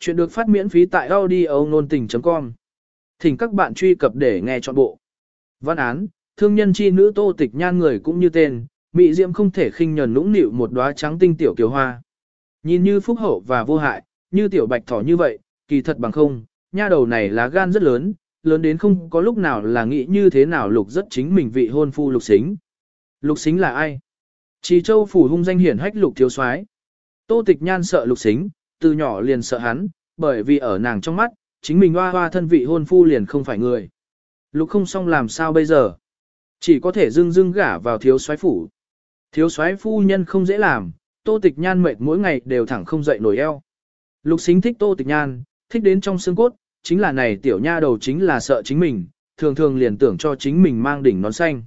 Chuyện được phát miễn phí tại audio nôn tình.com. Thỉnh các bạn truy cập để nghe trọn bộ. Văn án, thương nhân chi nữ tô tịch nhan người cũng như tên, mị diễm không thể khinh nhờn nũng nịu một đóa trắng tinh tiểu kiều hoa. Nhìn như phúc hậu và vô hại, như tiểu bạch thỏ như vậy, kỳ thật bằng không, nha đầu này là gan rất lớn, lớn đến không có lúc nào là nghĩ như thế nào lục rất chính mình vị hôn phu lục xính. Lục xính là ai? Trì châu phủ hung danh hiển hách lục thiếu soái. Tô tịch nhan sợ lục xính, từ nhỏ liền sợ hắn, bởi vì ở nàng trong mắt, chính mình hoa hoa thân vị hôn phu liền không phải người. Lục không xong làm sao bây giờ? Chỉ có thể dưng dưng gả vào thiếu soái phủ. Thiếu soái phu nhân không dễ làm, tô tịch nhan mệt mỗi ngày đều thẳng không dậy nổi eo. Lục xính thích tô tịch nhan, thích đến trong xương cốt, chính là này tiểu nha đầu chính là sợ chính mình, thường thường liền tưởng cho chính mình mang đỉnh nón xanh.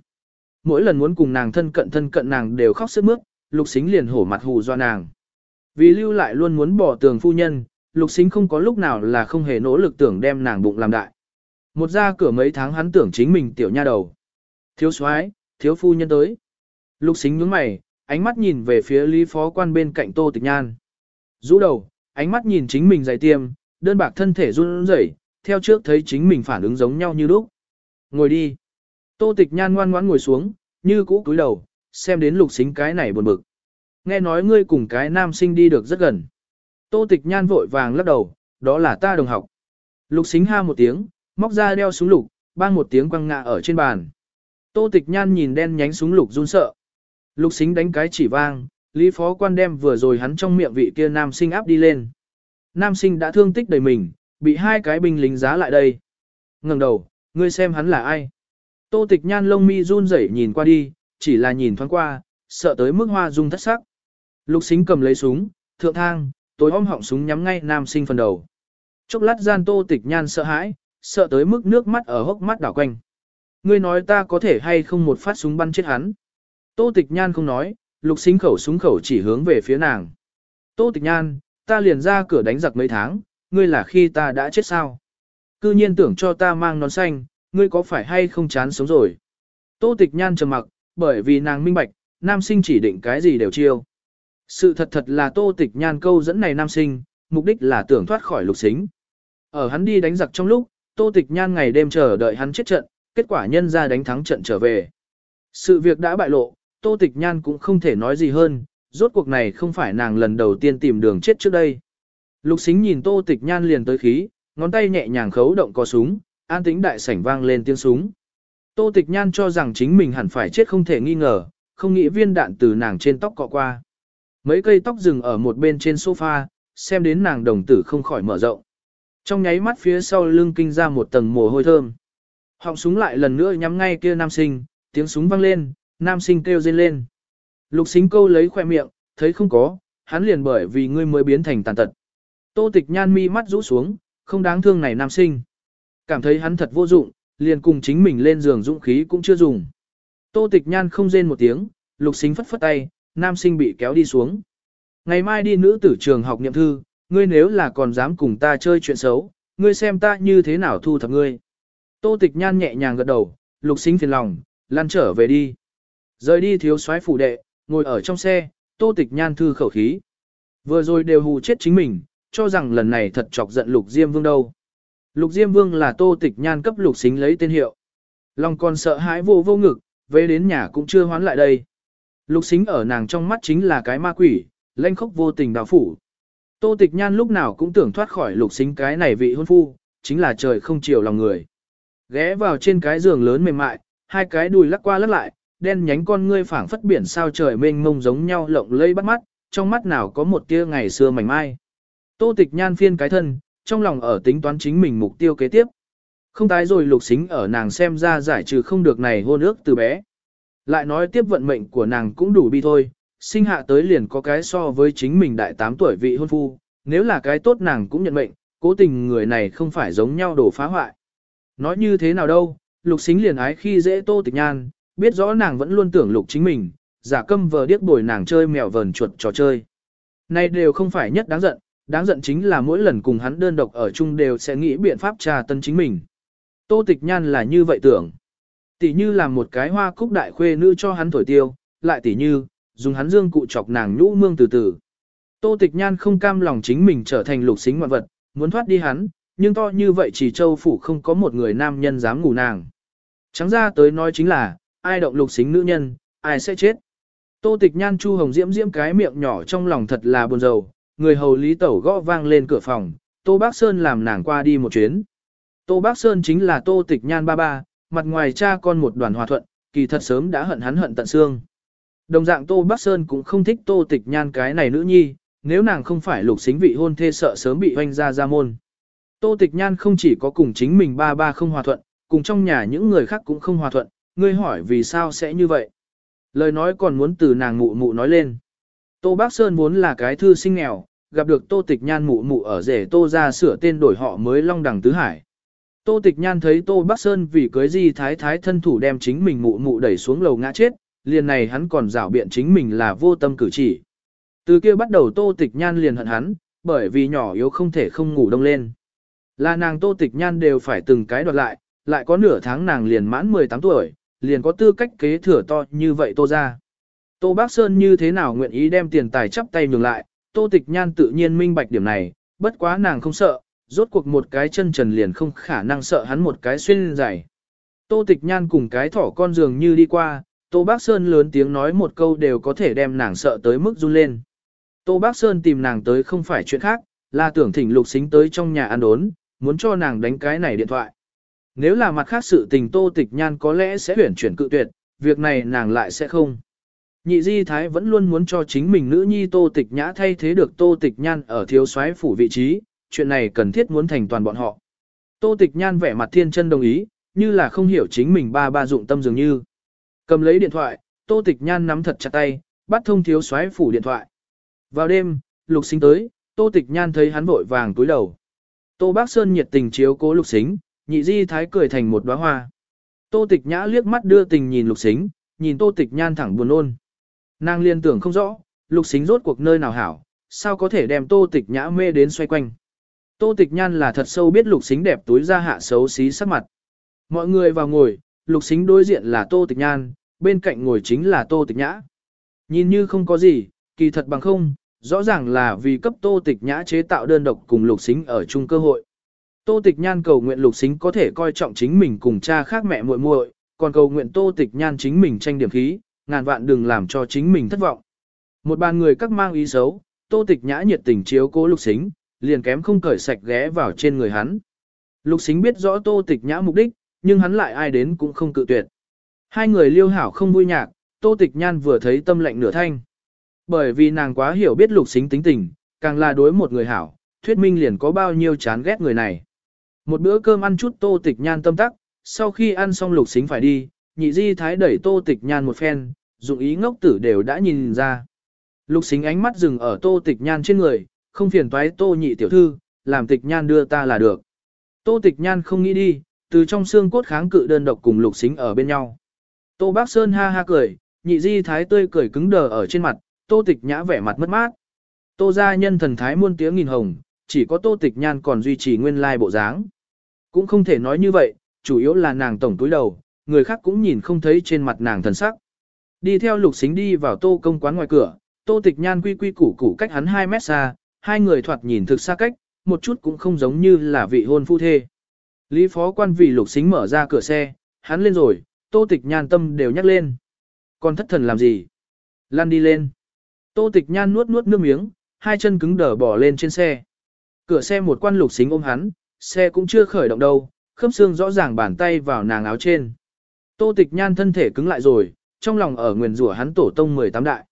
Mỗi lần muốn cùng nàng thân cận thân cận nàng đều khóc sức mướt, lục xính liền hổ mặt hù do nàng. Vì lưu lại luôn muốn bỏ tường phu nhân, lục xính không có lúc nào là không hề nỗ lực tưởng đem nàng bụng làm đại. Một ra cửa mấy tháng hắn tưởng chính mình tiểu nha đầu. Thiếu soái thiếu phu nhân tới. Lục xính nhướng mày, ánh mắt nhìn về phía lý phó quan bên cạnh tô tịch nhan. rũ đầu, ánh mắt nhìn chính mình dày tiêm, đơn bạc thân thể run rẩy, theo trước thấy chính mình phản ứng giống nhau như lúc. Ngồi đi. Tô tịch nhan ngoan ngoãn ngồi xuống, như cũ cúi đầu, xem đến lục xính cái này buồn bực. Nghe nói ngươi cùng cái nam sinh đi được rất gần. Tô tịch nhan vội vàng lắc đầu, đó là ta đồng học. Lục xính ha một tiếng, móc ra đeo súng lục, bang một tiếng quăng ngã ở trên bàn. Tô tịch nhan nhìn đen nhánh súng lục run sợ. Lục xính đánh cái chỉ vang, lý phó quan đem vừa rồi hắn trong miệng vị kia nam sinh áp đi lên. Nam sinh đã thương tích đầy mình, bị hai cái binh lính giá lại đây. ngẩng đầu, ngươi xem hắn là ai? Tô tịch nhan lông mi run rẩy nhìn qua đi, chỉ là nhìn thoáng qua, sợ tới mức hoa dung thất sắc. Lục xính cầm lấy súng, thượng thang, tối om họng súng nhắm ngay nam sinh phần đầu. Chốc lát gian tô tịch nhan sợ hãi, sợ tới mức nước mắt ở hốc mắt đảo quanh. Ngươi nói ta có thể hay không một phát súng bắn chết hắn. Tô tịch nhan không nói, lục xính khẩu súng khẩu chỉ hướng về phía nàng. Tô tịch nhan, ta liền ra cửa đánh giặc mấy tháng, ngươi là khi ta đã chết sao. Cư nhiên tưởng cho ta mang nón xanh, ngươi có phải hay không chán sống rồi. Tô tịch nhan trầm mặc, bởi vì nàng minh bạch, nam sinh chỉ định cái gì đều chiêu. Sự thật thật là tô tịch nhan câu dẫn này nam sinh, mục đích là tưởng thoát khỏi lục xính. Ở hắn đi đánh giặc trong lúc, tô tịch nhan ngày đêm chờ đợi hắn chết trận, kết quả nhân ra đánh thắng trận trở về. Sự việc đã bại lộ, tô tịch nhan cũng không thể nói gì hơn, rốt cuộc này không phải nàng lần đầu tiên tìm đường chết trước đây. Lục xính nhìn tô tịch nhan liền tới khí, ngón tay nhẹ nhàng khấu động có súng, an tĩnh đại sảnh vang lên tiếng súng. Tô tịch nhan cho rằng chính mình hẳn phải chết không thể nghi ngờ, không nghĩ viên đạn từ nàng trên tóc cọ qua. Mấy cây tóc rừng ở một bên trên sofa, xem đến nàng đồng tử không khỏi mở rộng. Trong nháy mắt phía sau lưng kinh ra một tầng mồ hôi thơm. Họng súng lại lần nữa nhắm ngay kia nam sinh, tiếng súng vang lên, nam sinh kêu rên lên. Lục xính câu lấy khoe miệng, thấy không có, hắn liền bởi vì ngươi mới biến thành tàn tật. Tô tịch nhan mi mắt rũ xuống, không đáng thương này nam sinh. Cảm thấy hắn thật vô dụng, liền cùng chính mình lên giường dũng khí cũng chưa dùng. Tô tịch nhan không rên một tiếng, lục xính phất phất tay, nam sinh bị kéo đi xuống. Ngày mai đi nữ tử trường học niệm thư, ngươi nếu là còn dám cùng ta chơi chuyện xấu, ngươi xem ta như thế nào thu thập ngươi. Tô tịch nhan nhẹ nhàng gật đầu, lục sinh phiền lòng, lăn trở về đi. Rời đi thiếu soái phủ đệ, ngồi ở trong xe, tô tịch nhan thư khẩu khí. Vừa rồi đều hù chết chính mình, cho rằng lần này thật chọc giận lục diêm vương đâu. Lục diêm vương là tô tịch nhan cấp lục xính lấy tên hiệu. Lòng còn sợ hãi vô vô ngực, về đến nhà cũng chưa hoán lại đây. Lục xính ở nàng trong mắt chính là cái ma quỷ, lanh khốc vô tình đào phủ. Tô tịch nhan lúc nào cũng tưởng thoát khỏi lục xính cái này vị hôn phu, chính là trời không chiều lòng người. Ghé vào trên cái giường lớn mềm mại, hai cái đùi lắc qua lắc lại, đen nhánh con ngươi phảng phất biển sao trời mênh mông giống nhau lộng lây bắt mắt, trong mắt nào có một tia ngày xưa mảnh mai. Tô tịch nhan phiên cái thân, trong lòng ở tính toán chính mình mục tiêu kế tiếp. Không tái rồi lục xính ở nàng xem ra giải trừ không được này hôn ước từ bé. Lại nói tiếp vận mệnh của nàng cũng đủ bi thôi, sinh hạ tới liền có cái so với chính mình đại 8 tuổi vị hôn phu, nếu là cái tốt nàng cũng nhận mệnh, cố tình người này không phải giống nhau đổ phá hoại. Nói như thế nào đâu, lục xính liền ái khi dễ tô tịch nhan, biết rõ nàng vẫn luôn tưởng lục chính mình, giả câm vờ điếc bồi nàng chơi mèo vờn chuột trò chơi. Này đều không phải nhất đáng giận, đáng giận chính là mỗi lần cùng hắn đơn độc ở chung đều sẽ nghĩ biện pháp trà tân chính mình. Tô tịch nhan là như vậy tưởng. Tỷ như làm một cái hoa cúc đại khuê nữ cho hắn thổi tiêu, lại tỷ như, dùng hắn dương cụ chọc nàng nhũ mương từ từ. Tô tịch nhan không cam lòng chính mình trở thành lục xính ngoạn vật, muốn thoát đi hắn, nhưng to như vậy chỉ châu phủ không có một người nam nhân dám ngủ nàng. Trắng ra tới nói chính là, ai động lục xính nữ nhân, ai sẽ chết. Tô tịch nhan chu hồng diễm diễm cái miệng nhỏ trong lòng thật là buồn rầu, người hầu lý tẩu gõ vang lên cửa phòng, Tô Bác Sơn làm nàng qua đi một chuyến. Tô Bác Sơn chính là Tô tịch nhan ba ba, mặt ngoài cha con một đoàn hòa thuận, kỳ thật sớm đã hận hắn hận tận xương. Đồng dạng Tô bắc Sơn cũng không thích Tô tịch nhan cái này nữ nhi, nếu nàng không phải lục xính vị hôn thê sợ sớm bị hoanh ra ra môn. Tô tịch nhan không chỉ có cùng chính mình ba ba không hòa thuận, cùng trong nhà những người khác cũng không hòa thuận, ngươi hỏi vì sao sẽ như vậy. Lời nói còn muốn từ nàng mụ mụ nói lên. Tô bắc Sơn vốn là cái thư sinh nghèo, gặp được Tô Tịch Nhan mụ mụ ở rể Tô ra sửa tên đổi họ mới Long Đằng Tứ Hải. Tô Tịch Nhan thấy Tô Bắc Sơn vì cưới di thái thái thân thủ đem chính mình mụ mụ đẩy xuống lầu ngã chết, liền này hắn còn rảo biện chính mình là vô tâm cử chỉ. Từ kia bắt đầu Tô Tịch Nhan liền hận hắn, bởi vì nhỏ yếu không thể không ngủ đông lên. Là nàng Tô Tịch Nhan đều phải từng cái đoạt lại, lại có nửa tháng nàng liền mãn 18 tuổi, liền có tư cách kế thừa to như vậy Tô ra. Tô Bắc Sơn như thế nào nguyện ý đem tiền tài chắp tay nhường lại, Tô Tịch Nhan tự nhiên minh bạch điểm này, bất quá nàng không sợ, rốt cuộc một cái chân trần liền không khả năng sợ hắn một cái xuyên dài. Tô Tịch Nhan cùng cái thỏ con giường như đi qua, Tô Bác Sơn lớn tiếng nói một câu đều có thể đem nàng sợ tới mức run lên. Tô Bác Sơn tìm nàng tới không phải chuyện khác, là tưởng thỉnh lục xính tới trong nhà ăn đốn, muốn cho nàng đánh cái này điện thoại. Nếu là mặt khác sự tình Tô Tịch Nhan có lẽ sẽ huyển chuyển cự tuyệt, việc này nàng lại sẽ không. Nhị di thái vẫn luôn muốn cho chính mình nữ nhi tô tịch nhã thay thế được tô tịch nhan ở thiếu soái phủ vị trí, chuyện này cần thiết muốn thành toàn bọn họ. Tô tịch nhan vẻ mặt thiên chân đồng ý, như là không hiểu chính mình ba ba dụng tâm dường như. Cầm lấy điện thoại, tô tịch nhan nắm thật chặt tay, bắt thông thiếu soái phủ điện thoại. Vào đêm, lục Sính tới, tô tịch nhan thấy hắn vội vàng túi đầu. Tô bác sơn nhiệt tình chiếu cố lục Sính, nhị di thái cười thành một đóa hoa. Tô tịch nhã liếc mắt đưa tình nhìn lục Sính, nhìn tô tịch nhan thẳng buồn ôn. Nàng liên tưởng không rõ, lục Sính rốt cuộc nơi nào hảo, sao có thể đem tô tịch nhã mê đến xoay quanh. Tô tịch nhan là thật sâu biết lục xính đẹp túi ra hạ xấu xí sắc mặt. Mọi người vào ngồi, lục xính đối diện là tô tịch nhan, bên cạnh ngồi chính là tô tịch nhã. Nhìn như không có gì, kỳ thật bằng không, rõ ràng là vì cấp tô tịch nhã chế tạo đơn độc cùng lục xính ở chung cơ hội. Tô tịch nhan cầu nguyện lục xính có thể coi trọng chính mình cùng cha khác mẹ muội muội, còn cầu nguyện tô tịch nhan chính mình tranh điểm khí, ngàn vạn đừng làm cho chính mình thất vọng. Một bàn người các mang ý xấu, tô tịch nhã nhiệt tình chiếu cố lục xính, liền kém không cởi sạch ghé vào trên người hắn. Lục xính biết rõ tô tịch nhã mục đích, nhưng hắn lại ai đến cũng không cự tuyệt. Hai người liêu hảo không vui nhạc, tô tịch nhan vừa thấy tâm lệnh nửa thanh. Bởi vì nàng quá hiểu biết lục xính tính tình, càng là đối một người hảo, thuyết minh liền có bao nhiêu chán ghét người này. Một bữa cơm ăn chút tô tịch nhan tâm tắc, sau khi ăn xong lục xính phải đi, nhị di thái đẩy tô tịch nhan một phen, dụng ý ngốc tử đều đã nhìn ra. Lục xính ánh mắt dừng ở tô tịch nhan trên người, không phiền toái tô nhị tiểu thư, làm tịch nhan đưa ta là được. Tô tịch nhan không nghĩ đi, từ trong xương cốt kháng cự đơn độc cùng lục xính ở bên nhau. Tô bác sơn ha ha cười, nhị di thái tươi cười cứng đờ ở trên mặt, tô tịch nhã vẻ mặt mất mát. Tô gia nhân thần thái muôn tiếng nghìn hồng, chỉ có tô tịch nhan còn duy trì nguyên lai bộ dáng. Cũng không thể nói như vậy, chủ yếu là nàng tổng túi đầu, người khác cũng nhìn không thấy trên mặt nàng thần sắc. Đi theo lục xính đi vào tô công quán ngoài cửa, tô tịch nhan quy quy củ củ cách hắn 2 mét xa, hai người thoạt nhìn thực xa cách, một chút cũng không giống như là vị hôn phu thê. Lý phó quan vì lục xính mở ra cửa xe, hắn lên rồi, tô tịch nhan tâm đều nhắc lên. Còn thất thần làm gì? Lan đi lên. Tô tịch nhan nuốt nuốt nước miếng, hai chân cứng đờ bỏ lên trên xe. Cửa xe một quan lục xính ôm hắn, xe cũng chưa khởi động đâu, khớp xương rõ ràng bàn tay vào nàng áo trên. Tô tịch nhan thân thể cứng lại rồi, trong lòng ở nguyền rủa hắn tổ tông 18 đại.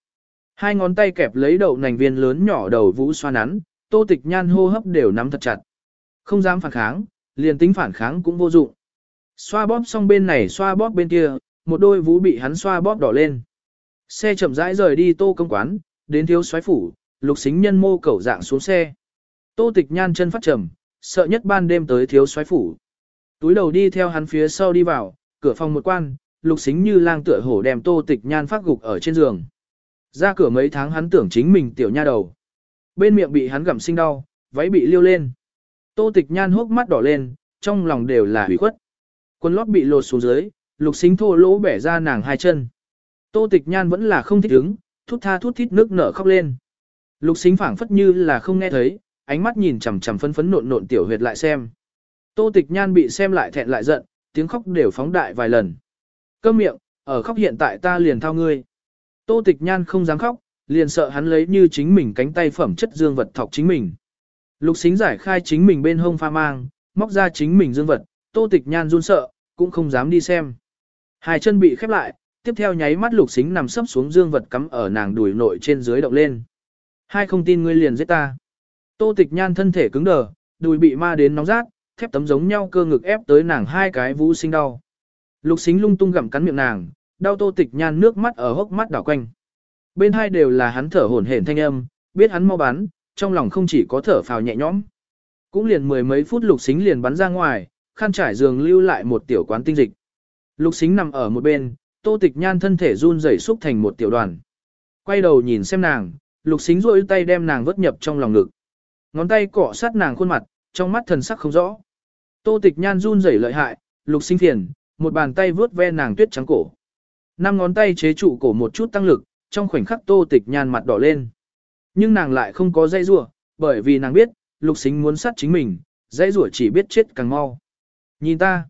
Hai ngón tay kẹp lấy đậu nành viên lớn nhỏ đầu vũ xoa nắn, tô tịch nhan hô hấp đều nắm thật chặt. Không dám phản kháng, liền tính phản kháng cũng vô dụng. Xoa bóp xong bên này xoa bóp bên kia, một đôi vũ bị hắn xoa bóp đỏ lên. Xe chậm rãi rời đi tô công quán, đến thiếu xoáy phủ, lục xính nhân mô cẩu dạng xuống xe. Tô tịch nhan chân phát trầm, sợ nhất ban đêm tới thiếu xoáy phủ. Túi đầu đi theo hắn phía sau đi vào, cửa phòng một quan, lục xính như lang tựa hổ đem tô tịch nhan phát gục ở trên giường. Ra cửa mấy tháng hắn tưởng chính mình tiểu nha đầu. Bên miệng bị hắn gặm sinh đau, váy bị liêu lên. Tô tịch nhan hốc mắt đỏ lên, trong lòng đều là hủy khuất. Quần lót bị lột xuống dưới, lục xính thô lỗ bẻ ra nàng hai chân. Tô tịch nhan vẫn là không thích ứng, thút tha thút thít nước nở khóc lên. Lục xính phảng phất như là không nghe thấy, ánh mắt nhìn chằm chằm phấn phấn nộn nộn tiểu huyệt lại xem. Tô tịch nhan bị xem lại thẹn lại giận, tiếng khóc đều phóng đại vài lần. Câm miệng, ở khóc hiện tại ta liền thao ngươi. Tô tịch nhan không dám khóc, liền sợ hắn lấy như chính mình cánh tay phẩm chất dương vật thọc chính mình. Lục xính giải khai chính mình bên hông pha mang, móc ra chính mình dương vật, tô tịch nhan run sợ, cũng không dám đi xem. Hai chân bị khép lại, tiếp theo nháy mắt lục xính nằm sấp xuống dương vật cắm ở nàng đùi nội trên dưới động lên. Hai không tin ngươi liền giết ta. Tô tịch nhan thân thể cứng đờ, đùi bị ma đến nóng rát, thép tấm giống nhau cơ ngực ép tới nàng hai cái vũ sinh đau. Lục xính lung tung gặm cắn miệng nàng, đau tô tịch nhan nước mắt ở hốc mắt đảo quanh. Bên hai đều là hắn thở hổn hển thanh âm, biết hắn mau bắn, trong lòng không chỉ có thở phào nhẹ nhõm. Cũng liền mười mấy phút lục xính liền bắn ra ngoài, khăn trải giường lưu lại một tiểu quán tinh dịch. Lục xính nằm ở một bên, tô tịch nhan thân thể run rẩy xúc thành một tiểu đoàn. Quay đầu nhìn xem nàng, lục xính rôi tay đem nàng vớt nhập trong lòng ngực. Ngón tay cọ sát nàng khuôn mặt, trong mắt thần sắc không rõ. Tô tịch nhan run rẩy lợi hại, lục xính phiền, một bàn tay vớt ve nàng tuyết trắng cổ. Năm ngón tay chế trụ cổ một chút tăng lực, trong khoảnh khắc tô tịch nhan mặt đỏ lên. Nhưng nàng lại không có dây rủa bởi vì nàng biết, lục xính muốn sát chính mình, dây rủa chỉ biết chết càng mau. Nhìn ta.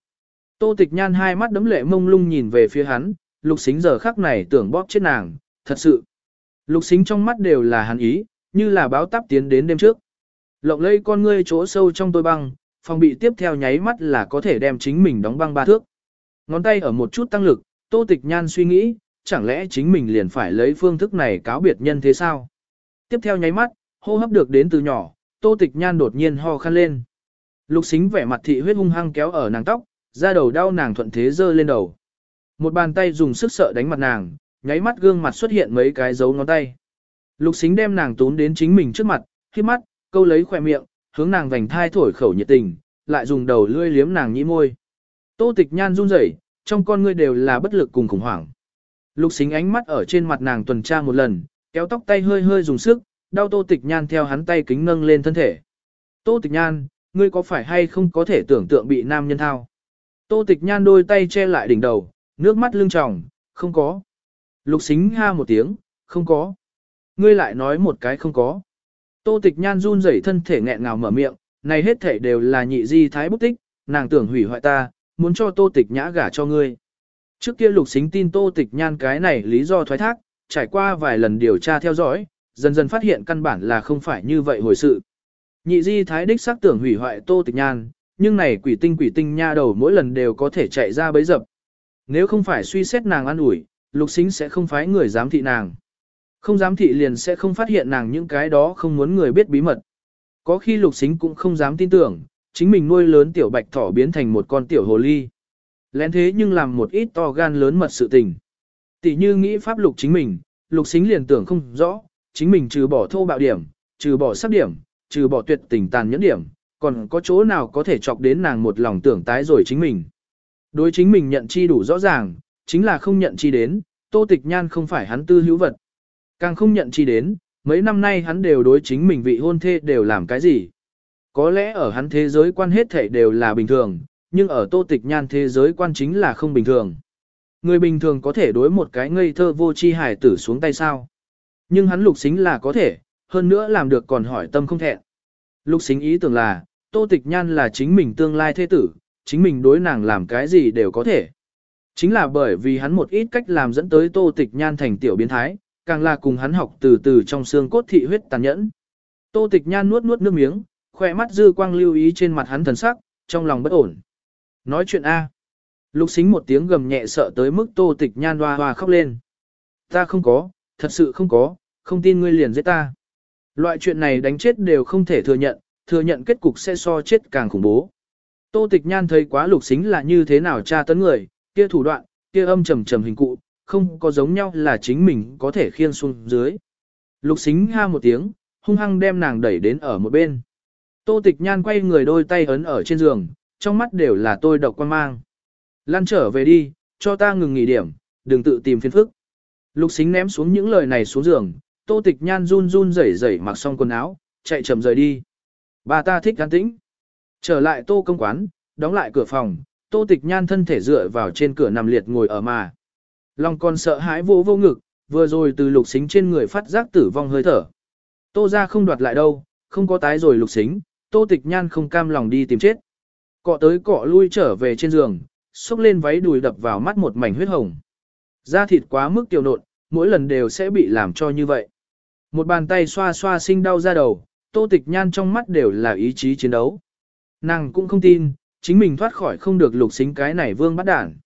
Tô tịch nhan hai mắt đấm lệ mông lung nhìn về phía hắn, lục xính giờ khắc này tưởng bóp chết nàng, thật sự. Lục xính trong mắt đều là hắn ý, như là báo táp tiến đến đêm trước. Lộng lây con ngươi chỗ sâu trong tôi băng, phòng bị tiếp theo nháy mắt là có thể đem chính mình đóng băng ba thước. Ngón tay ở một chút tăng lực, tô tịch nhan suy nghĩ, chẳng lẽ chính mình liền phải lấy phương thức này cáo biệt nhân thế sao? Tiếp theo nháy mắt, hô hấp được đến từ nhỏ, tô tịch nhan đột nhiên ho khăn lên. Lục xính vẻ mặt thị huyết hung hăng kéo ở nàng tóc, da đầu đau nàng thuận thế giơ lên đầu. Một bàn tay dùng sức sợ đánh mặt nàng, nháy mắt gương mặt xuất hiện mấy cái dấu ngón tay. Lục xính đem nàng tún đến chính mình trước mặt, khi mắt, câu lấy khỏe miệng, hướng nàng vành thai thổi khẩu nhiệt tình, lại dùng đầu lươi liếm nàng nhĩ môi. Tô tịch nhan run rẩy, trong con ngươi đều là bất lực cùng khủng hoảng. Lục xính ánh mắt ở trên mặt nàng tuần tra một lần, kéo tóc tay hơi hơi dùng sức, đau tô tịch nhan theo hắn tay kính nâng lên thân thể. Tô tịch nhan, ngươi có phải hay không có thể tưởng tượng bị nam nhân thao? Tô tịch nhan đôi tay che lại đỉnh đầu, nước mắt lưng tròng, không có. Lục xính ha một tiếng, không có. Ngươi lại nói một cái không có. Tô tịch nhan run rẩy thân thể nghẹn ngào mở miệng, này hết thể đều là nhị di thái bút tích, nàng tưởng hủy hoại ta, muốn cho tô tịch nhã gả cho ngươi. Trước kia lục xính tin tô tịch nhan cái này lý do thoái thác, trải qua vài lần điều tra theo dõi, dần dần phát hiện căn bản là không phải như vậy hồi sự. Nhị di thái đích xác tưởng hủy hoại tô tịch nhan, nhưng này quỷ tinh quỷ tinh nha đầu mỗi lần đều có thể chạy ra bấy dập. Nếu không phải suy xét nàng ăn ủi, lục xính sẽ không phái người giám thị nàng. Không giám thị liền sẽ không phát hiện nàng những cái đó không muốn người biết bí mật. Có khi lục xính cũng không dám tin tưởng, chính mình nuôi lớn tiểu bạch thỏ biến thành một con tiểu hồ ly. Lén thế nhưng làm một ít to gan lớn mật sự tình. Tỷ như nghĩ pháp lục chính mình, lục xính liền tưởng không rõ, chính mình trừ bỏ thô bạo điểm, trừ bỏ sắc điểm, trừ bỏ tuyệt tình tàn nhẫn điểm, còn có chỗ nào có thể chọc đến nàng một lòng tưởng tái rồi chính mình. Đối chính mình nhận chi đủ rõ ràng, chính là không nhận chi đến, tô tịch nhan không phải hắn tư hữu vật. Càng không nhận chi đến, mấy năm nay hắn đều đối chính mình vị hôn thê đều làm cái gì. Có lẽ ở hắn thế giới quan hết thể đều là bình thường, nhưng ở tô tịch nhan thế giới quan chính là không bình thường. Người bình thường có thể đối một cái ngây thơ vô chi hài tử xuống tay sao. Nhưng hắn lục xính là có thể, hơn nữa làm được còn hỏi tâm không thẹn. Lục xính ý tưởng là, tô tịch nhan là chính mình tương lai thế tử, chính mình đối nàng làm cái gì đều có thể. Chính là bởi vì hắn một ít cách làm dẫn tới tô tịch nhan thành tiểu biến thái, càng là cùng hắn học từ từ trong xương cốt thị huyết tàn nhẫn. Tô tịch nhan nuốt nuốt nước miếng, khỏe mắt dư quang lưu ý trên mặt hắn thần sắc, trong lòng bất ổn. Nói chuyện A. Lục xính một tiếng gầm nhẹ sợ tới mức tô tịch nhan hoa hoa khóc lên. Ta không có, thật sự không có, không tin ngươi liền giết ta. Loại chuyện này đánh chết đều không thể thừa nhận, thừa nhận kết cục sẽ so chết càng khủng bố. Tô tịch nhan thấy quá lục xính là như thế nào tra tấn người, kia thủ đoạn, kia âm trầm trầm hình cụ, không có giống nhau là chính mình có thể khiên xuống dưới. Lục xính ha một tiếng, hung hăng đem nàng đẩy đến ở một bên. Tô tịch nhan quay người đôi tay ấn ở trên giường, trong mắt đều là tôi độc quan mang. Lan trở về đi, cho ta ngừng nghỉ điểm, đừng tự tìm phiền phức. Lục xính ném xuống những lời này xuống giường, tô tịch nhan run run rẩy rẩy mặc xong quần áo, chạy chậm rời đi. Bà ta thích an tĩnh. Trở lại tô công quán, đóng lại cửa phòng, tô tịch nhan thân thể dựa vào trên cửa nằm liệt ngồi ở mà. Lòng còn sợ hãi vô vô ngực, vừa rồi từ lục xính trên người phát giác tử vong hơi thở. Tô ra không đoạt lại đâu, không có tái rồi lục xính, tô tịch nhan không cam lòng đi tìm chết. Cọ tới cọ lui trở về trên giường, xúc lên váy đùi đập vào mắt một mảnh huyết hồng. Da thịt quá mức tiểu nộn, mỗi lần đều sẽ bị làm cho như vậy. Một bàn tay xoa xoa sinh đau ra đầu, tô tịch nhan trong mắt đều là ý chí chiến đấu. Nàng cũng không tin, chính mình thoát khỏi không được lục xính cái này vương bắt đản.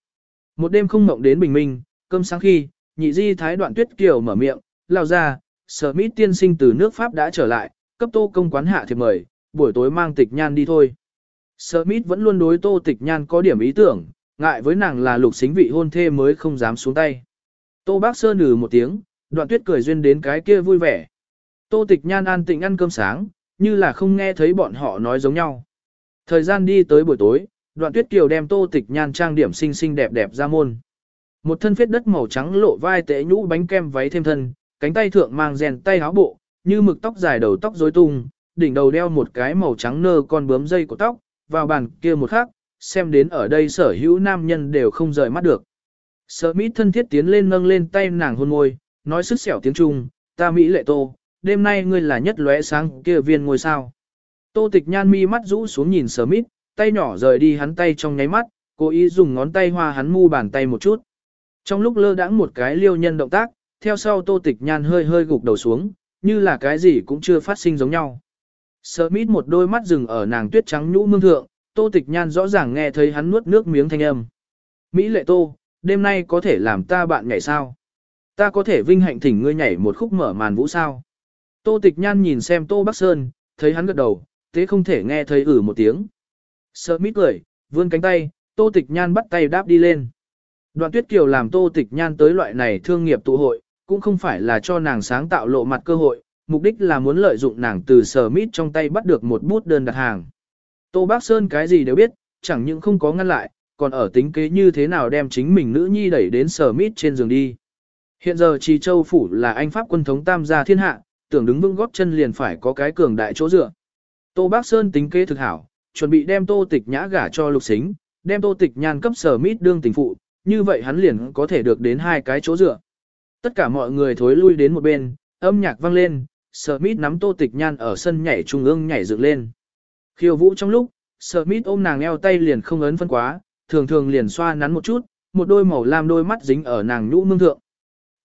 Một đêm không mộng đến bình minh, cơm sáng khi, nhị di thái đoạn tuyết kiều mở miệng, lao ra, sở mít tiên sinh từ nước Pháp đã trở lại, cấp tô công quán hạ thiệp mời, buổi tối mang tịch nhan đi thôi. Sở mít vẫn luôn đối tô tịch nhan có điểm ý tưởng, ngại với nàng là lục xính vị hôn thê mới không dám xuống tay. Tô bác sơ nử một tiếng, đoạn tuyết cười duyên đến cái kia vui vẻ. Tô tịch nhan an tịnh ăn cơm sáng, như là không nghe thấy bọn họ nói giống nhau. Thời gian đi tới buổi tối, đoạn tuyết kiều đem tô tịch nhan trang điểm xinh xinh đẹp đẹp ra môn. Một thân phết đất màu trắng lộ vai tệ nhũ bánh kem váy thêm thân, cánh tay thượng mang rèn tay áo bộ, như mực tóc dài đầu tóc rối tung, đỉnh đầu đeo một cái màu trắng nơ con bướm dây của tóc, vào bàn kia một khắc, xem đến ở đây sở hữu nam nhân đều không rời mắt được. Sở mỹ thân thiết tiến lên nâng lên tay nàng hôn môi, nói sức sẹo tiếng Trung, ta Mỹ lệ tô, đêm nay ngươi là nhất lóe sáng kia viên ngôi sao. Tô tịch nhan mi mắt rũ xuống nhìn Sở mỹ tay nhỏ rời đi hắn tay trong nháy mắt, cố ý dùng ngón tay hoa hắn mu bàn tay một chút. Trong lúc lơ đãng một cái liêu nhân động tác, theo sau tô tịch nhan hơi hơi gục đầu xuống, như là cái gì cũng chưa phát sinh giống nhau. Sở mít một đôi mắt dừng ở nàng tuyết trắng nhũ mương thượng, tô tịch nhan rõ ràng nghe thấy hắn nuốt nước miếng thanh âm. Mỹ lệ tô, đêm nay có thể làm ta bạn nhảy sao? Ta có thể vinh hạnh thỉnh ngươi nhảy một khúc mở màn vũ sao? Tô tịch nhan nhìn xem tô Bắc Sơn, thấy hắn gật đầu, thế không thể nghe thấy ử một tiếng. Sở mít cười, vươn cánh tay, tô tịch nhan bắt tay đáp đi lên. Đoạn tuyết kiều làm tô tịch nhan tới loại này thương nghiệp tụ hội, cũng không phải là cho nàng sáng tạo lộ mặt cơ hội, mục đích là muốn lợi dụng nàng từ sở mít trong tay bắt được một bút đơn đặt hàng. Tô Bác Sơn cái gì đều biết, chẳng những không có ngăn lại, còn ở tính kế như thế nào đem chính mình nữ nhi đẩy đến sở mít trên giường đi. Hiện giờ Trì Châu Phủ là anh Pháp quân thống tam gia thiên hạ, tưởng đứng vững góp chân liền phải có cái cường đại chỗ dựa. Tô Bác Sơn tính kế thực hảo, chuẩn bị đem tô tịch nhã gả cho lục xính, đem tô tịch nhan cấp sở mít đương tình phụ, như vậy hắn liền có thể được đến hai cái chỗ dựa. Tất cả mọi người thối lui đến một bên, âm nhạc vang lên, Smith nắm tô tịch nhan ở sân nhảy trung ương nhảy dựng lên. Khiêu vũ trong lúc, Smith ôm nàng eo tay liền không ấn phân quá, thường thường liền xoa nắn một chút, một đôi màu lam đôi mắt dính ở nàng nhũ mương thượng.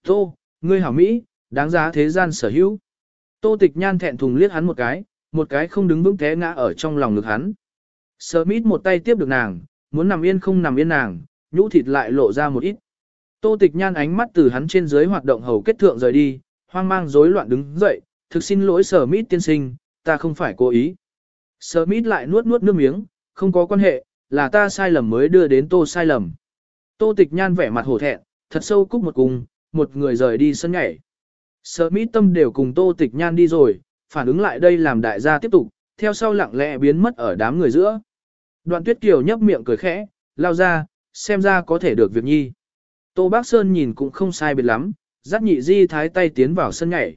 Tô, ngươi hảo Mỹ, đáng giá thế gian sở hữu. Tô tịch nhan thẹn thùng liếc hắn một cái, một cái không đứng vững té ngã ở trong lòng ngực hắn. Smith một tay tiếp được nàng, muốn nằm yên không nằm yên nàng, nhũ thịt lại lộ ra một ít. Tô tịch nhan ánh mắt từ hắn trên dưới hoạt động hầu kết thượng rời đi, hoang mang rối loạn đứng dậy, thực xin lỗi sở mít tiên sinh, ta không phải cố ý. Sở mít lại nuốt nuốt nước miếng, không có quan hệ, là ta sai lầm mới đưa đến tô sai lầm. Tô tịch nhan vẻ mặt hổ thẹn, thật sâu cúc một cùng, một người rời đi sân nhảy. Sở mít tâm đều cùng tô tịch nhan đi rồi, phản ứng lại đây làm đại gia tiếp tục, theo sau lặng lẽ biến mất ở đám người giữa. Đoạn tuyết kiều nhấp miệng cười khẽ, lao ra, xem ra có thể được việc nhi. Tô Bác Sơn nhìn cũng không sai biệt lắm, dắt nhị di thái tay tiến vào sân nhảy.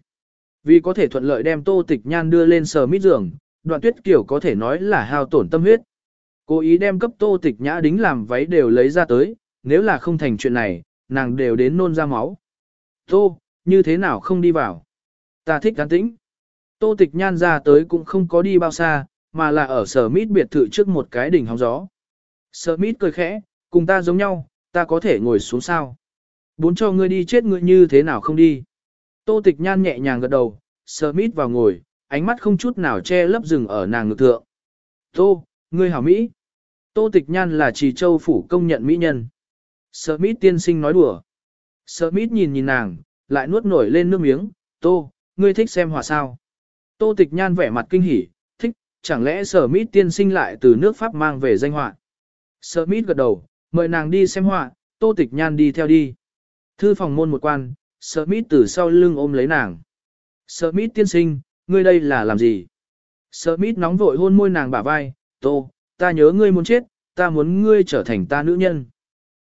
Vì có thể thuận lợi đem tô tịch nhan đưa lên sờ mít giường, đoạn tuyết kiểu có thể nói là hao tổn tâm huyết. Cố ý đem cấp tô tịch nhã đính làm váy đều lấy ra tới, nếu là không thành chuyện này, nàng đều đến nôn ra máu. Tô, như thế nào không đi vào? Ta thích cán tĩnh. Tô tịch nhan ra tới cũng không có đi bao xa, mà là ở sở mít biệt thự trước một cái đỉnh hóng gió. Sở mít cười khẽ, cùng ta giống nhau, ta có thể ngồi xuống sao? Bốn cho ngươi đi chết ngươi như thế nào không đi? Tô tịch nhan nhẹ nhàng gật đầu, Smith vào ngồi, ánh mắt không chút nào che lấp rừng ở nàng ngực thượng. Tô, ngươi hảo Mỹ. Tô tịch nhan là trì châu phủ công nhận Mỹ nhân. Smith tiên sinh nói đùa. Smith nhìn nhìn nàng, lại nuốt nổi lên nước miếng. Tô, ngươi thích xem hòa sao? Tô tịch nhan vẻ mặt kinh hỉ, thích, chẳng lẽ Smith tiên sinh lại từ nước Pháp mang về danh họa? Mít gật đầu, mời nàng đi xem họa, tô tịch nhan đi theo đi. Thư phòng môn một quan, Smith từ sau lưng ôm lấy nàng. Smith tiên sinh, ngươi đây là làm gì? Smith nóng vội hôn môi nàng bả vai, tô, ta nhớ ngươi muốn chết, ta muốn ngươi trở thành ta nữ nhân.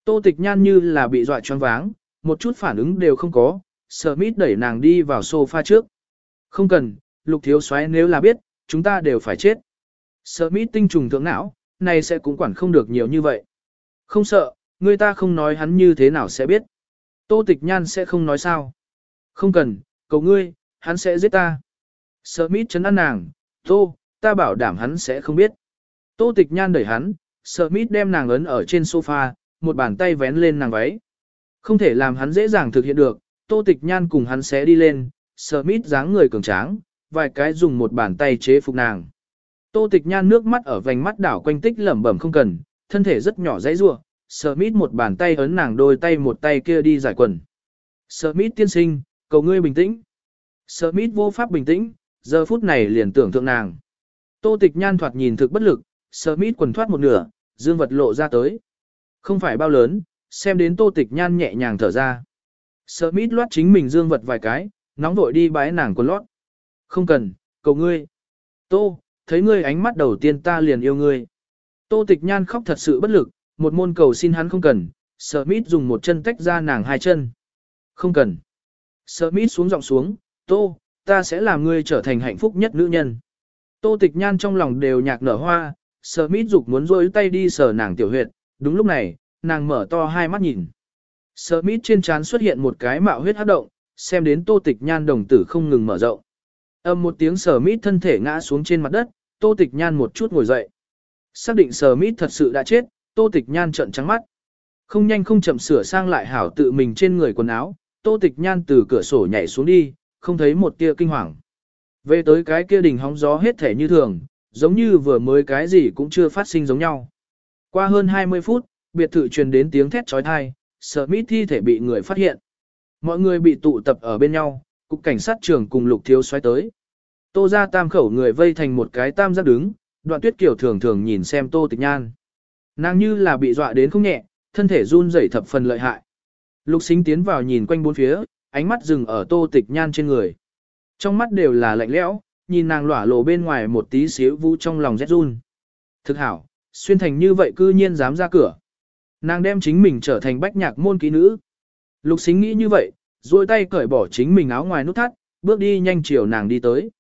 Tô tịch nhan như là bị dọa choáng váng, một chút phản ứng đều không có, Smith đẩy nàng đi vào sofa trước. Không cần, lục thiếu soái nếu là biết, chúng ta đều phải chết. Smith tinh trùng thượng não, này sẽ cũng quản không được nhiều như vậy. Không sợ, người ta không nói hắn như thế nào sẽ biết. Tô tịch nhan sẽ không nói sao. Không cần, cầu ngươi, hắn sẽ giết ta. Smith chấn an nàng, Tô, ta bảo đảm hắn sẽ không biết. Tô tịch nhan đẩy hắn, Smith đem nàng ấn ở trên sofa, một bàn tay vén lên nàng váy. Không thể làm hắn dễ dàng thực hiện được, tô tịch nhan cùng hắn sẽ đi lên, Smith dáng người cường tráng, vài cái dùng một bàn tay chế phục nàng. Tô tịch nhan nước mắt ở vành mắt đảo quanh tích lẩm bẩm không cần, thân thể rất nhỏ dãy rua, Smith một bàn tay ấn nàng đôi tay một tay kia đi giải quần. Smith tiên sinh, cầu ngươi bình tĩnh. Smith vô pháp bình tĩnh, giờ phút này liền tưởng tượng nàng. Tô tịch nhan thoạt nhìn thực bất lực, Smith quần thoát một nửa, dương vật lộ ra tới. Không phải bao lớn, xem đến tô tịch nhan nhẹ nhàng thở ra. Smith loát chính mình dương vật vài cái, nóng vội đi bái nàng quần lót. Không cần, cầu ngươi. Tô, thấy ngươi ánh mắt đầu tiên ta liền yêu ngươi. Tô tịch nhan khóc thật sự bất lực, một môn cầu xin hắn không cần, Smith dùng một chân tách ra nàng hai chân. Không cần. Smith xuống giọng xuống, Tô, ta sẽ làm ngươi trở thành hạnh phúc nhất nữ nhân. Tô tịch nhan trong lòng đều nhạc nở hoa, Smith dục muốn rôi tay đi sờ nàng tiểu huyệt, đúng lúc này, nàng mở to hai mắt nhìn. Smith trên trán xuất hiện một cái mạo huyết hát động, xem đến tô tịch nhan đồng tử không ngừng mở rộng. Âm một tiếng Smith thân thể ngã xuống trên mặt đất, tô tịch nhan một chút ngồi dậy. Xác định Smith thật sự đã chết, tô tịch nhan trợn trắng mắt. Không nhanh không chậm sửa sang lại hảo tự mình trên người quần áo, tô tịch nhan từ cửa sổ nhảy xuống đi, không thấy một tia kinh hoàng. Về tới cái kia đỉnh hóng gió hết thể như thường, giống như vừa mới cái gì cũng chưa phát sinh giống nhau. Qua hơn 20 phút, biệt thự truyền đến tiếng thét trói thai, Smith thi thể bị người phát hiện. Mọi người bị tụ tập ở bên nhau, cục cảnh sát trưởng cùng lục thiếu xoay tới. Tô ra tam khẩu người vây thành một cái tam giác đứng, đoạn tuyết kiểu thường thường nhìn xem tô tịch nhan. Nàng như là bị dọa đến không nhẹ, thân thể run rẩy thập phần lợi hại. Lục xính tiến vào nhìn quanh bốn phía, ánh mắt dừng ở tô tịch nhan trên người. Trong mắt đều là lạnh lẽo, nhìn nàng lỏa lộ bên ngoài một tí xíu vũ trong lòng rét run. Thực hảo, xuyên thành như vậy cư nhiên dám ra cửa. Nàng đem chính mình trở thành bách nhạc môn ký nữ. Lục xính nghĩ như vậy, duỗi tay cởi bỏ chính mình áo ngoài nút thắt, bước đi nhanh chiều nàng đi tới.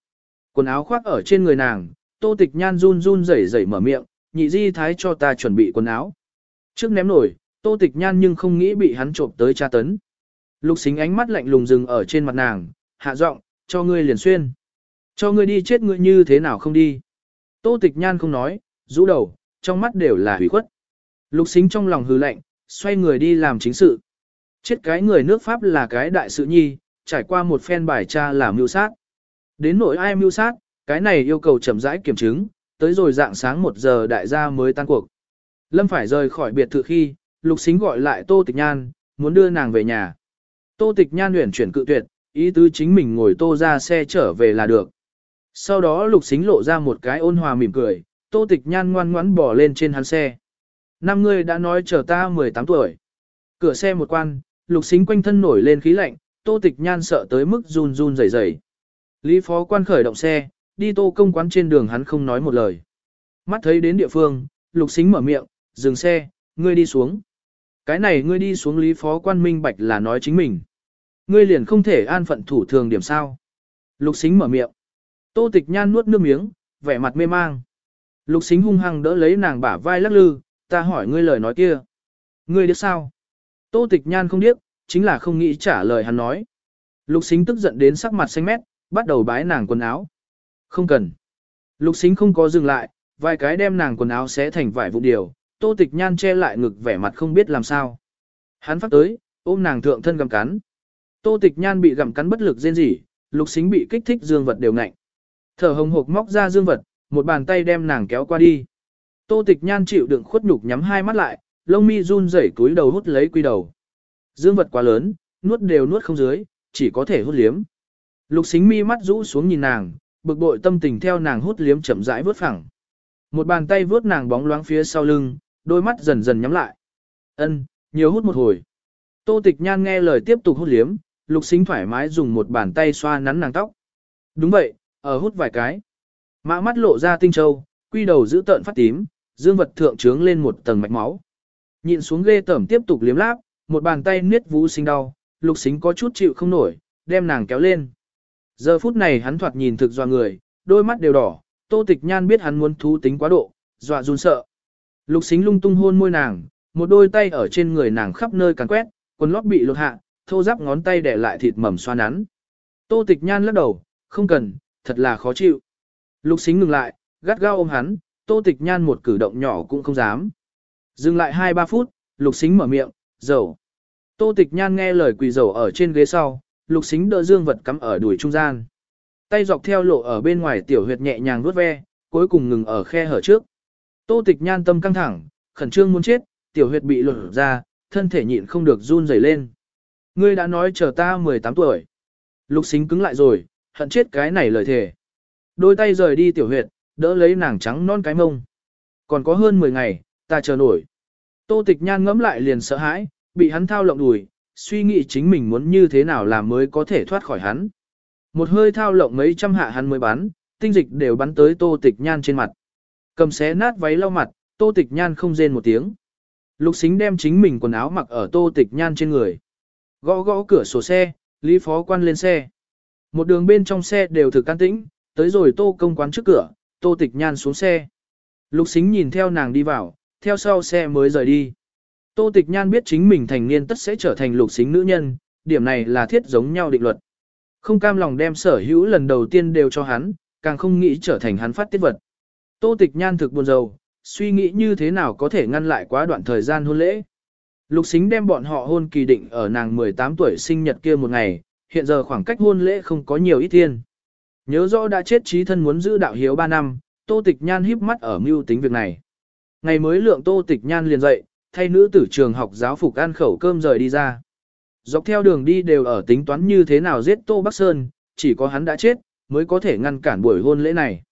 Quần áo khoác ở trên người nàng, tô tịch nhan run run rẩy rẩy mở miệng, nhị di thái cho ta chuẩn bị quần áo. Trước ném nổi, tô tịch nhan nhưng không nghĩ bị hắn trộm tới tra tấn. Lục xính ánh mắt lạnh lùng dừng ở trên mặt nàng, hạ giọng, cho ngươi liền xuyên. Cho ngươi đi chết ngươi như thế nào không đi. Tô tịch nhan không nói, rũ đầu, trong mắt đều là hủy khuất. Lục xính trong lòng hừ lạnh, xoay người đi làm chính sự. Chết cái người nước Pháp là cái đại sự nhi, trải qua một phen bài tra làm mưu sát. Đến nỗi ai mưu sát, cái này yêu cầu chậm rãi kiểm chứng, tới rồi dạng sáng một giờ đại gia mới tan cuộc. Lâm phải rời khỏi biệt thự khi, lục xính gọi lại Tô Tịch Nhan, muốn đưa nàng về nhà. Tô Tịch Nhan luyện chuyển cự tuyệt, ý tứ chính mình ngồi tô ra xe trở về là được. Sau đó lục xính lộ ra một cái ôn hòa mỉm cười, tô tịch nhan ngoan ngoãn bỏ lên trên hắn xe. Năm người đã nói chờ ta 18 tuổi. Cửa xe một quan, lục xính quanh thân nổi lên khí lạnh, tô tịch nhan sợ tới mức run run rẩy rẩy. Lý phó quan khởi động xe, đi tô công quán trên đường hắn không nói một lời. Mắt thấy đến địa phương, lục xính mở miệng, dừng xe, ngươi đi xuống. Cái này ngươi đi xuống lý phó quan minh bạch là nói chính mình. Ngươi liền không thể an phận thủ thường điểm sao. Lục xính mở miệng. Tô tịch nhan nuốt nước miếng, vẻ mặt mê mang. Lục xính hung hăng đỡ lấy nàng bả vai lắc lư, ta hỏi ngươi lời nói kia. Ngươi biết sao? Tô tịch nhan không biết, chính là không nghĩ trả lời hắn nói. Lục xính tức giận đến sắc mặt xanh mét, bắt đầu bái nàng quần áo. Không cần. Lục xính không có dừng lại, vài cái đem nàng quần áo xé thành vải vụ điều, tô tịch nhan che lại ngực vẻ mặt không biết làm sao. Hắn phát tới, ôm nàng thượng thân gặm cắn. Tô tịch nhan bị gặm cắn bất lực rên rỉ, lục xính bị kích thích dương vật đều ngạnh. Thở hồng hộc móc ra dương vật, một bàn tay đem nàng kéo qua đi. Tô tịch nhan chịu đựng khuất nhục nhắm hai mắt lại, lông mi run rẩy túi đầu hút lấy quy đầu. Dương vật quá lớn, nuốt đều nuốt không dưới, chỉ có thể hút liếm. Lục xính mi mắt rũ xuống nhìn nàng, bực bội tâm tình theo nàng hút liếm chậm rãi vớt phẳng. Một bàn tay vớt nàng bóng loáng phía sau lưng, đôi mắt dần dần nhắm lại. Ân, nhiều hút một hồi. Tô tịch nhan nghe lời tiếp tục hút liếm, lục xính thoải mái dùng một bàn tay xoa nắn nàng tóc. Đúng vậy, ở hút vài cái. Mã mắt lộ ra tinh châu, quy đầu giữ tợn phát tím, dương vật thượng trướng lên một tầng mạch máu. Nhịn xuống ghê tẩm tiếp tục liếm láp, một bàn tay niết vũ sinh đau, lục xính có chút chịu không nổi, đem nàng kéo lên. Giờ phút này hắn thoạt nhìn thực doa người, đôi mắt đều đỏ, tô tịch nhan biết hắn muốn thú tính quá độ, dọa run sợ. Lục xính lung tung hôn môi nàng, một đôi tay ở trên người nàng khắp nơi càng quét, quần lót bị lột hạ, thô giáp ngón tay để lại thịt mầm xoa nắn. Tô tịch nhan lắc đầu, không cần, thật là khó chịu. Lục xính ngừng lại, gắt gao ôm hắn, tô tịch nhan một cử động nhỏ cũng không dám. Dừng lại 2-3 phút, lục xính mở miệng, dầu. Tô tịch nhan nghe lời quỳ dầu ở trên ghế sau, lục xính đỡ dương vật cắm ở đùi trung gian. Tay dọc theo lộ ở bên ngoài tiểu huyệt nhẹ nhàng vuốt ve, cuối cùng ngừng ở khe hở trước. Tô tịch nhan tâm căng thẳng, khẩn trương muốn chết, tiểu huyệt bị lột ra, thân thể nhịn không được run rẩy lên. Ngươi đã nói chờ ta 18 tuổi. Lục xính cứng lại rồi, hận chết cái này lời thề. Đôi tay rời đi tiểu huyệt, đỡ lấy nàng trắng non cái mông. Còn có hơn 10 ngày, ta chờ nổi. Tô tịch nhan ngẫm lại liền sợ hãi, bị hắn thao lộng đùi, suy nghĩ chính mình muốn như thế nào làm mới có thể thoát khỏi hắn. Một hơi thao lộng mấy trăm hạ hắn mới bắn, tinh dịch đều bắn tới tô tịch nhan trên mặt. Cầm xé nát váy lau mặt, tô tịch nhan không rên một tiếng. Lục xính đem chính mình quần áo mặc ở tô tịch nhan trên người. Gõ gõ cửa sổ xe, Lý Phó quan lên xe. Một đường bên trong xe đều thực can tĩnh, tới rồi tô công quán trước cửa, tô tịch nhan xuống xe. Lục xính nhìn theo nàng đi vào, theo sau xe mới rời đi. Tô tịch nhan biết chính mình thành niên tất sẽ trở thành lục xính nữ nhân, điểm này là thiết giống nhau định luật. Không cam lòng đem sở hữu lần đầu tiên đều cho hắn, càng không nghĩ trở thành hắn phát tiết vật. Tô tịch nhan thực buồn rầu, suy nghĩ như thế nào có thể ngăn lại quá đoạn thời gian hôn lễ. Lục xính đem bọn họ hôn kỳ định ở nàng 18 tuổi sinh nhật kia một ngày, hiện giờ khoảng cách hôn lễ không có nhiều ít thiên. Nhớ rõ đã chết trí thân muốn giữ đạo hiếu 3 năm, tô tịch nhan híp mắt ở mưu tính việc này. Ngày mới lượng tô tịch nhan liền dậy, thay nữ tử trường học giáo phục ăn khẩu cơm rời đi ra. Dọc theo đường đi đều ở tính toán như thế nào giết Tô Bắc Sơn, chỉ có hắn đã chết, mới có thể ngăn cản buổi hôn lễ này.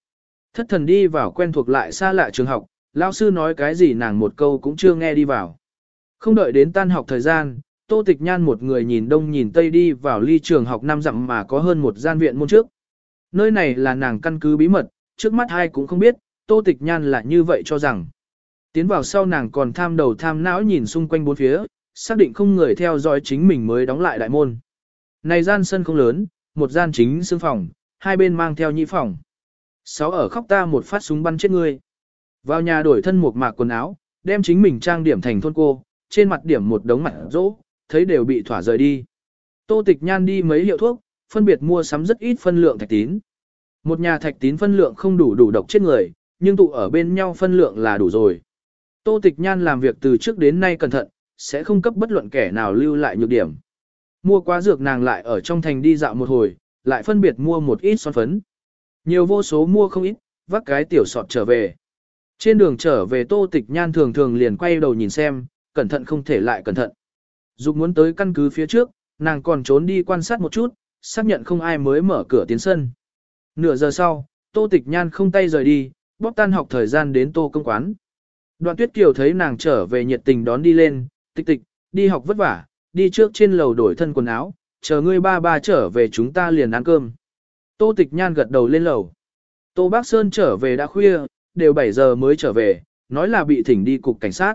Thất thần đi vào quen thuộc lại xa lạ trường học, lao sư nói cái gì nàng một câu cũng chưa nghe đi vào. Không đợi đến tan học thời gian, Tô Tịch Nhan một người nhìn đông nhìn tây đi vào ly trường học năm dặm mà có hơn một gian viện môn trước. Nơi này là nàng căn cứ bí mật, trước mắt ai cũng không biết, Tô Tịch Nhan là như vậy cho rằng. Tiến vào sau nàng còn tham đầu tham não nhìn xung quanh bốn phía, xác định không người theo dõi chính mình mới đóng lại đại môn. Này gian sân không lớn, một gian chính xương phòng, hai bên mang theo nhị phòng. Sáu ở khóc ta một phát súng bắn chết người. Vào nhà đổi thân một mạc quần áo, đem chính mình trang điểm thành thôn cô, trên mặt điểm một đống mặt rỗ, thấy đều bị thỏa rời đi. Tô tịch nhan đi mấy hiệu thuốc, phân biệt mua sắm rất ít phân lượng thạch tín. Một nhà thạch tín phân lượng không đủ đủ độc chết người, nhưng tụ ở bên nhau phân lượng là đủ rồi. Tô tịch nhan làm việc từ trước đến nay cẩn thận, sẽ không cấp bất luận kẻ nào lưu lại nhược điểm. Mua quá dược nàng lại ở trong thành đi dạo một hồi, lại phân biệt mua một ít son phấn. Nhiều vô số mua không ít, vác cái tiểu sọt trở về. Trên đường trở về tô tịch nhan thường thường liền quay đầu nhìn xem, cẩn thận không thể lại cẩn thận. Dục muốn tới căn cứ phía trước, nàng còn trốn đi quan sát một chút, xác nhận không ai mới mở cửa tiến sân. Nửa giờ sau, tô tịch nhan không tay rời đi, bóp tan học thời gian đến tô công quán. Đoạn tuyết kiều thấy nàng trở về nhiệt tình đón đi lên, tịch tịch, đi học vất vả, đi trước trên lầu đổi thân quần áo, chờ ngươi ba ba trở về chúng ta liền ăn cơm. Tô tịch nhan gật đầu lên lầu. Tô Bác Sơn trở về đã khuya, đều 7 giờ mới trở về, nói là bị thỉnh đi cục cảnh sát.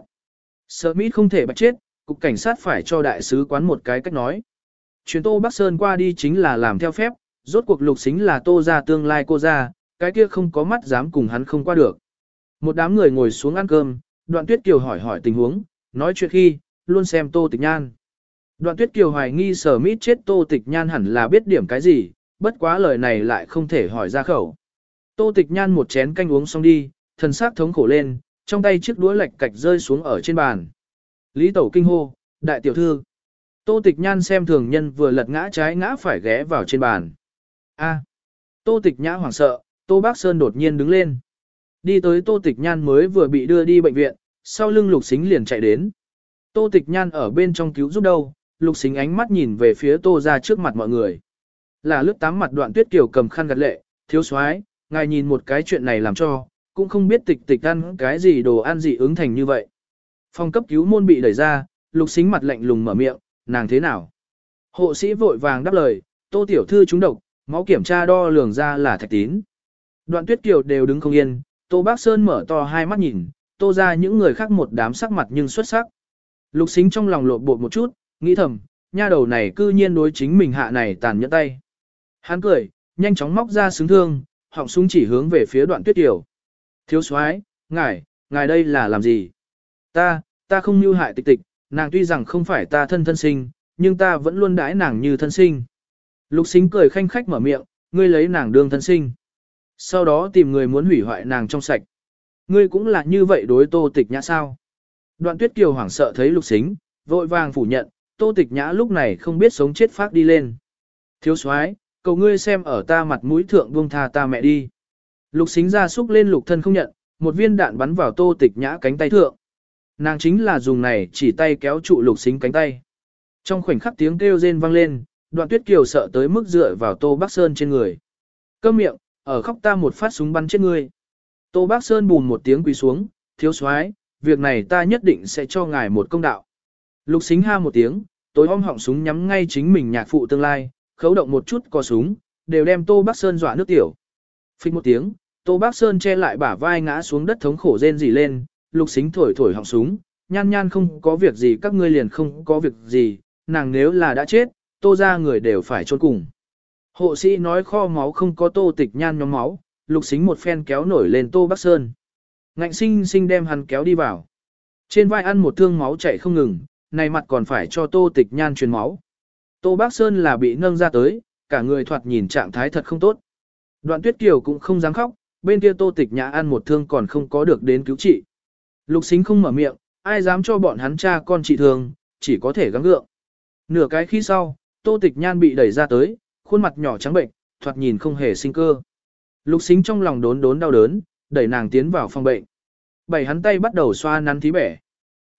Sợ Mít không thể bạch chết, cục cảnh sát phải cho đại sứ quán một cái cách nói. Chuyến Tô Bắc Sơn qua đi chính là làm theo phép, rốt cuộc lục xính là Tô ra tương lai cô ra, cái kia không có mắt dám cùng hắn không qua được. Một đám người ngồi xuống ăn cơm, đoạn tuyết kiều hỏi hỏi tình huống, nói chuyện khi, luôn xem tô tịch nhan. Đoạn tuyết kiều hoài nghi sở mít chết tô tịch nhan hẳn là biết điểm cái gì, bất quá lời này lại không thể hỏi ra khẩu. Tô tịch nhan một chén canh uống xong đi, thần sắc thống khổ lên, trong tay chiếc đũa lệch cạch rơi xuống ở trên bàn. Lý tẩu kinh hô, đại tiểu thư. Tô tịch nhan xem thường nhân vừa lật ngã trái ngã phải ghé vào trên bàn. A. Tô tịch nhã hoảng sợ, Tô Bác Sơn đột nhiên đứng lên. Đi tới Tô Tịch Nhan mới vừa bị đưa đi bệnh viện, sau lưng Lục Xính liền chạy đến. Tô Tịch Nhan ở bên trong cứu giúp đâu, Lục Xính ánh mắt nhìn về phía Tô ra trước mặt mọi người. Là lướt tám mặt đoạn tuyết kiều cầm khăn gật lệ, thiếu soái ngài nhìn một cái chuyện này làm cho, cũng không biết tịch tịch ăn cái gì đồ ăn gì ứng thành như vậy. Phòng cấp cứu môn bị đẩy ra, Lục Xính mặt lạnh lùng mở miệng, nàng thế nào? Hộ sĩ vội vàng đáp lời, Tô tiểu thư trúng độc, máu kiểm tra đo lường ra là thạch tín. Đoạn tuyết kiều đều đứng không yên, Tô Bác Sơn mở to hai mắt nhìn, tô ra những người khác một đám sắc mặt nhưng xuất sắc. Lục xính trong lòng lộn bột một chút, nghĩ thầm, nha đầu này cư nhiên đối chính mình hạ này tàn nhẫn tay. Hắn cười, nhanh chóng móc ra xứng thương, họng súng chỉ hướng về phía đoạn tuyết tiểu. Thiếu soái, ngài, ngài đây là làm gì? Ta, ta không mưu hại tịch tịch, nàng tuy rằng không phải ta thân thân sinh, nhưng ta vẫn luôn đãi nàng như thân sinh. Lục xính cười khanh khách mở miệng, ngươi lấy nàng đương thân sinh. Sau đó tìm người muốn hủy hoại nàng trong sạch. Ngươi cũng là như vậy đối tô tịch nhã sao? Đoạn tuyết kiều hoảng sợ thấy lục xính, vội vàng phủ nhận, tô tịch nhã lúc này không biết sống chết phát đi lên. Thiếu soái cầu ngươi xem ở ta mặt mũi thượng buông tha ta mẹ đi. Lục xính ra xúc lên lục thân không nhận, một viên đạn bắn vào tô tịch nhã cánh tay thượng. Nàng chính là dùng này chỉ tay kéo trụ lục xính cánh tay. Trong khoảnh khắc tiếng kêu rên vang lên, đoạn tuyết kiều sợ tới mức dựa vào tô bắc sơn trên người. Câm miệng, ở khóc ta một phát súng bắn chết ngươi. Tô Bác Sơn bùn một tiếng quỳ xuống, thiếu soái, việc này ta nhất định sẽ cho ngài một công đạo. Lục xính ha một tiếng, tối om họng súng nhắm ngay chính mình nhạc phụ tương lai, khấu động một chút co súng, đều đem Tô Bác Sơn dọa nước tiểu. Phích một tiếng, Tô Bác Sơn che lại bả vai ngã xuống đất thống khổ rên rỉ lên, lục xính thổi thổi họng súng, nhan nhan không có việc gì các ngươi liền không có việc gì, nàng nếu là đã chết, tô ra người đều phải trôn cùng. Hộ sĩ nói kho máu không có tô tịch nhan nhóm máu, lục xính một phen kéo nổi lên tô bắc sơn. Ngạnh sinh sinh đem hắn kéo đi vào. Trên vai ăn một thương máu chảy không ngừng, này mặt còn phải cho tô tịch nhan truyền máu. Tô bắc Sơn là bị nâng ra tới, cả người thoạt nhìn trạng thái thật không tốt. Đoạn tuyết kiều cũng không dám khóc, bên kia tô tịch nhã ăn một thương còn không có được đến cứu trị. Lục xính không mở miệng, ai dám cho bọn hắn cha con trị thương, chỉ có thể gắng gượng. Nửa cái khi sau, tô tịch nhan bị đẩy ra tới, khuôn mặt nhỏ trắng bệnh, thoạt nhìn không hề sinh cơ. Lục xính trong lòng đốn đốn đau đớn, đẩy nàng tiến vào phòng bệnh. Bảy hắn tay bắt đầu xoa nắn thí bẻ.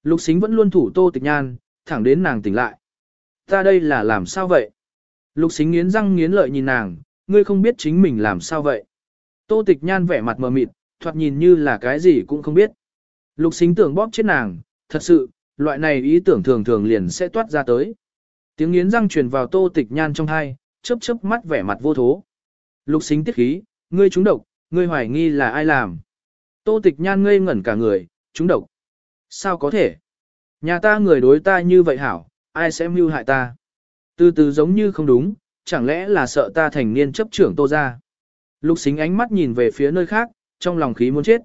Lục xính vẫn luôn thủ tô tịch nhan, thẳng đến nàng tỉnh lại. Ta đây là làm sao vậy? Lục xính nghiến răng nghiến lợi nhìn nàng, ngươi không biết chính mình làm sao vậy. Tô tịch nhan vẻ mặt mờ mịt, thoạt nhìn như là cái gì cũng không biết. Lục xính tưởng bóp chết nàng, thật sự, loại này ý tưởng thường thường liền sẽ toát ra tới. Tiếng nghiến răng truyền vào tô tịch nhan trong hai, chớp chớp mắt vẻ mặt vô thố. Lục xính tiết khí, ngươi trúng độc, ngươi hoài nghi là ai làm. Tô tịch nhan ngây ngẩn cả người, trúng độc. Sao có thể? Nhà ta người đối ta như vậy hảo, ai sẽ mưu hại ta? Từ từ giống như không đúng, chẳng lẽ là sợ ta thành niên chấp trưởng tô ra? Lục xính ánh mắt nhìn về phía nơi khác, trong lòng khí muốn chết.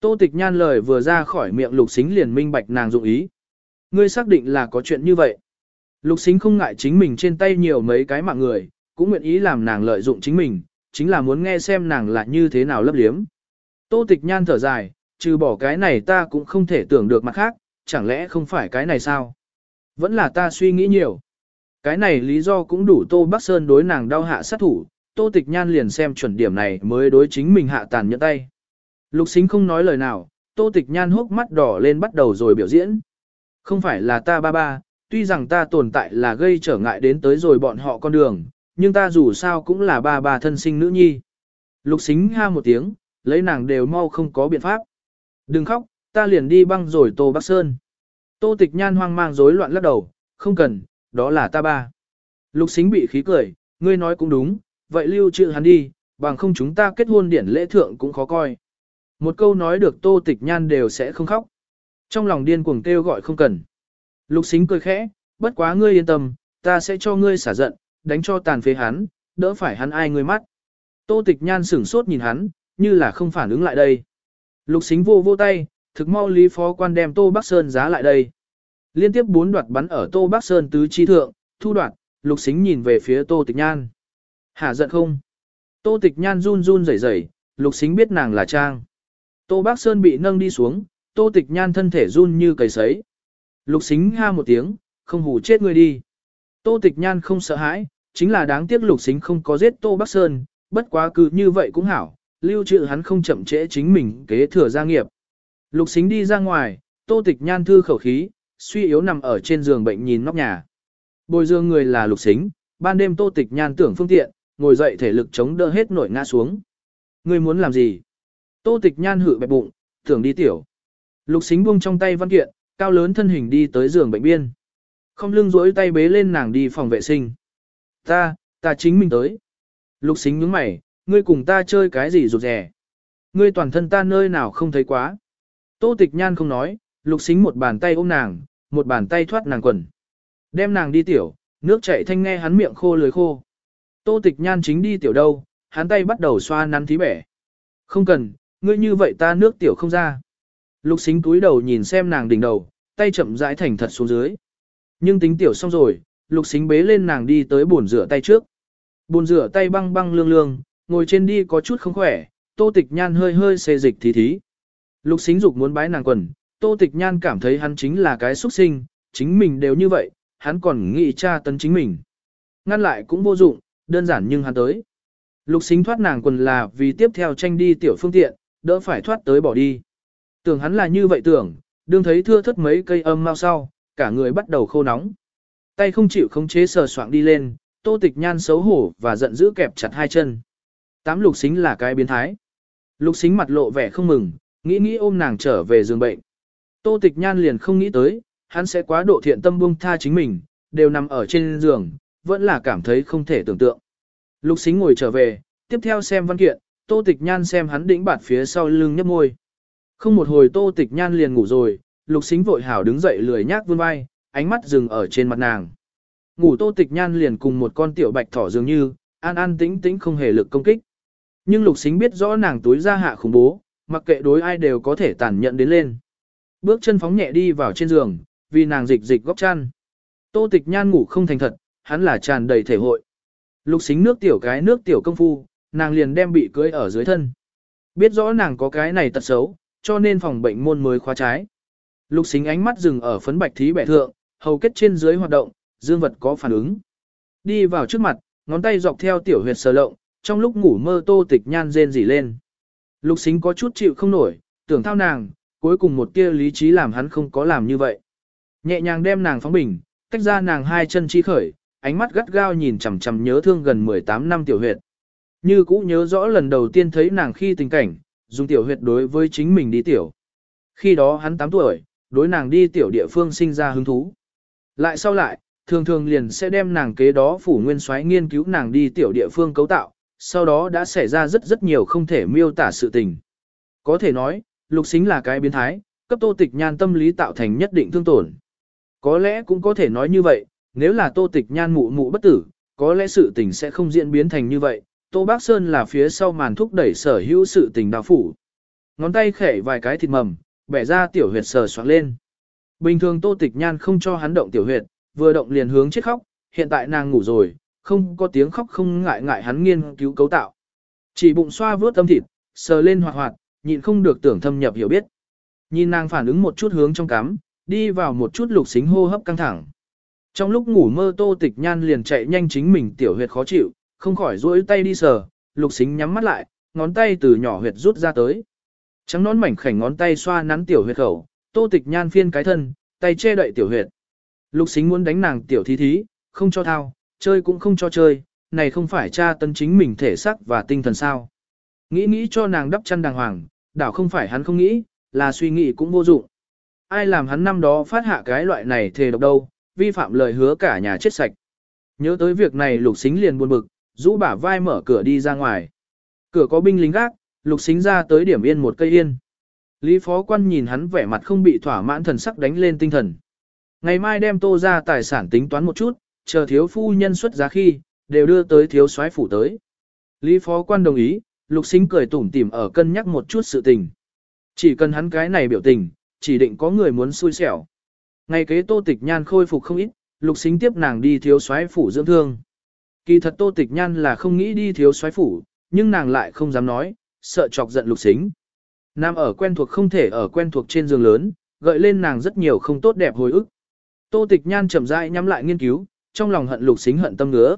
Tô tịch nhan lời vừa ra khỏi miệng lục xính liền minh bạch nàng dụng ý. Ngươi xác định là có chuyện như vậy. Lục xính không ngại chính mình trên tay nhiều mấy cái mạng người, cũng nguyện ý làm nàng lợi dụng chính mình, chính là muốn nghe xem nàng là như thế nào lấp liếm. Tô tịch nhan thở dài, trừ bỏ cái này ta cũng không thể tưởng được mặt khác, chẳng lẽ không phải cái này sao? Vẫn là ta suy nghĩ nhiều. Cái này lý do cũng đủ Tô Bắc Sơn đối nàng đau hạ sát thủ, Tô Tịch Nhan liền xem chuẩn điểm này mới đối chính mình hạ tàn nhẫn tay. Lục xính không nói lời nào, Tô Tịch Nhan hốc mắt đỏ lên bắt đầu rồi biểu diễn. Không phải là ta ba ba, tuy rằng ta tồn tại là gây trở ngại đến tới rồi bọn họ con đường, nhưng ta dù sao cũng là ba bà thân sinh nữ nhi. Lục xính ha một tiếng, lấy nàng đều mau không có biện pháp. Đừng khóc, ta liền đi băng rồi Tô Bắc Sơn. Tô tịch nhan hoang mang rối loạn lắc đầu, không cần, đó là ta ba. Lục xính bị khí cười, ngươi nói cũng đúng, vậy lưu trữ hắn đi, bằng không chúng ta kết hôn điển lễ thượng cũng khó coi. Một câu nói được tô tịch nhan đều sẽ không khóc. Trong lòng điên cuồng kêu gọi không cần. Lục xính cười khẽ, bất quá ngươi yên tâm, ta sẽ cho ngươi xả giận, đánh cho tàn phế hắn, đỡ phải hắn ai ngươi mắt. Tô tịch nhan sửng sốt nhìn hắn, như là không phản ứng lại đây. Lục xính vô vô tay, thực mau lý phó quan đem Tô Bắc Sơn giá lại đây. Liên tiếp bốn đoạt bắn ở Tô Bắc Sơn tứ chi thượng, thu đoạt, lục xính nhìn về phía Tô Tịch Nhan. Hả giận không? Tô Tịch Nhan run run rẩy rẩy, lục xính biết nàng là Trang. Tô Bắc Sơn bị nâng đi xuống, Tô Tịch Nhan thân thể run như cầy sấy. Lục xính ha một tiếng, không hù chết người đi. Tô Tịch Nhan không sợ hãi, chính là đáng tiếc lục xính không có giết Tô Bắc Sơn, bất quá cứ như vậy cũng hảo, lưu trữ hắn không chậm trễ chính mình kế thừa gia nghiệp. Lục xính đi ra ngoài, Tô Tịch Nhan thư khẩu khí, suy yếu nằm ở trên giường bệnh nhìn nóc nhà. Bồi dương người là lục xính, ban đêm Tô Tịch Nhan tưởng phương tiện, ngồi dậy thể lực chống đỡ hết nổi ngã xuống. Ngươi muốn làm gì? Tô Tịch Nhan hự bẹp bụng, tưởng đi tiểu. Lục xính buông trong tay văn kiện, cao lớn thân hình đi tới giường bệnh biên. Không lưng rỗi tay bế lên nàng đi phòng vệ sinh. Ta, ta chính mình tới. Lục xính nhướng mày, ngươi cùng ta chơi cái gì rụt rẻ. Ngươi toàn thân ta nơi nào không thấy quá. Tô tịch nhan không nói, lục xính một bàn tay ôm nàng, một bàn tay thoát nàng quần. Đem nàng đi tiểu, nước chảy thanh nghe hắn miệng khô lưới khô. Tô tịch nhan chính đi tiểu đâu, hắn tay bắt đầu xoa nắn thí bẻ. Không cần, ngươi như vậy ta nước tiểu không ra. Lục xính túi đầu nhìn xem nàng đỉnh đầu, tay chậm rãi thành thật xuống dưới. Nhưng tính tiểu xong rồi, lục xính bế lên nàng đi tới bồn rửa tay trước. Bồn rửa tay băng băng lương lương, ngồi trên đi có chút không khỏe, tô tịch nhan hơi hơi xê dịch thí thí. Lục xính dục muốn bái nàng quần, tô tịch nhan cảm thấy hắn chính là cái xuất sinh, chính mình đều như vậy, hắn còn nghĩ tra tấn chính mình. Ngăn lại cũng vô dụng, đơn giản nhưng hắn tới. Lục xính thoát nàng quần là vì tiếp theo tranh đi tiểu phương tiện, đỡ phải thoát tới bỏ đi. Tưởng hắn là như vậy tưởng, đương thấy thưa thất mấy cây âm mau sau, cả người bắt đầu khô nóng. Tay không chịu khống chế sờ soạng đi lên, tô tịch nhan xấu hổ và giận dữ kẹp chặt hai chân. Tám lục xính là cái biến thái. Lục xính mặt lộ vẻ không mừng, nghĩ nghĩ ôm nàng trở về giường bệnh. Tô tịch nhan liền không nghĩ tới, hắn sẽ quá độ thiện tâm buông tha chính mình, đều nằm ở trên giường, vẫn là cảm thấy không thể tưởng tượng. Lục xính ngồi trở về, tiếp theo xem văn kiện, tô tịch nhan xem hắn đĩnh bạt phía sau lưng nhấp môi. Không một hồi tô tịch nhan liền ngủ rồi, lục xính vội hảo đứng dậy lười nhác vươn vai, ánh mắt dừng ở trên mặt nàng. Ngủ tô tịch nhan liền cùng một con tiểu bạch thỏ dường như, an an tĩnh tĩnh không hề lực công kích. Nhưng lục xính biết rõ nàng túi ra hạ khủng bố, mặc kệ đối ai đều có thể tàn nhận đến lên. Bước chân phóng nhẹ đi vào trên giường, vì nàng dịch dịch góc chăn. Tô tịch nhan ngủ không thành thật, hắn là tràn đầy thể hội. Lục xính nước tiểu cái nước tiểu công phu, nàng liền đem bị cưới ở dưới thân. Biết rõ nàng có cái này tật xấu, cho nên phòng bệnh môn mới khóa trái. Lục xính ánh mắt dừng ở phấn bạch thí bẻ thượng, hầu kết trên dưới hoạt động, dương vật có phản ứng. Đi vào trước mặt, ngón tay dọc theo tiểu huyệt sờ lộng, trong lúc ngủ mơ tô tịch nhan rên rỉ lên. Lục xính có chút chịu không nổi, tưởng thao nàng, cuối cùng một tia lý trí làm hắn không có làm như vậy. Nhẹ nhàng đem nàng phóng bình, tách ra nàng hai chân chi khởi, ánh mắt gắt gao nhìn chằm chằm nhớ thương gần 18 năm tiểu huyệt. Như cũ nhớ rõ lần đầu tiên thấy nàng khi tình cảnh, dùng tiểu huyệt đối với chính mình đi tiểu. Khi đó hắn 8 tuổi, đối nàng đi tiểu địa phương sinh ra hứng thú. Lại sau lại, thường thường liền sẽ đem nàng kế đó phủ nguyên soái nghiên cứu nàng đi tiểu địa phương cấu tạo, sau đó đã xảy ra rất rất nhiều không thể miêu tả sự tình. Có thể nói, lục xính là cái biến thái, cấp tô tịch nhan tâm lý tạo thành nhất định thương tổn. Có lẽ cũng có thể nói như vậy, nếu là tô tịch nhan mụ mụ bất tử, có lẽ sự tình sẽ không diễn biến thành như vậy, tô bác sơn là phía sau màn thúc đẩy sở hữu sự tình đào phủ. Ngón tay khẽ vài cái thịt mầm, bẻ ra tiểu huyệt sờ soạn lên. Bình thường tô tịch nhan không cho hắn động tiểu huyệt, vừa động liền hướng chết khóc, hiện tại nàng ngủ rồi, không có tiếng khóc không ngại ngại hắn nghiên cứu cấu tạo. Chỉ bụng xoa vớt âm thịt, sờ lên hoạt hoạt, nhịn không được tưởng thâm nhập hiểu biết. Nhìn nàng phản ứng một chút hướng trong cắm, đi vào một chút lục xính hô hấp căng thẳng. Trong lúc ngủ mơ tô tịch nhan liền chạy nhanh chính mình tiểu huyệt khó chịu, không khỏi duỗi tay đi sờ, lục xính nhắm mắt lại, ngón tay từ nhỏ huyệt rút ra tới. Trắng nón mảnh khảnh ngón tay xoa nắn tiểu huyệt khẩu, tô tịch nhan phiên cái thân, tay che đậy tiểu huyệt. Lục xính muốn đánh nàng tiểu thí thí, không cho thao, chơi cũng không cho chơi, này không phải cha tân chính mình thể xác và tinh thần sao. Nghĩ nghĩ cho nàng đắp chăn đàng hoàng, đảo không phải hắn không nghĩ, là suy nghĩ cũng vô dụng. Ai làm hắn năm đó phát hạ cái loại này thề độc đâu, vi phạm lời hứa cả nhà chết sạch. Nhớ tới việc này lục xính liền buồn bực, rũ bả vai mở cửa đi ra ngoài. Cửa có binh lính gác, lục xính ra tới điểm yên một cây yên. Lý phó quan nhìn hắn vẻ mặt không bị thỏa mãn thần sắc đánh lên tinh thần. Ngày mai đem tô ra tài sản tính toán một chút, chờ thiếu phu nhân xuất giá khi, đều đưa tới thiếu soái phủ tới. Lý phó quan đồng ý, lục xính cười tủm tỉm ở cân nhắc một chút sự tình. Chỉ cần hắn cái này biểu tình, chỉ định có người muốn xui xẻo. Ngày kế tô tịch nhan khôi phục không ít, lục xính tiếp nàng đi thiếu soái phủ dưỡng thương. Kỳ thật tô tịch nhan là không nghĩ đi thiếu soái phủ, nhưng nàng lại không dám nói, sợ chọc giận lục xính. Nam ở quen thuộc không thể ở quen thuộc trên giường lớn, gợi lên nàng rất nhiều không tốt đẹp hồi ức. Tô tịch nhan chậm rãi nhắm lại nghiên cứu, trong lòng hận lục xính hận tâm ngứa.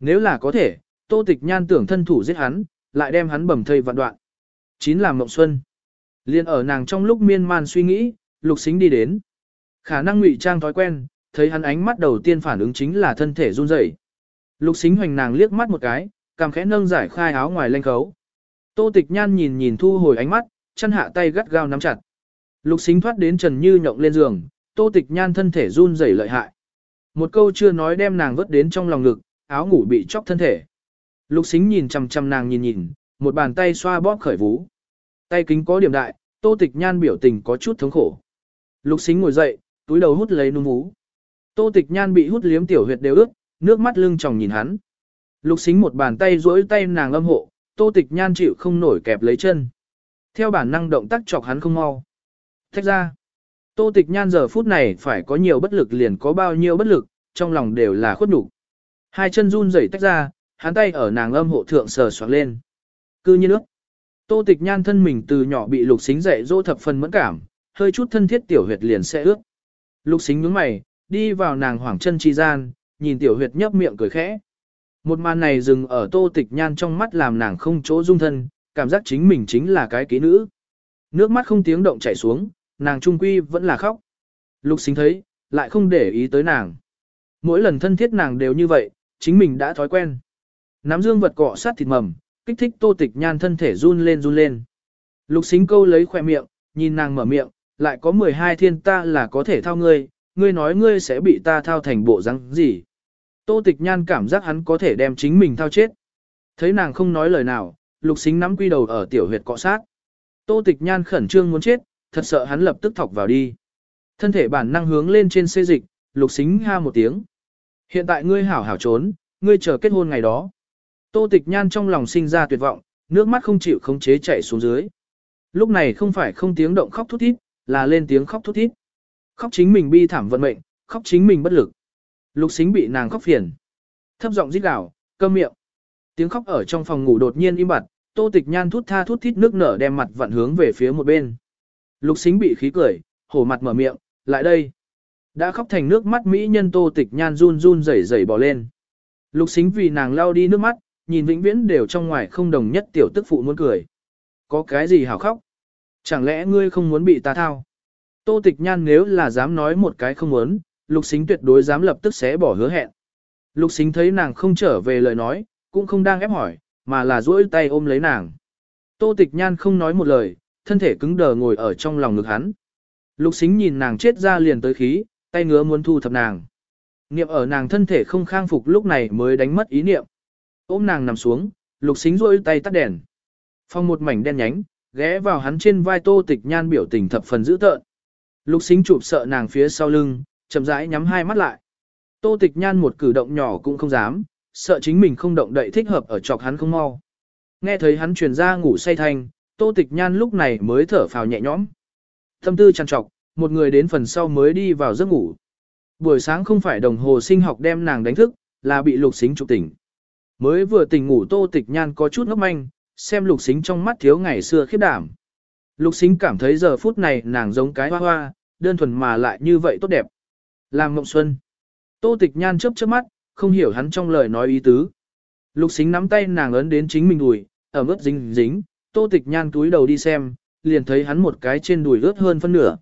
Nếu là có thể, tô tịch nhan tưởng thân thủ giết hắn, lại đem hắn bầm thây vạn đoạn. Chín làm mộng xuân. Liên ở nàng trong lúc miên man suy nghĩ, lục xính đi đến. Khả năng ngụy trang thói quen, thấy hắn ánh mắt đầu tiên phản ứng chính là thân thể run rẩy. Lục xính hoành nàng liếc mắt một cái, cảm khẽ nâng giải khai áo ngoài lên khấu. Tô tịch nhan nhìn nhìn thu hồi ánh mắt, chân hạ tay gắt gao nắm chặt. Lục xính thoát đến trần như nhộng lên giường, tô tịch nhan thân thể run rẩy lợi hại. Một câu chưa nói đem nàng vớt đến trong lòng ngực, áo ngủ bị chóc thân thể. Lục xính nhìn chằm chằm nàng nhìn nhìn, một bàn tay xoa bóp khởi vú. Tay kính có điểm đại, tô tịch nhan biểu tình có chút thống khổ. Lục xính ngồi dậy, túi đầu hút lấy núm vú. Tô tịch nhan bị hút liếm tiểu huyệt đều ướt, nước mắt lưng tròng nhìn hắn. Lục xính một bàn tay duỗi tay nàng âm hộ, tô tịch nhan chịu không nổi kẹp lấy chân. Theo bản năng động tác chọc hắn không mau. Thách ra. Tô tịch nhan giờ phút này phải có nhiều bất lực liền có bao nhiêu bất lực, trong lòng đều là khuất nhục. Hai chân run rẩy tách ra, hắn tay ở nàng âm hộ thượng sờ soạn lên. Cư như nước. Tô tịch nhan thân mình từ nhỏ bị lục xính dạy dỗ thập phần mẫn cảm, hơi chút thân thiết tiểu huyệt liền sẽ ướt. Lục xính nhướng mày, đi vào nàng hoảng chân chi gian, nhìn tiểu huyệt nhấp miệng cười khẽ. Một màn này dừng ở tô tịch nhan trong mắt làm nàng không chỗ dung thân, cảm giác chính mình chính là cái ký nữ. Nước mắt không tiếng động chảy xuống, nàng trung quy vẫn là khóc. Lục xính thấy, lại không để ý tới nàng. Mỗi lần thân thiết nàng đều như vậy, chính mình đã thói quen. Nắm dương vật cọ sát thịt mầm, kích thích tô tịch nhan thân thể run lên run lên. Lục xính câu lấy khoe miệng, nhìn nàng mở miệng, lại có 12 thiên ta là có thể thao ngươi, ngươi nói ngươi sẽ bị ta thao thành bộ răng gì. Tô tịch nhan cảm giác hắn có thể đem chính mình thao chết. Thấy nàng không nói lời nào, lục xính nắm quy đầu ở tiểu huyệt cọ sát. Tô tịch nhan khẩn trương muốn chết, thật sợ hắn lập tức thọc vào đi. Thân thể bản năng hướng lên trên xê dịch, lục xính ha một tiếng. Hiện tại ngươi hảo hảo trốn, ngươi chờ kết hôn ngày đó. Tô tịch nhan trong lòng sinh ra tuyệt vọng, nước mắt không chịu khống chế chảy xuống dưới. Lúc này không phải không tiếng động khóc thút thít, là lên tiếng khóc thút thít. Khóc chính mình bi thảm vận mệnh, khóc chính mình bất lực. Lục xính bị nàng khóc phiền. Thấp giọng rít gào, cơm miệng. Tiếng khóc ở trong phòng ngủ đột nhiên im bặt, tô tịch nhan thút tha thút thít nước nở đem mặt vặn hướng về phía một bên. Lục xính bị khí cười, hổ mặt mở miệng, lại đây. Đã khóc thành nước mắt mỹ nhân tô tịch nhan run run rẩy rẩy bỏ lên. Lục xính vì nàng lao đi nước mắt, nhìn vĩnh viễn đều trong ngoài không đồng nhất tiểu tức phụ muốn cười. Có cái gì hảo khóc? Chẳng lẽ ngươi không muốn bị ta thao? Tô tịch nhan nếu là dám nói một cái không muốn, lục xính tuyệt đối dám lập tức sẽ bỏ hứa hẹn. Lục xính thấy nàng không trở về lời nói, cũng không đang ép hỏi, mà là duỗi tay ôm lấy nàng. Tô tịch nhan không nói một lời, thân thể cứng đờ ngồi ở trong lòng ngực hắn. Lục xính nhìn nàng chết ra liền tới khí, tay ngứa muốn thu thập nàng. Niệm ở nàng thân thể không khang phục lúc này mới đánh mất ý niệm. Ôm nàng nằm xuống, lục xính rôi tay tắt đèn. Phong một mảnh đen nhánh, ghé vào hắn trên vai tô tịch nhan biểu tình thập phần dữ tợn. Lục xính chụp sợ nàng phía sau lưng, chậm rãi nhắm hai mắt lại. Tô tịch nhan một cử động nhỏ cũng không dám, sợ chính mình không động đậy thích hợp ở chọc hắn không mau. Nghe thấy hắn truyền ra ngủ say thanh, tô tịch nhan lúc này mới thở phào nhẹ nhõm. Thâm tư trằn trọc, một người đến phần sau mới đi vào giấc ngủ. Buổi sáng không phải đồng hồ sinh học đem nàng đánh thức, là bị lục xính trục tỉnh. Mới vừa tỉnh ngủ tô tịch nhan có chút ngốc manh, xem lục xính trong mắt thiếu ngày xưa khiếp đảm. Lục xính cảm thấy giờ phút này nàng giống cái hoa hoa, đơn thuần mà lại như vậy tốt đẹp. Làm mộng xuân. Tô tịch nhan chớp chớp mắt, không hiểu hắn trong lời nói ý tứ. Lục xính nắm tay nàng ấn đến chính mình đùi, ở ướt dính dính, tô tịch nhan túi đầu đi xem, liền thấy hắn một cái trên đùi ướt hơn phân nửa.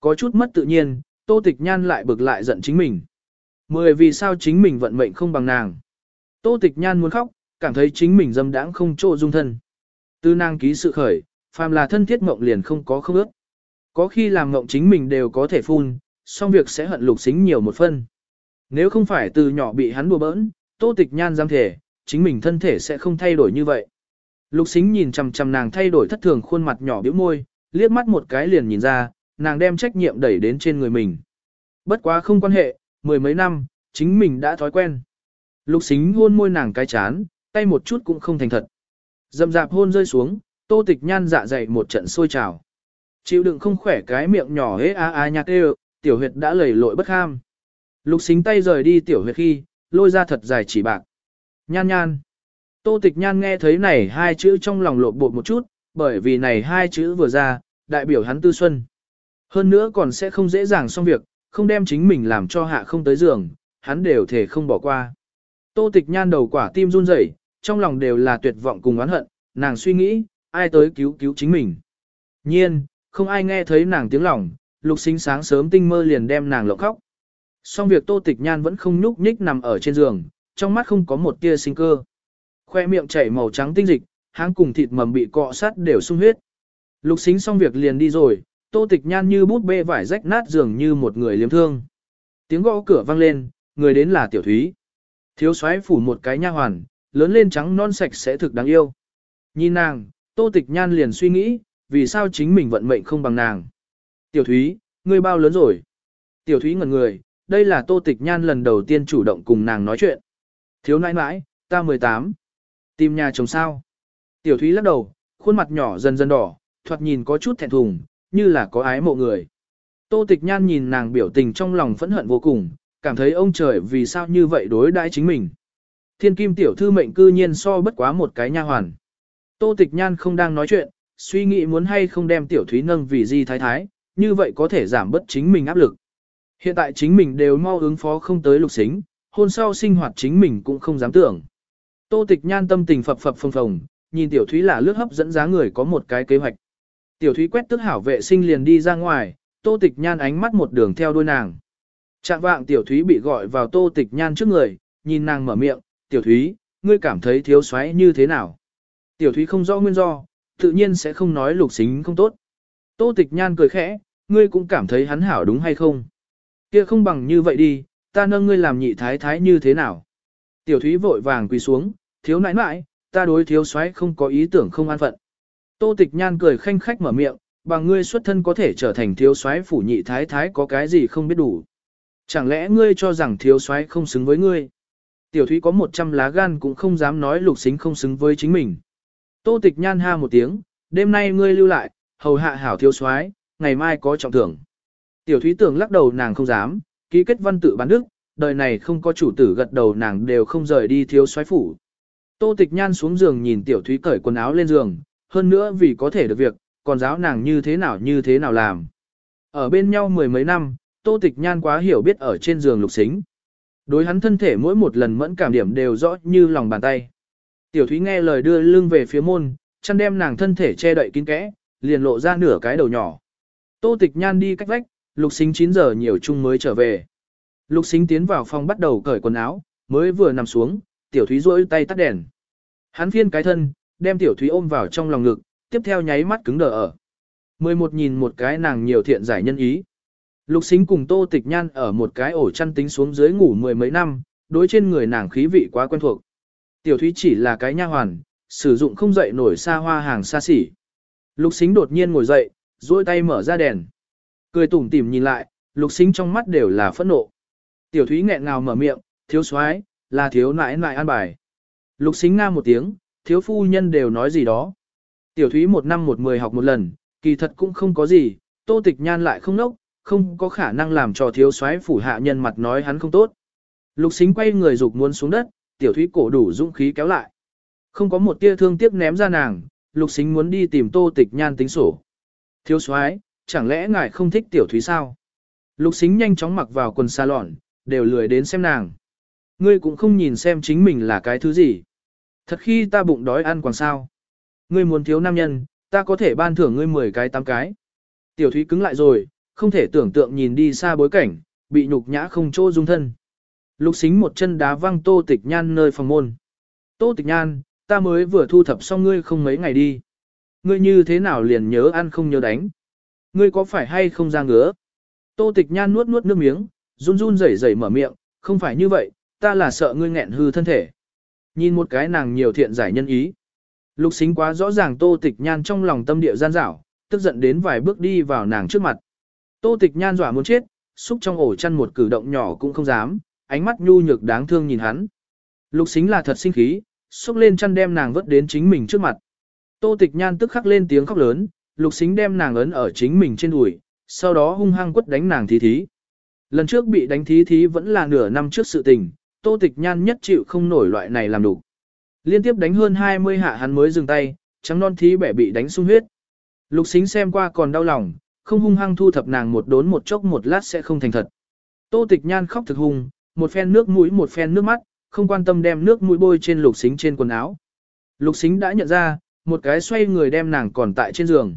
Có chút mất tự nhiên, tô tịch nhan lại bực lại giận chính mình. Mười vì sao chính mình vận mệnh không bằng nàng. Tô tịch nhan muốn khóc, cảm thấy chính mình dâm đãng không chỗ dung thân. tư nàng ký sự khởi, phàm là thân thiết mộng liền không có không ước. Có khi làm mộng chính mình đều có thể phun, xong việc sẽ hận lục xính nhiều một phân. Nếu không phải từ nhỏ bị hắn đùa bỡn, tô tịch nhan giam thể, chính mình thân thể sẽ không thay đổi như vậy. Lục xính nhìn chằm chằm nàng thay đổi thất thường khuôn mặt nhỏ biểu môi, liếc mắt một cái liền nhìn ra, nàng đem trách nhiệm đẩy đến trên người mình. Bất quá không quan hệ, mười mấy năm, chính mình đã thói quen. Lục xính hôn môi nàng cái chán, tay một chút cũng không thành thật. Dầm dạp hôn rơi xuống, tô tịch nhan dạ dày một trận sôi trào. Chịu đựng không khỏe cái miệng nhỏ hế a a nhạc đều, tiểu huyệt đã lầy lội bất ham. Lục xính tay rời đi tiểu huyệt khi, lôi ra thật dài chỉ bạc. Nhan nhan. Tô tịch nhan nghe thấy này hai chữ trong lòng lộn bột một chút, bởi vì này hai chữ vừa ra, đại biểu hắn tư xuân. Hơn nữa còn sẽ không dễ dàng xong việc, không đem chính mình làm cho hạ không tới giường, hắn đều thể không bỏ qua. Tô tịch nhan đầu quả tim run rẩy, trong lòng đều là tuyệt vọng cùng oán hận, nàng suy nghĩ, ai tới cứu cứu chính mình. Nhiên, không ai nghe thấy nàng tiếng lòng, lục xính sáng sớm tinh mơ liền đem nàng lộng khóc. Xong việc tô tịch nhan vẫn không nhúc nhích nằm ở trên giường, trong mắt không có một tia sinh cơ. Khoe miệng chảy màu trắng tinh dịch, háng cùng thịt mầm bị cọ sát đều sung huyết. Lục xính xong việc liền đi rồi, tô tịch nhan như bút bê vải rách nát giường như một người liếm thương. Tiếng gõ cửa vang lên, người đến là tiểu thúy. Thiếu soái phủ một cái nha hoàn, lớn lên trắng non sạch sẽ thực đáng yêu. Nhìn nàng, tô tịch nhan liền suy nghĩ, vì sao chính mình vận mệnh không bằng nàng. Tiểu thúy, ngươi bao lớn rồi? Tiểu thúy ngẩn người, đây là tô tịch nhan lần đầu tiên chủ động cùng nàng nói chuyện. Thiếu nãi nãi, ta 18. Tìm nhà chồng sao? Tiểu thúy lắc đầu, khuôn mặt nhỏ dần dần đỏ, thoạt nhìn có chút thẹn thùng, như là có ái mộ người. Tô tịch nhan nhìn nàng biểu tình trong lòng phẫn hận vô cùng, cảm thấy ông trời vì sao như vậy đối đãi chính mình. Thiên kim tiểu thư mệnh cư nhiên so bất quá một cái nha hoàn. Tô tịch nhan không đang nói chuyện, suy nghĩ muốn hay không đem tiểu thúy nâng vì di thái thái, như vậy có thể giảm bớt chính mình áp lực. Hiện tại chính mình đều mau ứng phó không tới lục xính, hôn sau sinh hoạt chính mình cũng không dám tưởng. Tô tịch nhan tâm tình phập phập phồng phồng, nhìn tiểu thúy là lướt hấp dẫn giá người có một cái kế hoạch. Tiểu thúy quét tức hảo vệ sinh liền đi ra ngoài, tô tịch nhan ánh mắt một đường theo đuôi nàng. Trạng vạng tiểu thúy bị gọi vào tô tịch nhan trước người, nhìn nàng mở miệng, tiểu thúy, ngươi cảm thấy thiếu xoáy như thế nào? Tiểu thúy không rõ nguyên do, tự nhiên sẽ không nói lục xính không tốt. Tô tịch nhan cười khẽ, ngươi cũng cảm thấy hắn hảo đúng hay không? Kia không bằng như vậy đi, ta nâng ngươi làm nhị thái thái như thế nào? Tiểu thúy vội vàng quỳ xuống, thiếu nãi nãi, ta đối thiếu soái không có ý tưởng không an phận. Tô tịch nhan cười khanh khách mở miệng, bằng ngươi xuất thân có thể trở thành thiếu soái phủ nhị thái thái có cái gì không biết đủ. Chẳng lẽ ngươi cho rằng thiếu soái không xứng với ngươi? Tiểu thúy có một trăm lá gan cũng không dám nói lục xính không xứng với chính mình. Tô tịch nhan ha một tiếng, đêm nay ngươi lưu lại, hầu hạ hảo thiếu soái, ngày mai có trọng thưởng. Tiểu thúy tưởng lắc đầu nàng không dám, ký kết văn tự bán đức, đời này không có chủ tử gật đầu nàng đều không rời đi thiếu soái phủ. Tô tịch nhan xuống giường nhìn tiểu thúy cởi quần áo lên giường, hơn nữa vì có thể được việc, còn giáo nàng như thế nào như thế nào làm. Ở bên nhau mười mấy năm, tô tịch nhan quá hiểu biết ở trên giường lục xính. Đối hắn thân thể mỗi một lần mẫn cảm điểm đều rõ như lòng bàn tay. Tiểu thúy nghe lời đưa lưng về phía môn, chăn đem nàng thân thể che đậy kín kẽ, liền lộ ra nửa cái đầu nhỏ. Tô tịch nhan đi cách vách, lục xính 9 giờ nhiều chung mới trở về. Lục xính tiến vào phòng bắt đầu cởi quần áo, mới vừa nằm xuống, tiểu thúy rỗi tay tắt đèn. Hắn phiên cái thân, đem tiểu thúy ôm vào trong lòng ngực, tiếp theo nháy mắt cứng đờ ở. Mười một nhìn một cái nàng nhiều thiện giải nhân ý. Lục xính cùng tô tịch nhan ở một cái ổ chăn tính xuống dưới ngủ mười mấy năm, đối trên người nàng khí vị quá quen thuộc. Tiểu thúy chỉ là cái nha hoàn, sử dụng không dậy nổi xa hoa hàng xa xỉ. Lục xính đột nhiên ngồi dậy, duỗi tay mở ra đèn. Cười tủm tỉm nhìn lại, lục xính trong mắt đều là phẫn nộ. Tiểu thúy nghẹn ngào mở miệng, thiếu soái là thiếu nãi nãi an bài. Lục xính nga một tiếng, thiếu phu nhân đều nói gì đó. Tiểu thúy một năm một mười học một lần, kỳ thật cũng không có gì, tô tịch nhan lại không nốc, không có khả năng làm cho thiếu soái phủ hạ nhân mặt nói hắn không tốt. Lục xính quay người dục muốn xuống đất, tiểu thúy cổ đủ dũng khí kéo lại. Không có một tia thương tiếc ném ra nàng, lục xính muốn đi tìm tô tịch nhan tính sổ. Thiếu soái chẳng lẽ ngài không thích tiểu thúy sao? Lục xính nhanh chóng mặc vào quần xa lọn, đều lười đến xem nàng. Ngươi cũng không nhìn xem chính mình là cái thứ gì. Thật khi ta bụng đói ăn còn sao. Ngươi muốn thiếu nam nhân, ta có thể ban thưởng ngươi 10 cái 8 cái. Tiểu thúy cứng lại rồi, không thể tưởng tượng nhìn đi xa bối cảnh, bị nhục nhã không chỗ dung thân. Lục xính một chân đá văng tô tịch nhan nơi phòng môn. Tô tịch nhan, ta mới vừa thu thập xong ngươi không mấy ngày đi. Ngươi như thế nào liền nhớ ăn không nhớ đánh. Ngươi có phải hay không ra ngứa? Tô tịch nhan nuốt nuốt nước miếng, run run rẩy rẩy mở miệng, không phải như vậy, ta là sợ ngươi nghẹn hư thân thể. Nhìn một cái nàng nhiều thiện giải nhân ý. Lục xính quá rõ ràng tô tịch nhan trong lòng tâm địa gian dảo, tức giận đến vài bước đi vào nàng trước mặt. Tô tịch nhan dọa muốn chết, xúc trong ổ chăn một cử động nhỏ cũng không dám, ánh mắt nhu nhược đáng thương nhìn hắn. Lục xính là thật sinh khí, xúc lên chăn đem nàng vớt đến chính mình trước mặt. Tô tịch nhan tức khắc lên tiếng khóc lớn, lục xính đem nàng ấn ở chính mình trên đùi, sau đó hung hăng quất đánh nàng thí thí. Lần trước bị đánh thí thí vẫn là nửa năm trước sự tình, tô tịch nhan nhất chịu không nổi loại này làm đủ. Liên tiếp đánh hơn 20 hạ hắn mới dừng tay, trắng non thí bẻ bị đánh sung huyết. Lục xính xem qua còn đau lòng, không hung hăng thu thập nàng một đốn một chốc một lát sẽ không thành thật. Tô tịch nhan khóc thực hung, một phen nước mũi một phen nước mắt, không quan tâm đem nước mũi bôi trên lục xính trên quần áo. Lục xính đã nhận ra, một cái xoay người đem nàng còn tại trên giường.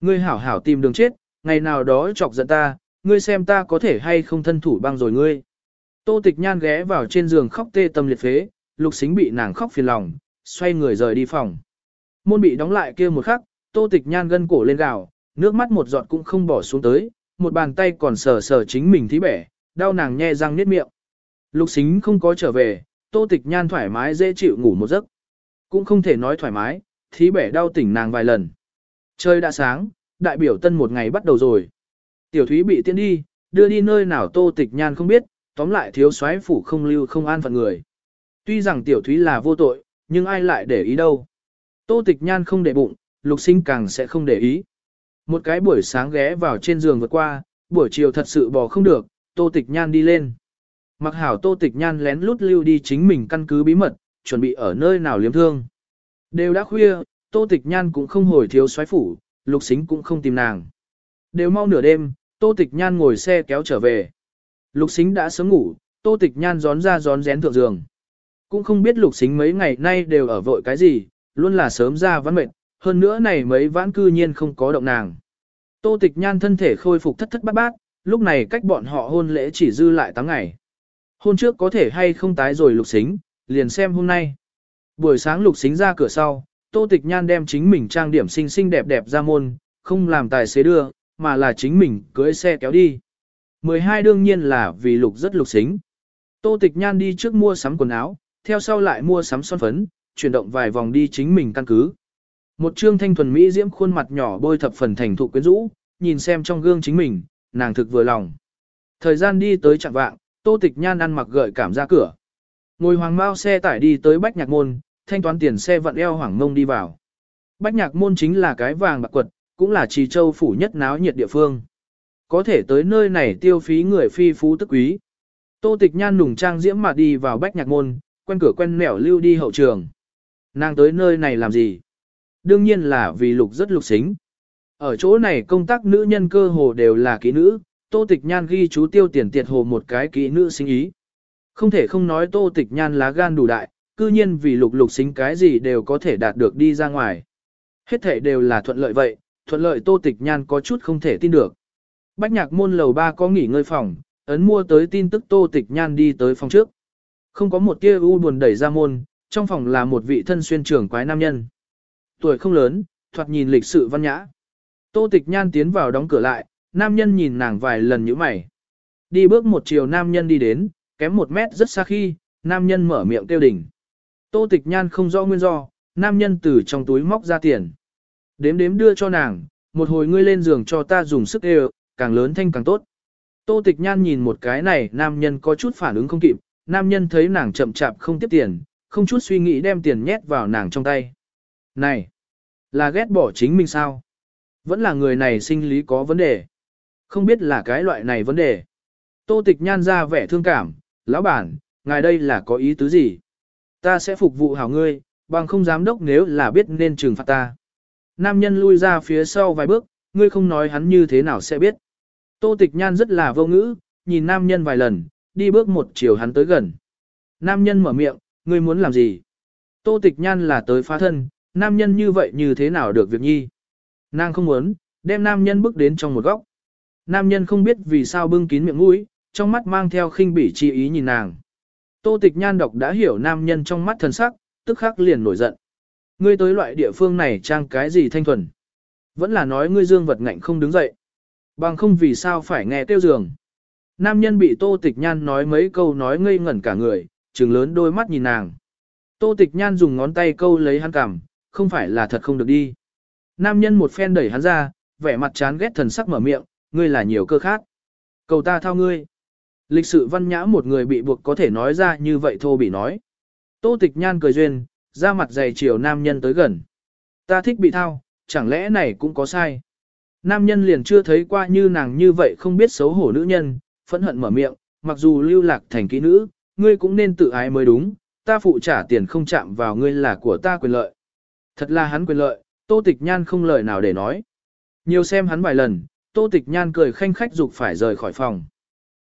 Ngươi hảo hảo tìm đường chết, ngày nào đó chọc giận ta, ngươi xem ta có thể hay không thân thủ băng rồi ngươi. Tô tịch nhan ghé vào trên giường khóc tê tâm liệt phế, lục xính bị nàng khóc phiền lòng, xoay người rời đi phòng. Môn bị đóng lại kia một khắc, tô tịch nhan gân cổ lên gào, nước mắt một giọt cũng không bỏ xuống tới, một bàn tay còn sờ sờ chính mình thí bẻ, đau nàng nhe răng niết miệng. Lục xính không có trở về, tô tịch nhan thoải mái dễ chịu ngủ một giấc. Cũng không thể nói thoải mái, thí bẻ đau tỉnh nàng vài lần. Trời đã sáng, đại biểu tân một ngày bắt đầu rồi. Tiểu thúy bị tiễn đi, đưa đi nơi nào tô tịch nhan không biết, tóm lại thiếu soái phủ không lưu không an phận người. Tuy rằng tiểu thúy là vô tội, nhưng ai lại để ý đâu. Tô tịch nhan không để bụng, lục sinh càng sẽ không để ý. Một cái buổi sáng ghé vào trên giường vượt qua, buổi chiều thật sự bò không được, tô tịch nhan đi lên. mặc hảo tô tịch nhan lén lút lưu đi chính mình căn cứ bí mật, chuẩn bị ở nơi nào liếm thương. Đều đã khuya, tô tịch nhan cũng không hồi thiếu xoáy phủ, lục xính cũng không tìm nàng. Đều mau nửa đêm, tô tịch nhan ngồi xe kéo trở về. Lục xính đã sớm ngủ, tô tịch nhan gión ra gión rén thượng giường. Cũng không biết lục xính mấy ngày nay đều ở vội cái gì, luôn là sớm ra vãn mệt, hơn nữa này mấy vãn cư nhiên không có động nàng. Tô tịch nhan thân thể khôi phục thất thất bát bát, lúc này cách bọn họ hôn lễ chỉ dư lại 8 ngày. Hôn trước có thể hay không tái rồi lục xính, liền xem hôm nay. Buổi sáng lục xính ra cửa sau, tô tịch nhan đem chính mình trang điểm xinh xinh đẹp đẹp ra môn, không làm tài xế đưa, mà là chính mình cưới xe kéo đi. 12 đương nhiên là vì lục rất lục xính. Tô tịch nhan đi trước mua sắm quần áo, theo sau lại mua sắm son phấn, chuyển động vài vòng đi chính mình căn cứ. Một trương thanh thuần mỹ diễm khuôn mặt nhỏ bôi thập phần thành thụ quyến rũ, nhìn xem trong gương chính mình, nàng thực vừa lòng. Thời gian đi tới chặng vạng, tô tịch nhan ăn mặc gợi cảm ra cửa. Ngồi hoàng bao xe tải đi tới bách nhạc môn, thanh toán tiền xe vận eo hoàng mông đi vào. Bách nhạc môn chính là cái vàng bạc quật, cũng là trì châu phủ nhất náo nhiệt địa phương. Có thể tới nơi này tiêu phí người phi phú tức quý. Tô tịch nhan nùng trang diễm mà đi vào bách nhạc môn, quen cửa quen nẻo lưu đi hậu trường. Nàng tới nơi này làm gì? Đương nhiên là vì lục rất lục xính. Ở chỗ này công tác nữ nhân cơ hồ đều là kỹ nữ, tô tịch nhan ghi chú tiêu tiền tiệt hồ một cái kỹ nữ sinh ý. Không thể không nói tô tịch nhan lá gan đủ đại, cư nhiên vì lục lục xính cái gì đều có thể đạt được đi ra ngoài. Hết thể đều là thuận lợi vậy, thuận lợi tô tịch nhan có chút không thể tin được. Bách nhạc môn lầu ba có nghỉ ngơi phòng, ấn mua tới tin tức tô tịch nhan đi tới phòng trước. Không có một tia u buồn đẩy ra môn, trong phòng là một vị thân xuyên trưởng quái nam nhân. Tuổi không lớn, thoạt nhìn lịch sự văn nhã. Tô tịch nhan tiến vào đóng cửa lại, nam nhân nhìn nàng vài lần như mày. Đi bước một chiều nam nhân đi đến, kém một mét rất xa khi, nam nhân mở miệng kêu đỉnh. Tô tịch nhan không rõ nguyên do, nam nhân từ trong túi móc ra tiền. Đếm đếm đưa cho nàng, một hồi ngươi lên giường cho ta dùng sức đều, càng lớn thanh càng tốt. Tô tịch nhan nhìn một cái này nam nhân có chút phản ứng không kịp, nam nhân thấy nàng chậm chạp không tiếp tiền, không chút suy nghĩ đem tiền nhét vào nàng trong tay. Này, là ghét bỏ chính mình sao? Vẫn là người này sinh lý có vấn đề. Không biết là cái loại này vấn đề. Tô tịch nhan ra vẻ thương cảm, lão bản, ngài đây là có ý tứ gì? Ta sẽ phục vụ hảo ngươi, bằng không giám đốc nếu là biết nên trừng phạt ta. Nam nhân lui ra phía sau vài bước, ngươi không nói hắn như thế nào sẽ biết. Tô tịch nhan rất là vô ngữ, nhìn nam nhân vài lần, đi bước một chiều hắn tới gần. Nam nhân mở miệng, ngươi muốn làm gì? Tô tịch nhan là tới phá thân, nam nhân như vậy như thế nào được việc nhi? Nàng không muốn, đem nam nhân bước đến trong một góc. Nam nhân không biết vì sao bưng kín miệng mũi, trong mắt mang theo khinh bỉ chi ý nhìn nàng. Tô tịch nhan đọc đã hiểu nam nhân trong mắt thần sắc, tức khắc liền nổi giận. Ngươi tới loại địa phương này trang cái gì thanh thuần? Vẫn là nói ngươi dương vật ngạnh không đứng dậy. Bằng không vì sao phải nghe tiêu giường. Nam nhân bị tô tịch nhan nói mấy câu nói ngây ngẩn cả người, trừng lớn đôi mắt nhìn nàng. Tô tịch nhan dùng ngón tay câu lấy hắn cằm, không phải là thật không được đi. Nam nhân một phen đẩy hắn ra, vẻ mặt chán ghét thần sắc mở miệng, ngươi là nhiều cơ khác. Cầu ta thao ngươi. Lịch sự văn nhã một người bị buộc có thể nói ra như vậy thô bị nói. Tô tịch nhan cười duyên, ra mặt dày chiều nam nhân tới gần. Ta thích bị thao, chẳng lẽ này cũng có sai. Nam nhân liền chưa thấy qua như nàng như vậy không biết xấu hổ nữ nhân, phẫn hận mở miệng, mặc dù lưu lạc thành kỹ nữ, ngươi cũng nên tự ái mới đúng, ta phụ trả tiền không chạm vào ngươi là của ta quyền lợi. Thật là hắn quyền lợi, tô tịch nhan không lời nào để nói. Nhiều xem hắn vài lần, tô tịch nhan cười khanh khách dục phải rời khỏi phòng.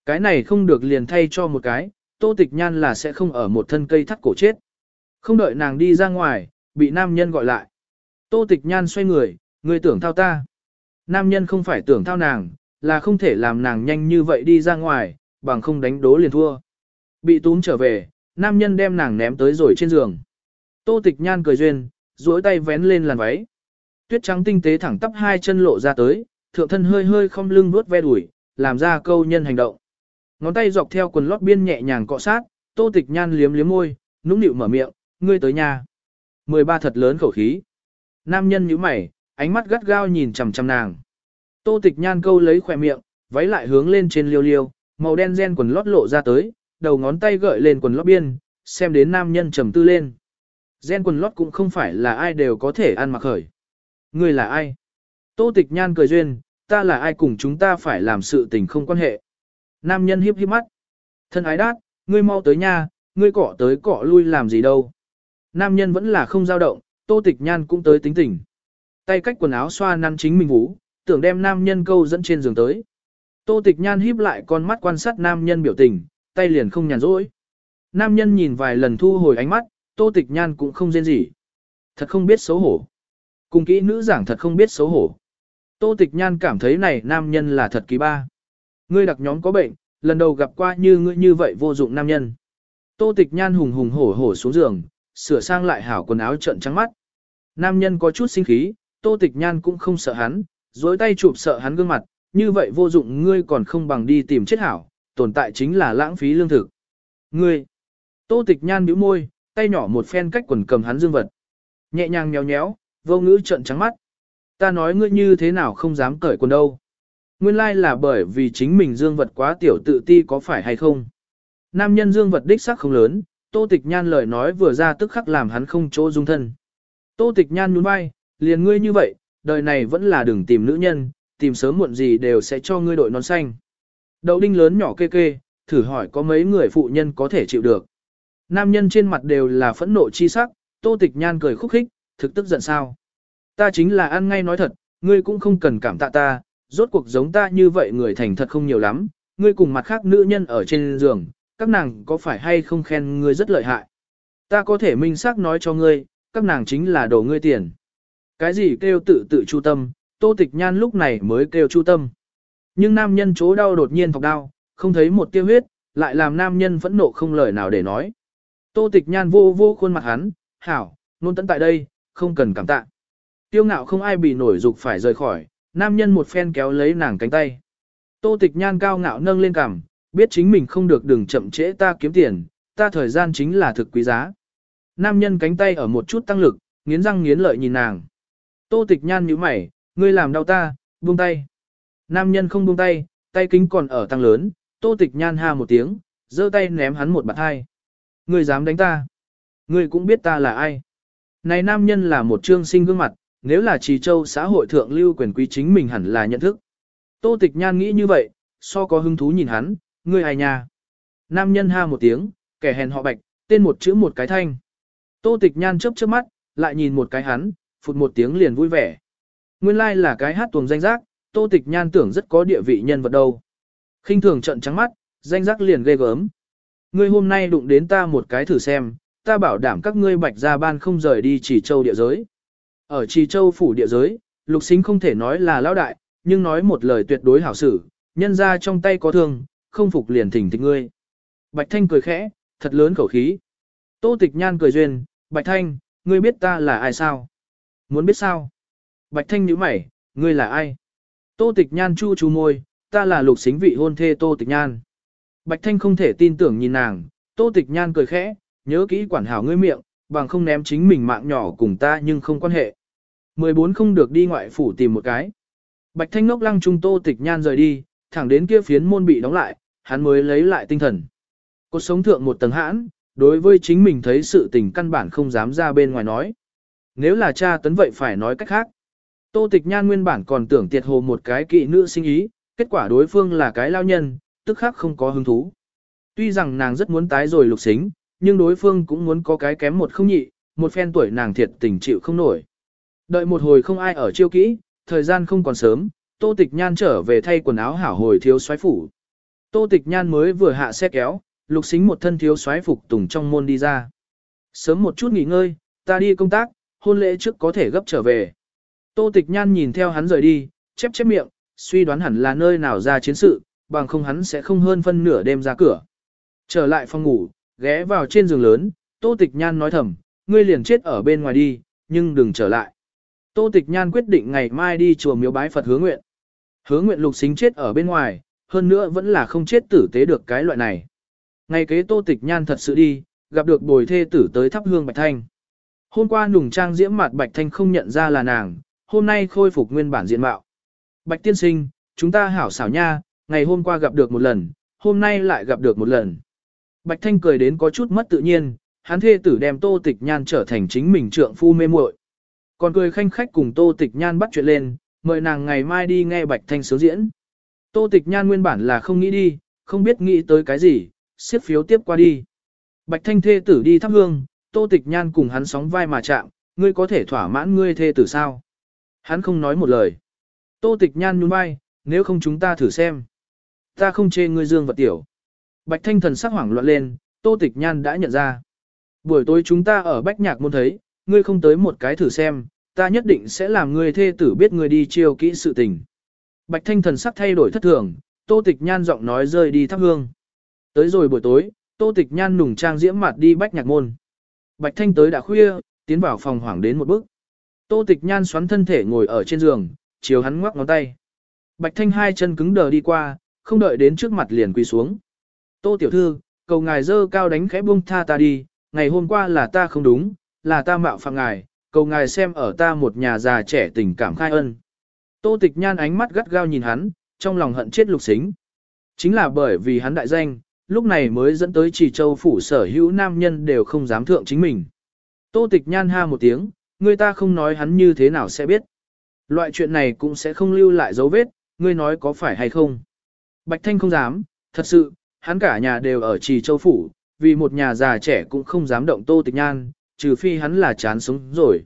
Cái này không được liền thay cho một cái, tô tịch nhan là sẽ không ở một thân cây thắt cổ chết. Không đợi nàng đi ra ngoài, bị nam nhân gọi lại. Tô tịch nhan xoay người, người tưởng thao ta. Nam nhân không phải tưởng thao nàng, là không thể làm nàng nhanh như vậy đi ra ngoài, bằng không đánh đố liền thua. Bị túm trở về, nam nhân đem nàng ném tới rồi trên giường. Tô tịch nhan cười duyên, duỗi tay vén lên làn váy. Tuyết trắng tinh tế thẳng tắp hai chân lộ ra tới, thượng thân hơi hơi không lưng vuốt ve đuổi, làm ra câu nhân hành động. Ngón tay dọc theo quần lót biên nhẹ nhàng cọ sát, tô tịch nhan liếm liếm môi, nũng nịu mở miệng, ngươi tới nhà. 13 thật lớn khẩu khí. Nam nhân nhíu mày, ánh mắt gắt gao nhìn chằm chằm nàng. Tô tịch nhan câu lấy khỏe miệng, váy lại hướng lên trên liêu liêu, màu đen gen quần lót lộ ra tới, đầu ngón tay gợi lên quần lót biên, xem đến nam nhân trầm tư lên. Gen quần lót cũng không phải là ai đều có thể ăn mặc khởi. Ngươi là ai? Tô tịch nhan cười duyên, ta là ai cùng chúng ta phải làm sự tình không quan hệ. Nam nhân hiếp hiếp mắt. Thân ái đát, ngươi mau tới nha, ngươi cọ tới cọ lui làm gì đâu. Nam nhân vẫn là không dao động, tô tịch nhan cũng tới tính tình. Tay cách quần áo xoa năn chính mình vũ, tưởng đem nam nhân câu dẫn trên giường tới. Tô tịch nhan híp lại con mắt quan sát nam nhân biểu tình, tay liền không nhàn rỗi. Nam nhân nhìn vài lần thu hồi ánh mắt, tô tịch nhan cũng không rên gì. Thật không biết xấu hổ. Cùng kỹ nữ giảng thật không biết xấu hổ. Tô tịch nhan cảm thấy này nam nhân là thật kỳ ba. Ngươi đặc nhóm có bệnh, lần đầu gặp qua như ngươi như vậy vô dụng nam nhân. Tô tịch nhan hùng hùng hổ hổ xuống giường, sửa sang lại hảo quần áo trận trắng mắt. Nam nhân có chút sinh khí, tô tịch nhan cũng không sợ hắn, dối tay chụp sợ hắn gương mặt, như vậy vô dụng ngươi còn không bằng đi tìm chết hảo, tồn tại chính là lãng phí lương thực. Ngươi, tô tịch nhan bĩu môi, tay nhỏ một phen cách quần cầm hắn dương vật. Nhẹ nhàng nhéo nhéo, vô ngữ trận trắng mắt. Ta nói ngươi như thế nào không dám cởi quần đâu. Nguyên lai là bởi vì chính mình dương vật quá tiểu tự ti có phải hay không. Nam nhân dương vật đích sắc không lớn, tô tịch nhan lời nói vừa ra tức khắc làm hắn không chỗ dung thân. Tô tịch nhan nhún vai, liền ngươi như vậy, đời này vẫn là đừng tìm nữ nhân, tìm sớm muộn gì đều sẽ cho ngươi đội nón xanh. Đậu đinh lớn nhỏ kê kê, thử hỏi có mấy người phụ nhân có thể chịu được. Nam nhân trên mặt đều là phẫn nộ chi sắc, tô tịch nhan cười khúc khích, thực tức giận sao. Ta chính là ăn ngay nói thật, ngươi cũng không cần cảm tạ ta, rốt cuộc giống ta như vậy người thành thật không nhiều lắm, ngươi cùng mặt khác nữ nhân ở trên giường, các nàng có phải hay không khen ngươi rất lợi hại. Ta có thể minh xác nói cho ngươi, các nàng chính là đồ ngươi tiền. Cái gì kêu tự tự chu tâm, tô tịch nhan lúc này mới kêu chu tâm. Nhưng nam nhân chỗ đau đột nhiên thọc đau, không thấy một tiêu huyết, lại làm nam nhân phẫn nộ không lời nào để nói. Tô tịch nhan vô vô khuôn mặt hắn, hảo, nôn tận tại đây, không cần cảm tạ. Tiêu ngạo không ai bị nổi dục phải rời khỏi, nam nhân một phen kéo lấy nàng cánh tay. Tô tịch nhan cao ngạo nâng lên cằm, biết chính mình không được đừng chậm trễ ta kiếm tiền, ta thời gian chính là thực quý giá. Nam nhân cánh tay ở một chút tăng lực, nghiến răng nghiến lợi nhìn nàng. Tô tịch nhan nhíu mày, ngươi làm đau ta, buông tay. Nam nhân không buông tay, tay kính còn ở tăng lớn, tô tịch nhan ha một tiếng, giơ tay ném hắn một bạt hai. Ngươi dám đánh ta? Ngươi cũng biết ta là ai? Này nam nhân là một trương sinh gương mặt, nếu là trì châu xã hội thượng lưu quyền quý chính mình hẳn là nhận thức. Tô tịch nhan nghĩ như vậy, so có hứng thú nhìn hắn, ngươi ai nha? Nam nhân ha một tiếng, kẻ hèn họ bạch, tên một chữ một cái thanh. Tô tịch nhan chớp chớp mắt, lại nhìn một cái hắn, phụt một tiếng liền vui vẻ. Nguyên lai like là cái hát tuồng danh giác, tô tịch nhan tưởng rất có địa vị nhân vật đâu. khinh thường trận trắng mắt, danh giác liền ghê gớm. Ngươi hôm nay đụng đến ta một cái thử xem, ta bảo đảm các ngươi bạch gia ban không rời đi chỉ châu địa giới. Ở Trì Châu phủ địa giới, lục xính không thể nói là lão đại, nhưng nói một lời tuyệt đối hảo xử, nhân ra trong tay có thương, không phục liền thỉnh thịch ngươi. Bạch Thanh cười khẽ, thật lớn khẩu khí. Tô Tịch Nhan cười duyên, Bạch Thanh, ngươi biết ta là ai sao? Muốn biết sao? Bạch Thanh nhíu mày, ngươi là ai? Tô Tịch Nhan chu chu môi, ta là lục xính vị hôn thê Tô Tịch Nhan. Bạch Thanh không thể tin tưởng nhìn nàng, Tô Tịch Nhan cười khẽ, nhớ kỹ quản hảo ngươi miệng, bằng không ném chính mình mạng nhỏ cùng ta nhưng không quan hệ. 14 không được đi ngoại phủ tìm một cái. Bạch Thanh Ngốc lăng trung Tô Tịch Nhan rời đi, thẳng đến kia phiến môn bị đóng lại, hắn mới lấy lại tinh thần. Cuộc sống thượng một tầng hãn, đối với chính mình thấy sự tình căn bản không dám ra bên ngoài nói. Nếu là cha tấn vậy phải nói cách khác. Tô Tịch Nhan nguyên bản còn tưởng tiệt hồ một cái kỵ nữ sinh ý, kết quả đối phương là cái lao nhân, tức khác không có hứng thú. Tuy rằng nàng rất muốn tái rồi lục xính, nhưng đối phương cũng muốn có cái kém một không nhị, một phen tuổi nàng thiệt tình chịu không nổi. Đợi một hồi không ai ở chiêu kỹ, thời gian không còn sớm, Tô Tịch Nhan trở về thay quần áo hảo hồi thiếu soái phủ. Tô Tịch Nhan mới vừa hạ xe kéo, lục xính một thân thiếu soái phục tùng trong môn đi ra. Sớm một chút nghỉ ngơi, ta đi công tác, hôn lễ trước có thể gấp trở về. Tô Tịch Nhan nhìn theo hắn rời đi, chép chép miệng, suy đoán hẳn là nơi nào ra chiến sự, bằng không hắn sẽ không hơn phân nửa đêm ra cửa. Trở lại phòng ngủ, ghé vào trên giường lớn, Tô Tịch Nhan nói thầm, ngươi liền chết ở bên ngoài đi, nhưng đừng trở lại. Tô Tịch Nhan quyết định ngày mai đi chùa miếu bái Phật hứa nguyện. Hứa nguyện lục xính chết ở bên ngoài, hơn nữa vẫn là không chết tử tế được cái loại này. Ngày kế Tô Tịch Nhan thật sự đi, gặp được bồi thê tử tới thắp hương Bạch Thanh. Hôm qua nùng trang diễm mặt Bạch Thanh không nhận ra là nàng, hôm nay khôi phục nguyên bản diện mạo. Bạch tiên sinh, chúng ta hảo xảo nha, ngày hôm qua gặp được một lần, hôm nay lại gặp được một lần. Bạch Thanh cười đến có chút mất tự nhiên, hắn thê tử đem Tô Tịch Nhan trở thành chính mình trượng phu mê muội. Còn cười khanh khách cùng Tô Tịch Nhan bắt chuyện lên, mời nàng ngày mai đi nghe Bạch Thanh sướng diễn. Tô Tịch Nhan nguyên bản là không nghĩ đi, không biết nghĩ tới cái gì, xếp phiếu tiếp qua đi. Bạch thanh thê tử đi thắp hương, tô tịch nhan cùng hắn sóng vai mà chạm, ngươi có thể thỏa mãn ngươi thê tử sao? Hắn không nói một lời. Tô tịch nhan nhún vai, nếu không chúng ta thử xem. Ta không chê ngươi dương vật tiểu. Bạch thanh thần sắc hoảng loạn lên, tô tịch nhan đã nhận ra. Buổi tối chúng ta ở bách nhạc môn thấy, ngươi không tới một cái thử xem, ta nhất định sẽ làm ngươi thê tử biết ngươi đi chiêu kỹ sự tình. Bạch thanh thần sắc thay đổi thất thường, tô tịch nhan giọng nói rơi đi thắp hương. Tới rồi buổi tối, tô tịch nhan nùng trang diễm mặt đi bách nhạc môn. Bạch thanh tới đã khuya, tiến vào phòng hoảng đến một bước. Tô tịch nhan xoắn thân thể ngồi ở trên giường, chiều hắn ngoắc ngón tay. Bạch thanh hai chân cứng đờ đi qua, không đợi đến trước mặt liền quỳ xuống. Tô tiểu thư, cầu ngài dơ cao đánh khẽ buông tha ta đi, ngày hôm qua là ta không đúng, là ta mạo phạm ngài, cầu ngài xem ở ta một nhà già trẻ tình cảm khai ân. Tô tịch nhan ánh mắt gắt gao nhìn hắn, trong lòng hận chết lục xính. Chính là bởi vì hắn đại danh, lúc này mới dẫn tới chỉ châu phủ sở hữu nam nhân đều không dám thượng chính mình. Tô tịch nhan ha một tiếng, người ta không nói hắn như thế nào sẽ biết. Loại chuyện này cũng sẽ không lưu lại dấu vết, ngươi nói có phải hay không. Bạch Thanh không dám, thật sự, hắn cả nhà đều ở trì châu phủ, vì một nhà già trẻ cũng không dám động Tô Tịch Nhan, trừ phi hắn là chán sống rồi.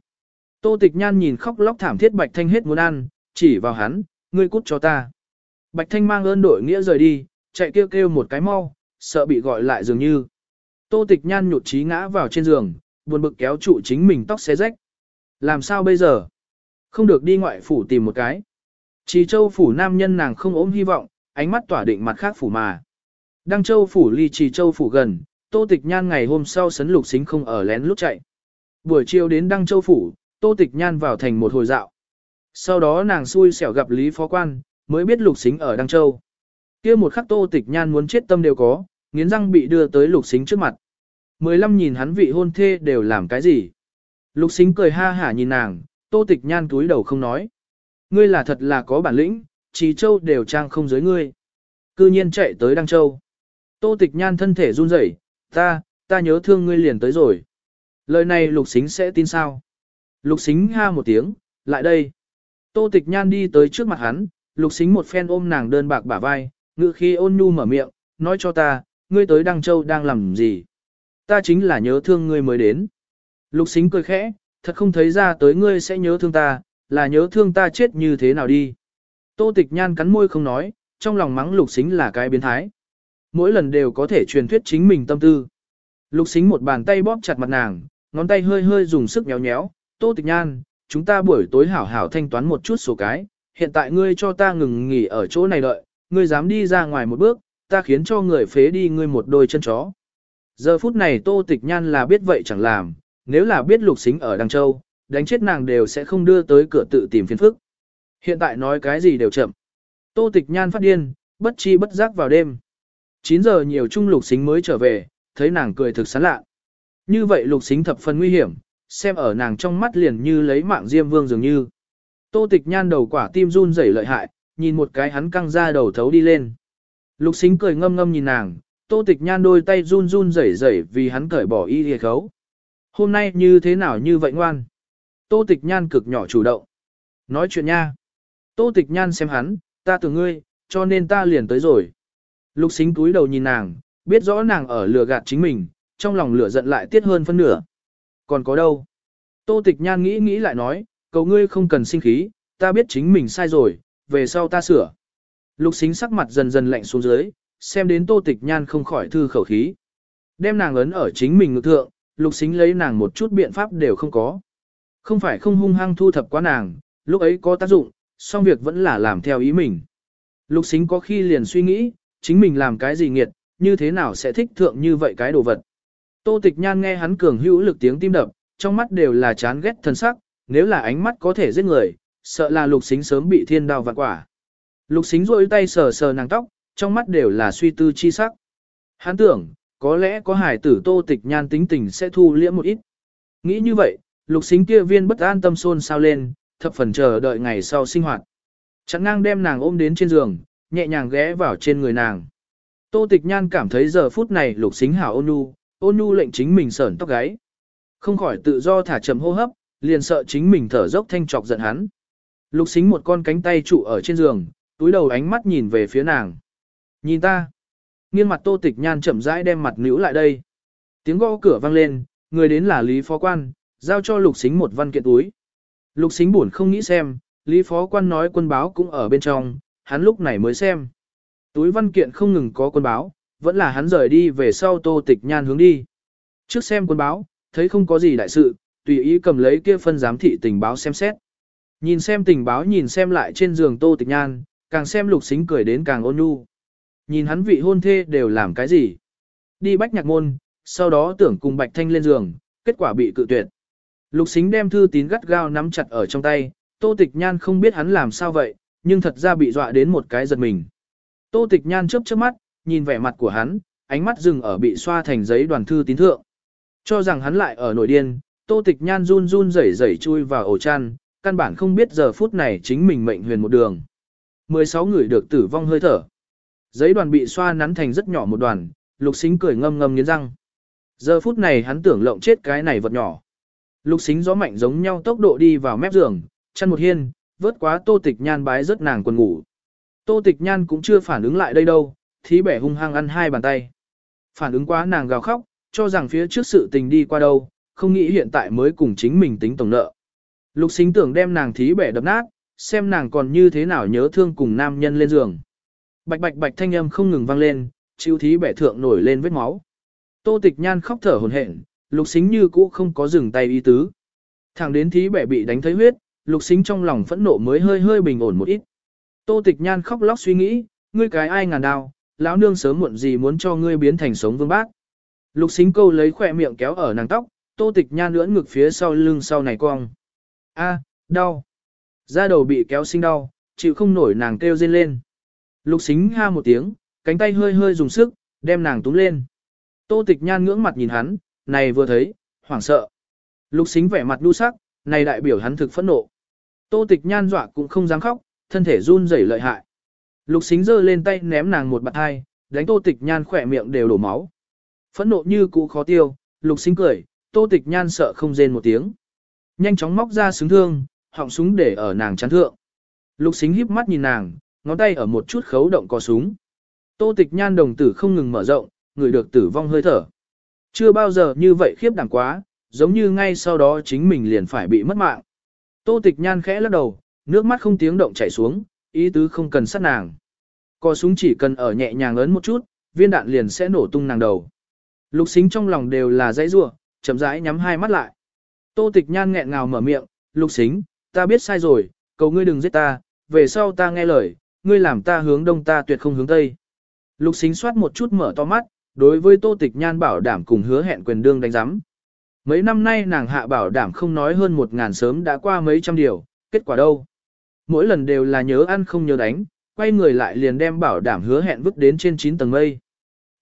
Tô Tịch Nhan nhìn khóc lóc thảm thiết Bạch Thanh hết muốn ăn, chỉ vào hắn, ngươi cút cho ta. Bạch Thanh mang ơn đội nghĩa rời đi, chạy kêu kêu một cái mau, sợ bị gọi lại dường như. Tô Tịch Nhan nhụt chí ngã vào trên giường, buồn bực kéo trụ chính mình tóc xé rách. Làm sao bây giờ? Không được đi ngoại phủ tìm một cái. Chỉ châu phủ nam nhân nàng không ốm hy vọng, ánh mắt tỏa định mặt khác phủ mà. Đăng châu phủ ly trì châu phủ gần, tô tịch nhan ngày hôm sau sấn lục xính không ở lén lút chạy. Buổi chiều đến Đăng châu phủ, tô tịch nhan vào thành một hồi dạo. Sau đó nàng xui xẻo gặp Lý Phó Quan, mới biết lục xính ở Đăng châu. kia một khắc tô tịch nhan muốn chết tâm đều có, nghiến răng bị đưa tới lục xính trước mặt. Mười lăm nhìn hắn vị hôn thê đều làm cái gì. Lục xính cười ha hả nhìn nàng, tô tịch nhan túi đầu không nói. Ngươi là thật là có bản lĩnh, Trì Châu đều trang không giới ngươi. Cư nhiên chạy tới Đăng Châu. Tô tịch nhan thân thể run rẩy, ta, ta nhớ thương ngươi liền tới rồi. Lời này lục xính sẽ tin sao? Lục xính ha một tiếng, lại đây. Tô tịch nhan đi tới trước mặt hắn, lục xính một phen ôm nàng đơn bạc bả vai, ngự khi ôn nhu mở miệng, nói cho ta, ngươi tới Đăng Châu đang làm gì? Ta chính là nhớ thương ngươi mới đến. Lục xính cười khẽ, thật không thấy ra tới ngươi sẽ nhớ thương ta, là nhớ thương ta chết như thế nào đi. Tô tịch nhan cắn môi không nói, trong lòng mắng lục xính là cái biến thái. Mỗi lần đều có thể truyền thuyết chính mình tâm tư. Lục xính một bàn tay bóp chặt mặt nàng, ngón tay hơi hơi dùng sức nhéo nhéo. Tô tịch nhan, chúng ta buổi tối hảo hảo thanh toán một chút số cái. Hiện tại ngươi cho ta ngừng nghỉ ở chỗ này đợi, ngươi dám đi ra ngoài một bước, ta khiến cho người phế đi ngươi một đôi chân chó. Giờ phút này tô tịch nhan là biết vậy chẳng làm, nếu là biết lục xính ở Đăng Châu, đánh chết nàng đều sẽ không đưa tới cửa tự tìm phiền phức. Hiện tại nói cái gì đều chậm. Tô tịch nhan phát điên, bất chi bất giác vào đêm. 9 giờ nhiều trung lục xính mới trở về, thấy nàng cười thực sán lạ. Như vậy lục xính thập phần nguy hiểm, xem ở nàng trong mắt liền như lấy mạng diêm vương dường như. Tô tịch nhan đầu quả tim run rẩy lợi hại, nhìn một cái hắn căng ra đầu thấu đi lên. Lục xính cười ngâm ngâm nhìn nàng, tô tịch nhan đôi tay run run rẩy rẩy vì hắn cởi bỏ y hề khấu. Hôm nay như thế nào như vậy ngoan? Tô tịch nhan cực nhỏ chủ động. Nói chuyện nha. Tô tịch nhan xem hắn, ta tưởng ngươi, cho nên ta liền tới rồi. Lục xính túi đầu nhìn nàng, biết rõ nàng ở lừa gạt chính mình, trong lòng lửa giận lại tiết hơn phân nửa. Còn có đâu? Tô tịch nhan nghĩ nghĩ lại nói, cầu ngươi không cần sinh khí, ta biết chính mình sai rồi, về sau ta sửa. Lục xính sắc mặt dần dần lạnh xuống dưới, xem đến tô tịch nhan không khỏi thư khẩu khí. Đem nàng ấn ở chính mình ngực thượng, lục xính lấy nàng một chút biện pháp đều không có. Không phải không hung hăng thu thập quá nàng, lúc ấy có tác dụng, song việc vẫn là làm theo ý mình. Lục xính có khi liền suy nghĩ, chính mình làm cái gì nghiệt, như thế nào sẽ thích thượng như vậy cái đồ vật. Tô tịch nhan nghe hắn cường hữu lực tiếng tim đập, trong mắt đều là chán ghét thân sắc, nếu là ánh mắt có thể giết người, sợ là lục xính sớm bị thiên đao vạn quả. Lục xính rôi tay sờ sờ nàng tóc, trong mắt đều là suy tư chi sắc. Hắn tưởng, có lẽ có hải tử tô tịch nhan tính tình sẽ thu liễm một ít. Nghĩ như vậy, lục xính kia viên bất an tâm xôn sao lên, thập phần chờ đợi ngày sau sinh hoạt. Chẳng ngang đem nàng ôm đến trên giường, nhẹ nhàng ghé vào trên người nàng. Tô tịch nhan cảm thấy giờ phút này lục xính hảo ôn nhu, ôn nhu lệnh chính mình sởn tóc gáy. Không khỏi tự do thả chậm hô hấp, liền sợ chính mình thở dốc thanh trọc giận hắn. Lục xính một con cánh tay trụ ở trên giường, túi đầu ánh mắt nhìn về phía nàng. Nhìn ta. Nghiên mặt tô tịch nhan chậm rãi đem mặt níu lại đây. Tiếng gõ cửa vang lên, người đến là Lý Phó Quan, giao cho lục xính một văn kiện túi. Lục xính buồn không nghĩ xem, Lý Phó Quan nói quân báo cũng ở bên trong, hắn lúc này mới xem. Túi văn kiện không ngừng có quân báo, vẫn là hắn rời đi về sau tô tịch nhan hướng đi. Trước xem quân báo, thấy không có gì đại sự, tùy ý cầm lấy kia phân giám thị tình báo xem xét. Nhìn xem tình báo nhìn xem lại trên giường tô tịch nhan, càng xem lục xính cười đến càng ôn nhu. Nhìn hắn vị hôn thê đều làm cái gì? Đi bách nhạc môn, sau đó tưởng cùng bạch thanh lên giường, kết quả bị cự tuyệt. Lục xính đem thư tín gắt gao nắm chặt ở trong tay, tô tịch nhan không biết hắn làm sao vậy, nhưng thật ra bị dọa đến một cái giật mình. Tô tịch nhan chớp chớp mắt, nhìn vẻ mặt của hắn, ánh mắt dừng ở bị xoa thành giấy đoàn thư tín thượng. Cho rằng hắn lại ở nổi điên, tô tịch nhan run run rẩy rẩy chui vào ổ chăn, căn bản không biết giờ phút này chính mình mệnh huyền một đường. 16 người được tử vong hơi thở. Giấy đoàn bị xoa nắn thành rất nhỏ một đoàn, lục xính cười ngâm ngâm nghiến răng. Giờ phút này hắn tưởng lộng chết cái này vật nhỏ. Lục xính gió mạnh giống nhau tốc độ đi vào mép giường, chăn một hiên, vớt quá tô tịch nhan bái rất nàng quần ngủ. Tô tịch nhan cũng chưa phản ứng lại đây đâu, thí bẻ hung hăng ăn hai bàn tay. Phản ứng quá nàng gào khóc, cho rằng phía trước sự tình đi qua đâu, không nghĩ hiện tại mới cùng chính mình tính tổng nợ. Lục xính tưởng đem nàng thí bẻ đập nát, xem nàng còn như thế nào nhớ thương cùng nam nhân lên giường. Bạch bạch bạch thanh âm không ngừng vang lên, chịu thí bẻ thượng nổi lên vết máu. Tô tịch nhan khóc thở hồn hển, lục xính như cũ không có dừng tay ý tứ. Thẳng đến thí bẻ bị đánh thấy huyết, lục xính trong lòng phẫn nộ mới hơi hơi bình ổn một ít. Tô tịch nhan khóc lóc suy nghĩ, ngươi cái ai ngàn đào, lão nương sớm muộn gì muốn cho ngươi biến thành sống vương bác. Lục xính câu lấy khỏe miệng kéo ở nàng tóc, tô tịch nhan lưỡn ngực phía sau lưng sau này cong. A, đau. Da đầu bị kéo sinh đau, chịu không nổi nàng kêu rên lên. Lục xính ha một tiếng, cánh tay hơi hơi dùng sức, đem nàng túm lên. Tô tịch nhan ngưỡng mặt nhìn hắn, này vừa thấy, hoảng sợ. Lục xính vẻ mặt đu sắc, này đại biểu hắn thực phẫn nộ. Tô tịch nhan dọa cũng không dám khóc, thân thể run rẩy lợi hại. Lục xính giơ lên tay ném nàng một bạt hai, đánh tô tịch nhan khỏe miệng đều đổ máu. Phẫn nộ như cũ khó tiêu, lục xính cười, tô tịch nhan sợ không rên một tiếng. Nhanh chóng móc ra súng thương, họng súng để ở nàng chắn thượng. Lục xính híp mắt nhìn nàng, ngón tay ở một chút khấu động cò súng. Tô tịch nhan đồng tử không ngừng mở rộng, người được tử vong hơi thở. Chưa bao giờ như vậy khiếp đảm quá, giống như ngay sau đó chính mình liền phải bị mất mạng. Tô tịch nhan khẽ lắc đầu, nước mắt không tiếng động chảy xuống, ý tứ không cần sát nàng. Có súng chỉ cần ở nhẹ nhàng ấn một chút, viên đạn liền sẽ nổ tung nàng đầu. Lục xính trong lòng đều là dãy rua, chậm rãi nhắm hai mắt lại. Tô tịch nhan nghẹn ngào mở miệng, lục xính, ta biết sai rồi, cầu ngươi đừng giết ta, về sau ta nghe lời, ngươi làm ta hướng đông ta tuyệt không hướng tây. Lục xính soát một chút mở to mắt, đối với tô tịch nhan bảo đảm cùng hứa hẹn quyền đương đánh giám. Mấy năm nay nàng hạ bảo đảm không nói hơn một ngàn sớm đã qua mấy trăm điều, kết quả đâu? Mỗi lần đều là nhớ ăn không nhớ đánh, quay người lại liền đem bảo đảm hứa hẹn vứt đến trên 9 tầng mây.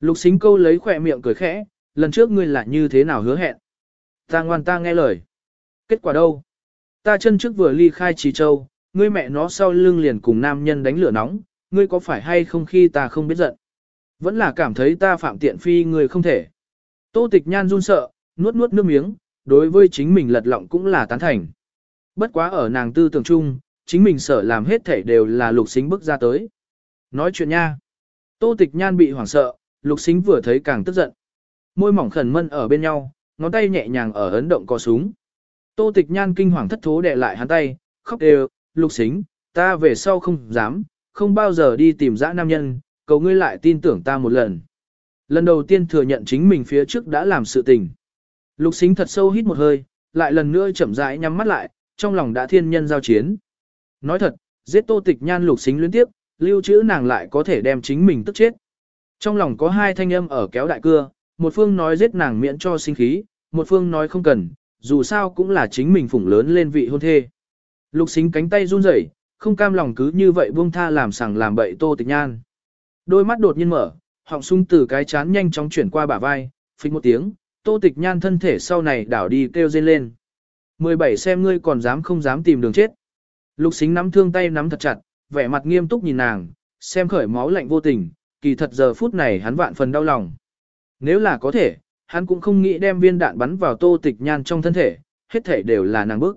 Lục xính câu lấy khỏe miệng cười khẽ, lần trước ngươi là như thế nào hứa hẹn? Ta ngoan ta nghe lời. Kết quả đâu? Ta chân trước vừa ly khai trì châu, ngươi mẹ nó sau lưng liền cùng nam nhân đánh lửa nóng, ngươi có phải hay không khi ta không biết giận? Vẫn là cảm thấy ta phạm tiện phi người không thể. Tô tịch nhan run sợ, nuốt nuốt nước miếng, đối với chính mình lật lọng cũng là tán thành. Bất quá ở nàng tư tưởng chung, chính mình sợ làm hết thể đều là lục xính bước ra tới. Nói chuyện nha. Tô tịch nhan bị hoảng sợ, lục xính vừa thấy càng tức giận. Môi mỏng khẩn mân ở bên nhau, ngón tay nhẹ nhàng ở ấn động có súng. Tô tịch nhan kinh hoàng thất thố đè lại hắn tay, khóc đều, lục xính, ta về sau không dám, không bao giờ đi tìm dã nam nhân, cầu ngươi lại tin tưởng ta một lần. Lần đầu tiên thừa nhận chính mình phía trước đã làm sự tình. Lục xính thật sâu hít một hơi, lại lần nữa chậm rãi nhắm mắt lại, trong lòng đã thiên nhân giao chiến. Nói thật, giết tô tịch nhan lục xính liên tiếp, lưu trữ nàng lại có thể đem chính mình tức chết. Trong lòng có hai thanh âm ở kéo đại cưa, một phương nói giết nàng miễn cho sinh khí, một phương nói không cần, dù sao cũng là chính mình phủng lớn lên vị hôn thê. Lục xính cánh tay run rẩy, không cam lòng cứ như vậy buông tha làm sằng làm bậy tô tịch nhan. Đôi mắt đột nhiên mở, họng sung từ cái chán nhanh chóng chuyển qua bả vai, phịch một tiếng, tô tịch nhan thân thể sau này đảo đi kêu dên lên. 17 xem ngươi còn dám không dám tìm đường chết. Lục xính nắm thương tay nắm thật chặt, vẻ mặt nghiêm túc nhìn nàng, xem khởi máu lạnh vô tình, kỳ thật giờ phút này hắn vạn phần đau lòng. Nếu là có thể, hắn cũng không nghĩ đem viên đạn bắn vào tô tịch nhan trong thân thể, hết thể đều là nàng bức.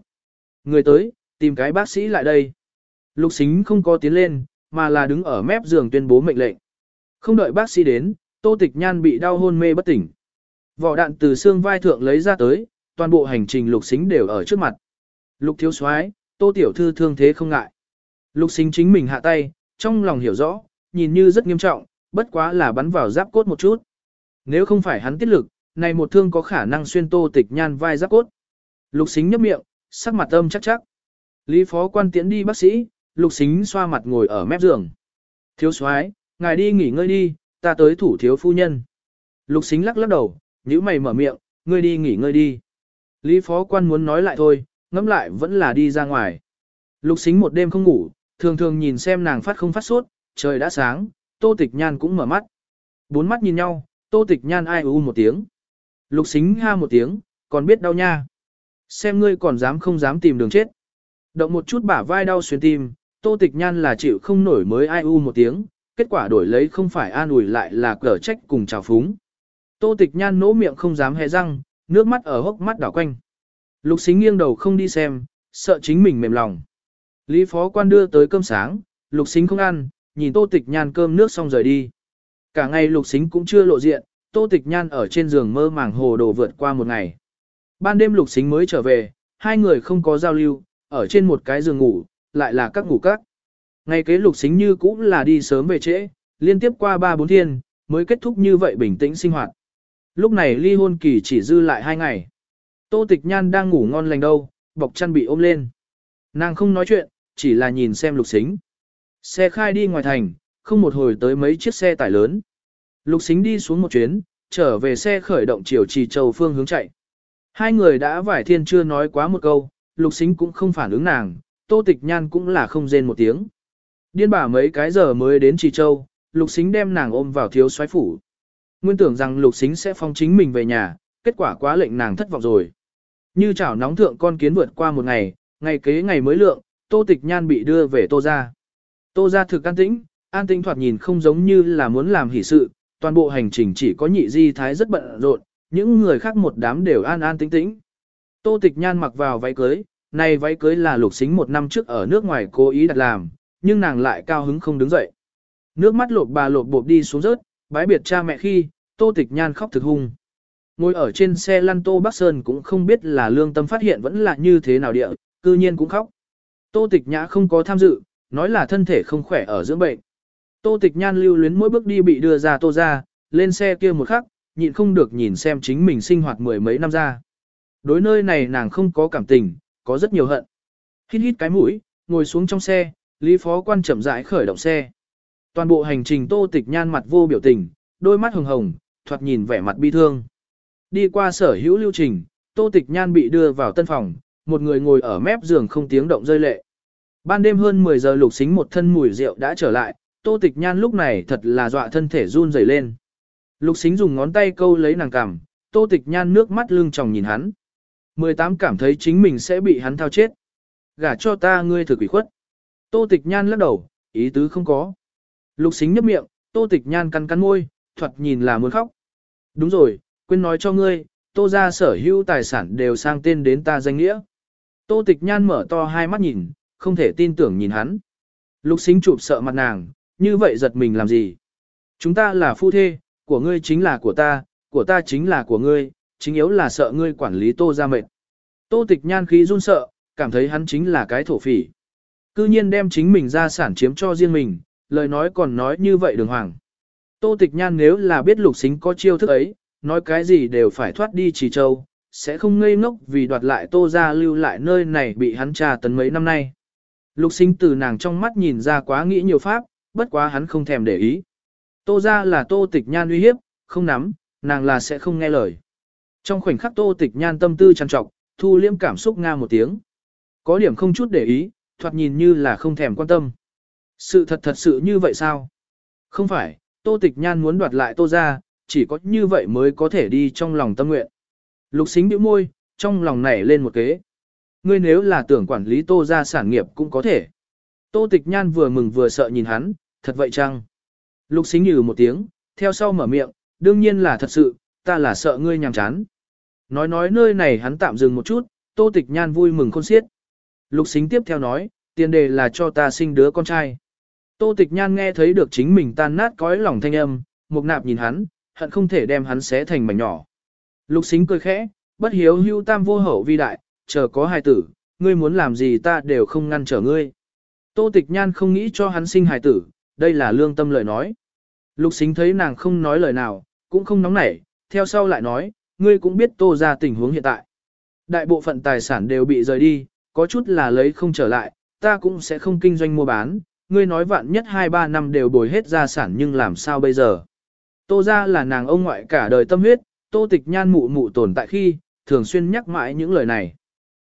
Người tới, tìm cái bác sĩ lại đây. Lục xính không có tiến lên, mà là đứng ở mép giường tuyên bố mệnh lệnh. Không đợi bác sĩ đến, Tô Tịch Nhan bị đau hôn mê bất tỉnh. Vỏ đạn từ xương vai thượng lấy ra tới, toàn bộ hành trình lục xính đều ở trước mặt. Lục thiếu soái, Tô tiểu thư thương thế không ngại. Lục xính chính mình hạ tay, trong lòng hiểu rõ, nhìn như rất nghiêm trọng, bất quá là bắn vào giáp cốt một chút. Nếu không phải hắn tiết lực, này một thương có khả năng xuyên Tô Tịch Nhan vai giáp cốt. Lục xính nhấp miệng, sắc mặt âm chắc chắc. Lý phó quan tiễn đi bác sĩ, lục xính xoa mặt ngồi ở mép giường. Thiếu soái, ngài đi nghỉ ngơi đi, ta tới thủ thiếu phu nhân. Lục xính lắc lắc đầu, nhíu mày mở miệng, ngươi đi nghỉ ngơi đi. Lý phó quan muốn nói lại thôi, ngẫm lại vẫn là đi ra ngoài. Lục xính một đêm không ngủ, thường thường nhìn xem nàng phát không phát sốt, trời đã sáng, tô tịch nhan cũng mở mắt. Bốn mắt nhìn nhau, tô tịch nhan ai u một tiếng. Lục xính ha một tiếng, còn biết đau nha. Xem ngươi còn dám không dám tìm đường chết. Động một chút bả vai đau xuyên tim, tô tịch nhan là chịu không nổi mới ai u một tiếng, kết quả đổi lấy không phải an ủi lại là cở trách cùng trào phúng. Tô tịch nhan nỗ miệng không dám hé răng, nước mắt ở hốc mắt đảo quanh. Lục xính nghiêng đầu không đi xem, sợ chính mình mềm lòng. Lý phó quan đưa tới cơm sáng, lục xính không ăn, nhìn tô tịch nhan cơm nước xong rời đi. Cả ngày lục xính cũng chưa lộ diện, tô tịch nhan ở trên giường mơ màng hồ đồ vượt qua một ngày. Ban đêm lục xính mới trở về, hai người không có giao lưu, ở trên một cái giường ngủ, lại là các ngủ các. Ngày kế lục xính như cũng là đi sớm về trễ, liên tiếp qua ba bốn thiên, mới kết thúc như vậy bình tĩnh sinh hoạt. Lúc này ly hôn kỳ chỉ dư lại hai ngày. Tô tịch nhan đang ngủ ngon lành đâu, bọc chăn bị ôm lên. Nàng không nói chuyện, chỉ là nhìn xem lục xính. Xe khai đi ngoài thành, không một hồi tới mấy chiếc xe tải lớn. Lục xính đi xuống một chuyến, trở về xe khởi động chiều trì châu phương hướng chạy. Hai người đã vải thiên chưa nói quá một câu, lục xính cũng không phản ứng nàng, tô tịch nhan cũng là không rên một tiếng. Điên bả mấy cái giờ mới đến trì châu, lục xính đem nàng ôm vào thiếu soái phủ. Nguyên tưởng rằng lục xính sẽ phong chính mình về nhà, kết quả quá lệnh nàng thất vọng rồi. Như chảo nóng thượng con kiến vượt qua một ngày, ngày kế ngày mới lượng, tô tịch nhan bị đưa về tô ra. Tô ra thực an tĩnh, an tĩnh thoạt nhìn không giống như là muốn làm hỷ sự, toàn bộ hành trình chỉ có nhị di thái rất bận rộn, những người khác một đám đều an an tĩnh tĩnh. Tô tịch nhan mặc vào váy cưới, này váy cưới là lục xính một năm trước ở nước ngoài cố ý đặt làm, nhưng nàng lại cao hứng không đứng dậy. Nước mắt lột bà lột bộp đi xuống rớt, bái biệt cha mẹ khi, tô tịch nhan khóc thực hung. Ngồi ở trên xe lăn tô Bắc Sơn cũng không biết là lương tâm phát hiện vẫn là như thế nào địa, cư nhiên cũng khóc. Tô tịch nhã không có tham dự, nói là thân thể không khỏe ở dưỡng bệnh. Tô tịch nhan lưu luyến mỗi bước đi bị đưa ra tô ra, lên xe kia một khắc, nhịn không được nhìn xem chính mình sinh hoạt mười mấy năm ra. Đối nơi này nàng không có cảm tình, có rất nhiều hận. Hít hít cái mũi, ngồi xuống trong xe, Lý Phó Quan chậm rãi khởi động xe. Toàn bộ hành trình Tô Tịch Nhan mặt vô biểu tình, đôi mắt hồng hồng, thoạt nhìn vẻ mặt bi thương. Đi qua sở hữu lưu trình, Tô Tịch Nhan bị đưa vào tân phòng, một người ngồi ở mép giường không tiếng động rơi lệ. Ban đêm hơn 10 giờ lục xính một thân mùi rượu đã trở lại, Tô Tịch Nhan lúc này thật là dọa thân thể run rẩy lên. Lục xính dùng ngón tay câu lấy nàng cằm, Tô Tịch Nhan nước mắt lưng tròng nhìn hắn. 18 cảm thấy chính mình sẽ bị hắn thao chết. Gả cho ta ngươi thử quỷ khuất. Tô Tịch Nhan lắc đầu, ý tứ không có. Lục xính nhấp miệng, Tô Tịch Nhan cắn cắn môi, thoạt nhìn là muốn khóc. Đúng rồi, quên nói cho ngươi, Tô ra sở hữu tài sản đều sang tên đến ta danh nghĩa. Tô Tịch Nhan mở to hai mắt nhìn, không thể tin tưởng nhìn hắn. Lục xính chụp sợ mặt nàng, như vậy giật mình làm gì? Chúng ta là phu thê, của ngươi chính là của ta, của ta chính là của ngươi, chính yếu là sợ ngươi quản lý Tô ra mệt. Tô Tịch Nhan khí run sợ, cảm thấy hắn chính là cái thổ phỉ. Cư nhiên đem chính mình ra sản chiếm cho riêng mình, lời nói còn nói như vậy đường hoàng. Tô tịch nhan nếu là biết lục xính có chiêu thức ấy, nói cái gì đều phải thoát đi trì châu, sẽ không ngây ngốc vì đoạt lại tô ra lưu lại nơi này bị hắn trà tấn mấy năm nay. Lục Sinh từ nàng trong mắt nhìn ra quá nghĩ nhiều pháp, bất quá hắn không thèm để ý. Tô ra là tô tịch nhan uy hiếp, không nắm, nàng là sẽ không nghe lời. Trong khoảnh khắc tô tịch nhan tâm tư trăn trọc, thu liêm cảm xúc nga một tiếng. Có điểm không chút để ý, thoạt nhìn như là không thèm quan tâm. Sự thật thật sự như vậy sao? Không phải, Tô Tịch Nhan muốn đoạt lại Tô ra, chỉ có như vậy mới có thể đi trong lòng tâm nguyện. Lục xính bĩu môi, trong lòng nảy lên một kế. Ngươi nếu là tưởng quản lý Tô ra sản nghiệp cũng có thể. Tô Tịch Nhan vừa mừng vừa sợ nhìn hắn, thật vậy chăng? Lục xính nhừ một tiếng, theo sau mở miệng, đương nhiên là thật sự, ta là sợ ngươi nhàm chán. Nói nói nơi này hắn tạm dừng một chút, Tô Tịch Nhan vui mừng khôn xiết. Lục xính tiếp theo nói, tiền đề là cho ta sinh đứa con trai. Tô tịch nhan nghe thấy được chính mình tan nát cõi lòng thanh âm, mục nạp nhìn hắn, hận không thể đem hắn xé thành mảnh nhỏ. Lục xính cười khẽ, bất hiếu hưu tam vô hậu vi đại, chờ có hài tử, ngươi muốn làm gì ta đều không ngăn trở ngươi. Tô tịch nhan không nghĩ cho hắn sinh hài tử, đây là lương tâm lời nói. Lục xính thấy nàng không nói lời nào, cũng không nóng nảy, theo sau lại nói, ngươi cũng biết tô ra tình huống hiện tại. Đại bộ phận tài sản đều bị rời đi, có chút là lấy không trở lại, ta cũng sẽ không kinh doanh mua bán, ngươi nói vạn nhất 2-3 năm đều bồi hết gia sản nhưng làm sao bây giờ. Tô ra là nàng ông ngoại cả đời tâm huyết, tô tịch nhan mụ mụ tồn tại khi, thường xuyên nhắc mãi những lời này.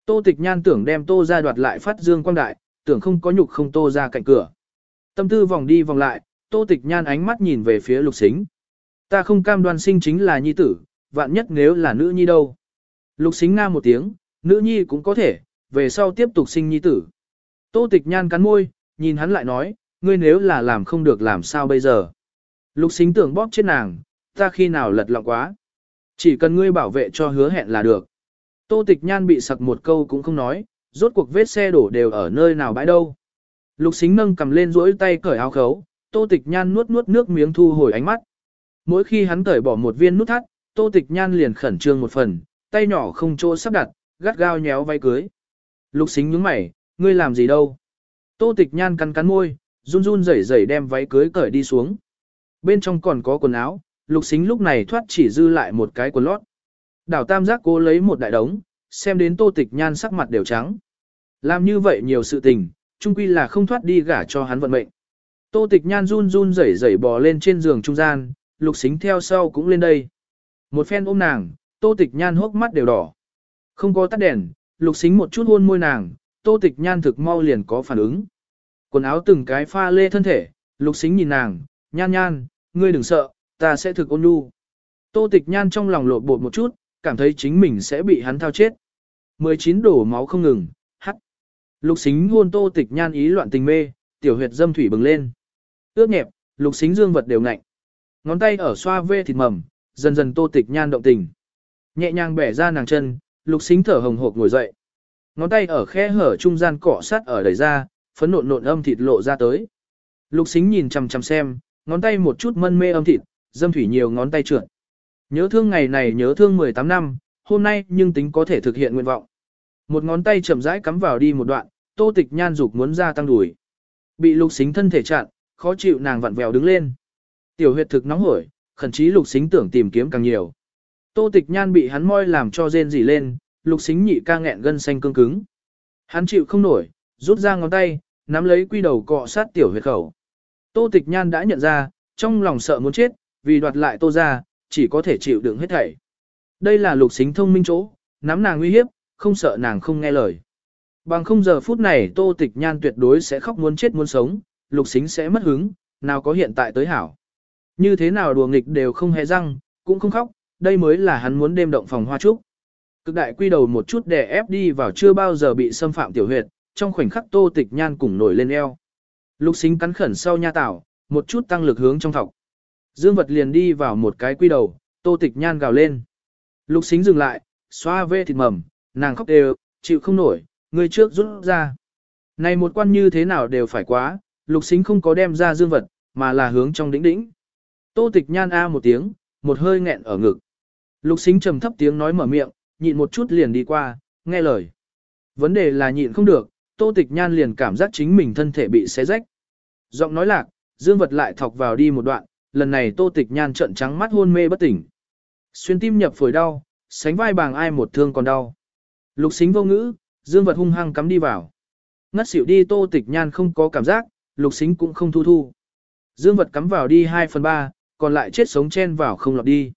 Tô tịch nhan tưởng đem tô ra đoạt lại phát dương quang đại, tưởng không có nhục không tô ra cạnh cửa. Tâm tư vòng đi vòng lại, tô tịch nhan ánh mắt nhìn về phía lục xính. Ta không cam đoan sinh chính là nhi tử, vạn nhất nếu là nữ nhi đâu. Lục xính nga một tiếng, nữ nhi cũng có thể, về sau tiếp tục sinh nhi tử. Tô tịch nhan cắn môi, nhìn hắn lại nói, ngươi nếu là làm không được làm sao bây giờ. Lục xính tưởng bóp chết nàng, ta khi nào lật lọng quá. Chỉ cần ngươi bảo vệ cho hứa hẹn là được. Tô tịch nhan bị sặc một câu cũng không nói, rốt cuộc vết xe đổ đều ở nơi nào bãi đâu. Lục xính nâng cầm lên rỗi tay cởi áo khấu, tô tịch nhan nuốt nuốt nước miếng thu hồi ánh mắt. Mỗi khi hắn cởi bỏ một viên nút thắt, tô tịch nhan liền khẩn trương một phần, tay nhỏ không chỗ sắp đặt, gắt gao nhéo vai cưới. Lục xính nhướng mày, ngươi làm gì đâu? Tô tịch nhan cắn cắn môi, run run rẩy rẩy đem váy cưới cởi đi xuống. Bên trong còn có quần áo, lục xính lúc này thoát chỉ dư lại một cái quần lót. Đảo tam giác cố lấy một đại đống, xem đến tô tịch nhan sắc mặt đều trắng. Làm như vậy nhiều sự tình, chung quy là không thoát đi gả cho hắn vận mệnh. Tô tịch nhan run run rẩy rẩy bò lên trên giường trung gian, lục xính theo sau cũng lên đây. Một phen ôm nàng, tô tịch nhan hốc mắt đều đỏ. Không có tắt đèn, lục xính một chút hôn môi nàng, tô tịch nhan thực mau liền có phản ứng. Quần áo từng cái pha lê thân thể, lục xính nhìn nàng, nhan nhan, ngươi đừng sợ, ta sẽ thực ôn nhu. Tô tịch nhan trong lòng lột bột một chút, cảm thấy chính mình sẽ bị hắn thao chết. 19 đổ máu không ngừng, hắt. Lục xính hôn tô tịch nhan ý loạn tình mê, tiểu huyệt dâm thủy bừng lên. Ước nhẹp, lục xính dương vật đều ngạnh. Ngón tay ở xoa vê thịt mầm, dần dần tô tịch nhan động tình. Nhẹ nhàng bẻ ra nàng chân, lục xính thở hồng hộc ngồi dậy. Ngón tay ở khe hở trung gian cọ sát ở đầy ra, phấn nộn nộn âm thịt lộ ra tới. Lục xính nhìn chằm chằm xem, ngón tay một chút mân mê âm thịt, dâm thủy nhiều ngón tay trượt. Nhớ thương ngày này nhớ thương 18 năm, hôm nay nhưng tính có thể thực hiện nguyện vọng. Một ngón tay chậm rãi cắm vào đi một đoạn, tô tịch nhan dục muốn ra tăng đùi. Bị lục xính thân thể chặn, khó chịu nàng vặn vẹo đứng lên. Tiểu huyệt thực nóng hổi, khẩn chí lục xính tưởng tìm kiếm càng nhiều. Tô tịch nhan bị hắn moi làm cho rên rỉ lên, lục xính nhị ca nghẹn gân xanh cương cứng. Hắn chịu không nổi, rút ra ngón tay, nắm lấy quy đầu cọ sát tiểu huyệt khẩu. Tô tịch nhan đã nhận ra, trong lòng sợ muốn chết, vì đoạt lại tô ra, chỉ có thể chịu đựng hết thảy. Đây là lục xính thông minh chỗ, nắm nàng uy hiếp, không sợ nàng không nghe lời. Bằng không giờ phút này tô tịch nhan tuyệt đối sẽ khóc muốn chết muốn sống, lục xính sẽ mất hứng, nào có hiện tại tới hảo. Như thế nào đùa nghịch đều không hề răng, cũng không khóc, đây mới là hắn muốn đêm động phòng hoa trúc. Cực đại quy đầu một chút đè ép đi vào chưa bao giờ bị xâm phạm tiểu huyệt, trong khoảnh khắc tô tịch nhan cùng nổi lên eo. Lục xính cắn khẩn sau nha tảo, một chút tăng lực hướng trong thọc. Dương vật liền đi vào một cái quy đầu, tô tịch nhan gào lên. Lục xính dừng lại, xoa vê thịt mầm, nàng khóc đều, chịu không nổi, người trước rút ra. Này một quan như thế nào đều phải quá, lục xính không có đem ra dương vật, mà là hướng trong đỉnh đỉnh. Tô tịch nhan a một tiếng, một hơi nghẹn ở ngực. Lục xính trầm thấp tiếng nói mở miệng, nhịn một chút liền đi qua, nghe lời. Vấn đề là nhịn không được, tô tịch nhan liền cảm giác chính mình thân thể bị xé rách. Giọng nói lạc, dương vật lại thọc vào đi một đoạn, lần này tô tịch nhan trợn trắng mắt hôn mê bất tỉnh. Xuyên tim nhập phổi đau, sánh vai bàng ai một thương còn đau. Lục xính vô ngữ, dương vật hung hăng cắm đi vào. Ngất xỉu đi tô tịch nhan không có cảm giác, lục xính cũng không thu thu. Dương vật cắm vào đi 2 phần 3, còn lại chết sống chen vào không lọt đi.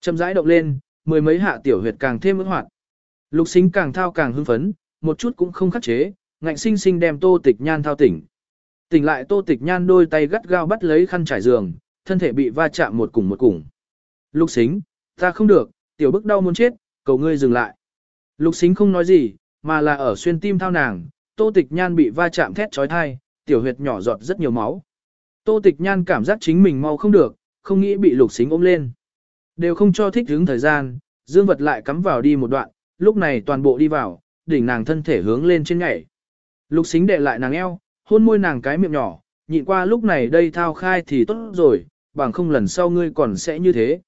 Chậm rãi động lên, mười mấy hạ tiểu huyệt càng thêm ứng hoạt. Lục xính càng thao càng hưng phấn, một chút cũng không khắc chế, ngạnh sinh sinh đem tô tịch nhan thao tỉnh. Tỉnh lại tô tịch nhan đôi tay gắt gao bắt lấy khăn trải giường, thân thể bị va chạm một cùng một cùng. Lục xính, ta không được, tiểu bức đau muốn chết, cầu ngươi dừng lại. Lục xính không nói gì, mà là ở xuyên tim thao nàng, tô tịch nhan bị va chạm thét trói thai, tiểu huyệt nhỏ giọt rất nhiều máu. Tô tịch nhan cảm giác chính mình mau không được, không nghĩ bị lục xính ôm lên. Đều không cho thích hướng thời gian, dương vật lại cắm vào đi một đoạn, lúc này toàn bộ đi vào, đỉnh nàng thân thể hướng lên trên nhảy. Lục xính đệ lại nàng eo, hôn môi nàng cái miệng nhỏ, nhịn qua lúc này đây thao khai thì tốt rồi, bằng không lần sau ngươi còn sẽ như thế.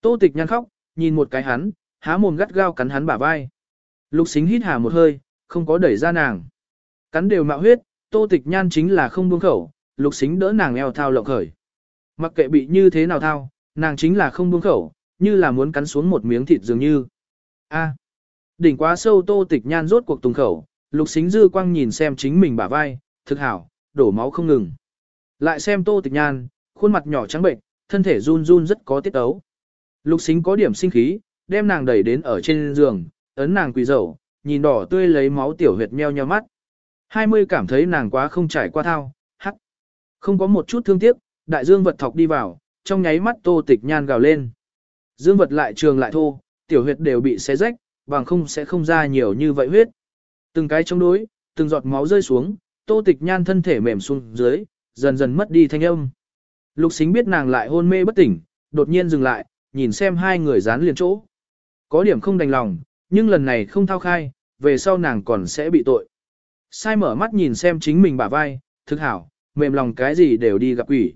Tô tịch nhăn khóc, nhìn một cái hắn, há mồm gắt gao cắn hắn bả vai. Lục xính hít hà một hơi, không có đẩy ra nàng. Cắn đều mạo huyết, tô tịch nhan chính là không buông khẩu, lục xính đỡ nàng eo thao lộng khởi. Mặc kệ bị như thế nào thao, nàng chính là không buông khẩu, như là muốn cắn xuống một miếng thịt dường như. A. Đỉnh quá sâu tô tịch nhan rốt cuộc tùng khẩu, lục xính dư quang nhìn xem chính mình bả vai, thực hảo, đổ máu không ngừng. Lại xem tô tịch nhan, khuôn mặt nhỏ trắng bệnh, thân thể run run rất có tiết ấu. Lục xính có điểm sinh khí, đem nàng đẩy đến ở trên giường, ấn nàng quỳ dầu, nhìn đỏ tươi lấy máu tiểu huyệt meo nheo mắt. Hai mươi cảm thấy nàng quá không trải qua thao, hắc. Không có một chút thương tiếc, đại dương vật thọc đi vào, trong nháy mắt tô tịch nhan gào lên. Dương vật lại trường lại thô, tiểu huyệt đều bị xé rách, bằng không sẽ không ra nhiều như vậy huyết. Từng cái chống đối, từng giọt máu rơi xuống, tô tịch nhan thân thể mềm xuống dưới, dần dần mất đi thanh âm. Lục xính biết nàng lại hôn mê bất tỉnh, đột nhiên dừng lại, nhìn xem hai người dán liền chỗ. Có điểm không đành lòng, nhưng lần này không thao khai, về sau nàng còn sẽ bị tội. Sai mở mắt nhìn xem chính mình bả vai, thực hảo, mềm lòng cái gì đều đi gặp quỷ.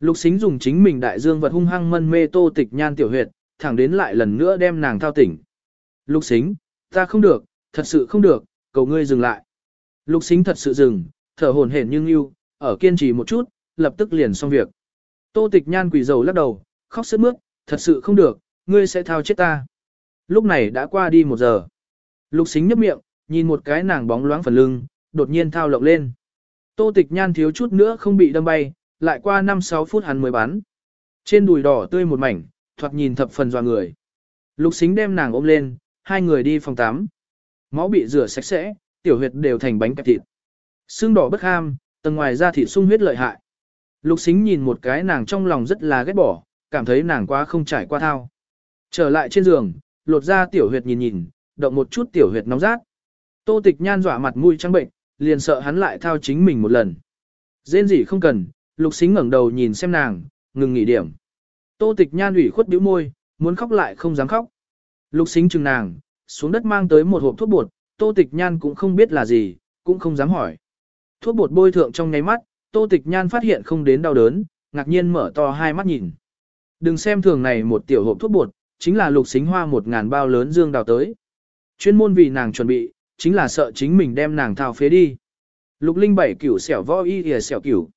Lục xính dùng chính mình đại dương vật hung hăng mân mê tô tịch nhan tiểu huyệt, thẳng đến lại lần nữa đem nàng thao tỉnh. Lục xính, ta không được, thật sự không được, cầu ngươi dừng lại. Lục xính thật sự dừng, thở hồn hển nhưng yêu, ở kiên trì một chút, lập tức liền xong việc. Tô tịch nhan quỷ dầu lắc đầu, khóc sướt mướt, thật sự không được, ngươi sẽ thao chết ta. Lúc này đã qua đi một giờ. Lục xính nhấp miệng, nhìn một cái nàng bóng loáng phần lưng, đột nhiên thao lộng lên. Tô tịch nhan thiếu chút nữa không bị đâm bay, lại qua 5-6 phút hắn mới bắn. Trên đùi đỏ tươi một mảnh, thoạt nhìn thập phần dò người. Lục xính đem nàng ôm lên, hai người đi phòng tắm. Máu bị rửa sạch sẽ, tiểu huyệt đều thành bánh kẹp thịt. Xương đỏ bất ham, tầng ngoài da thịt sung huyết lợi hại. Lục xính nhìn một cái nàng trong lòng rất là ghét bỏ, cảm thấy nàng quá không trải qua thao. Trở lại trên giường, lột ra tiểu huyệt nhìn nhìn, động một chút tiểu huyệt nóng rát. Tô tịch nhan dọa mặt mũi trắng bệnh, liền sợ hắn lại thao chính mình một lần. Dên gì không cần, lục xính ngẩng đầu nhìn xem nàng, ngừng nghỉ điểm. Tô tịch nhan ủy khuất bĩu môi, muốn khóc lại không dám khóc. Lục xính chừng nàng, xuống đất mang tới một hộp thuốc bột, tô tịch nhan cũng không biết là gì, cũng không dám hỏi. Thuốc bột bôi thượng trong nháy mắt, tô tịch nhan phát hiện không đến đau đớn, ngạc nhiên mở to hai mắt nhìn. Đừng xem thường này một tiểu hộp thuốc bột, chính là lục xính hoa một ngàn bao lớn dương đào tới. Chuyên môn vì nàng chuẩn bị, chính là sợ chính mình đem nàng thao phế đi. Lục linh bảy cửu xẻo võ y xẻo cửu.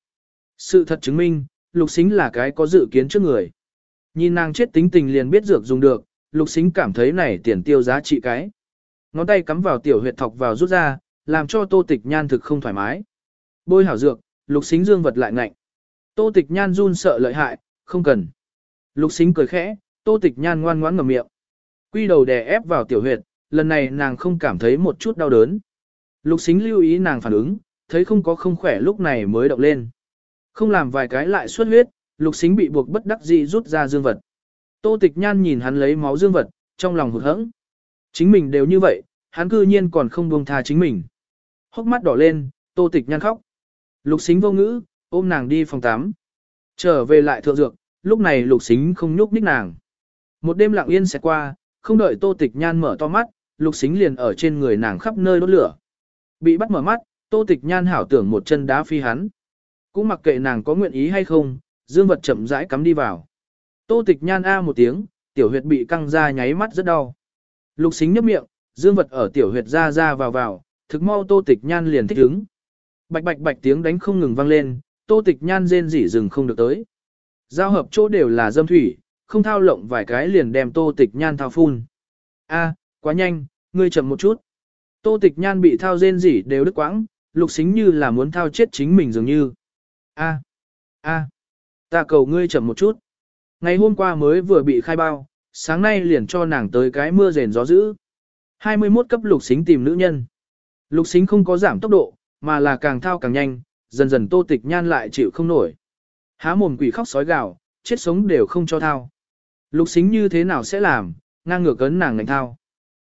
Sự thật chứng minh, lục xính là cái có dự kiến trước người. Nhìn nàng chết tính tình liền biết dược dùng được, lục xính cảm thấy này tiền tiêu giá trị cái. Ngón tay cắm vào tiểu huyệt thọc vào rút ra, làm cho tô tịch nhan thực không thoải mái. Bôi hảo dược, lục xính dương vật lại ngạnh. Tô tịch nhan run sợ lợi hại, không cần. Lục xính cười khẽ, tô tịch nhan ngoan ngoãn ngầm miệng. Quy đầu đè ép vào tiểu huyệt, lần này nàng không cảm thấy một chút đau đớn. Lục xính lưu ý nàng phản ứng, thấy không có không khỏe lúc này mới động lên. Không làm vài cái lại xuất huyết, lục xính bị buộc bất đắc dĩ rút ra dương vật. Tô tịch nhan nhìn hắn lấy máu dương vật, trong lòng hụt hẫng. Chính mình đều như vậy, hắn cư nhiên còn không buông tha chính mình. Hốc mắt đỏ lên, tô tịch nhan khóc. Lục xính vô ngữ, ôm nàng đi phòng tắm. Trở về lại thượng dược, lúc này lục xính không nhúc nhích nàng. Một đêm lặng yên sẽ qua, không đợi tô tịch nhan mở to mắt, lục xính liền ở trên người nàng khắp nơi đốt lửa. Bị bắt mở mắt, tô tịch nhan hảo tưởng một chân đá phi hắn. Cũng mặc kệ nàng có nguyện ý hay không, dương vật chậm rãi cắm đi vào. Tô tịch nhan a một tiếng, tiểu huyệt bị căng ra nháy mắt rất đau. Lục xính nhấp miệng, dương vật ở tiểu huyệt ra ra vào vào, thực mau tô tịch nhan liền thích ứng. Bạch bạch bạch tiếng đánh không ngừng vang lên, tô tịch nhan rên rỉ dừng không được tới. Giao hợp chỗ đều là dâm thủy, không thao lộng vài cái liền đem tô tịch nhan thao phun. A, quá nhanh, ngươi chậm một chút. Tô tịch nhan bị thao rên rỉ đều đứt quãng, lục xính như là muốn thao chết chính mình dường như. A, a, ta cầu ngươi chậm một chút. Ngày hôm qua mới vừa bị khai bao, sáng nay liền cho nàng tới cái mưa rền gió dữ. 21 cấp lục xính tìm nữ nhân. Lục xính không có giảm tốc độ, mà là càng thao càng nhanh, dần dần tô tịch nhan lại chịu không nổi. Há mồm quỷ khóc sói gào, chết sống đều không cho thao. Lục xính như thế nào sẽ làm, ngang ngược cấn nàng ngành thao.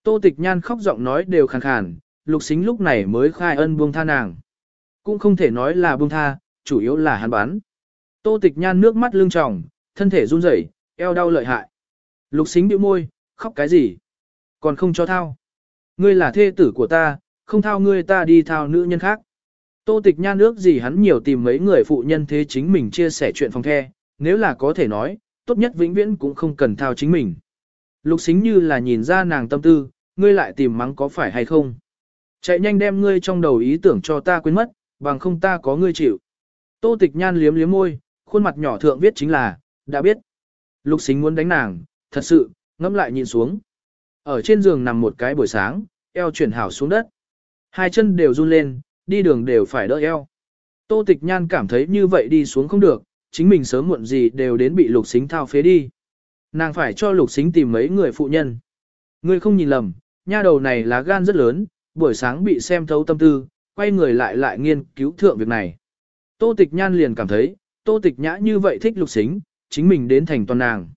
Tô tịch nhan khóc giọng nói đều khàn khàn, lục xính lúc này mới khai ân buông tha nàng. Cũng không thể nói là buông tha, chủ yếu là hắn bán. Tô tịch nhan nước mắt lưng tròng, thân thể run rẩy, eo đau lợi hại. Lục xính bĩu môi, khóc cái gì? Còn không cho thao. Ngươi là thê tử của ta, không thao ngươi ta đi thao nữ nhân khác. Tô tịch nhan ước gì hắn nhiều tìm mấy người phụ nhân thế chính mình chia sẻ chuyện phòng the, nếu là có thể nói, tốt nhất vĩnh viễn cũng không cần thao chính mình. Lục xính như là nhìn ra nàng tâm tư, ngươi lại tìm mắng có phải hay không. Chạy nhanh đem ngươi trong đầu ý tưởng cho ta quên mất, bằng không ta có ngươi chịu. Tô tịch nhan liếm liếm môi, khuôn mặt nhỏ thượng viết chính là, đã biết. Lục xính muốn đánh nàng, thật sự, ngẫm lại nhìn xuống. Ở trên giường nằm một cái buổi sáng, eo chuyển hảo xuống đất. Hai chân đều run lên, đi đường đều phải đỡ eo. Tô tịch nhan cảm thấy như vậy đi xuống không được, chính mình sớm muộn gì đều đến bị lục xính thao phế đi. Nàng phải cho lục xính tìm mấy người phụ nhân. Ngươi không nhìn lầm, nha đầu này lá gan rất lớn, buổi sáng bị xem thấu tâm tư, quay người lại lại nghiên cứu thượng việc này. Tô tịch nhan liền cảm thấy, tô tịch nhã như vậy thích lục xính, chính mình đến thành toàn nàng.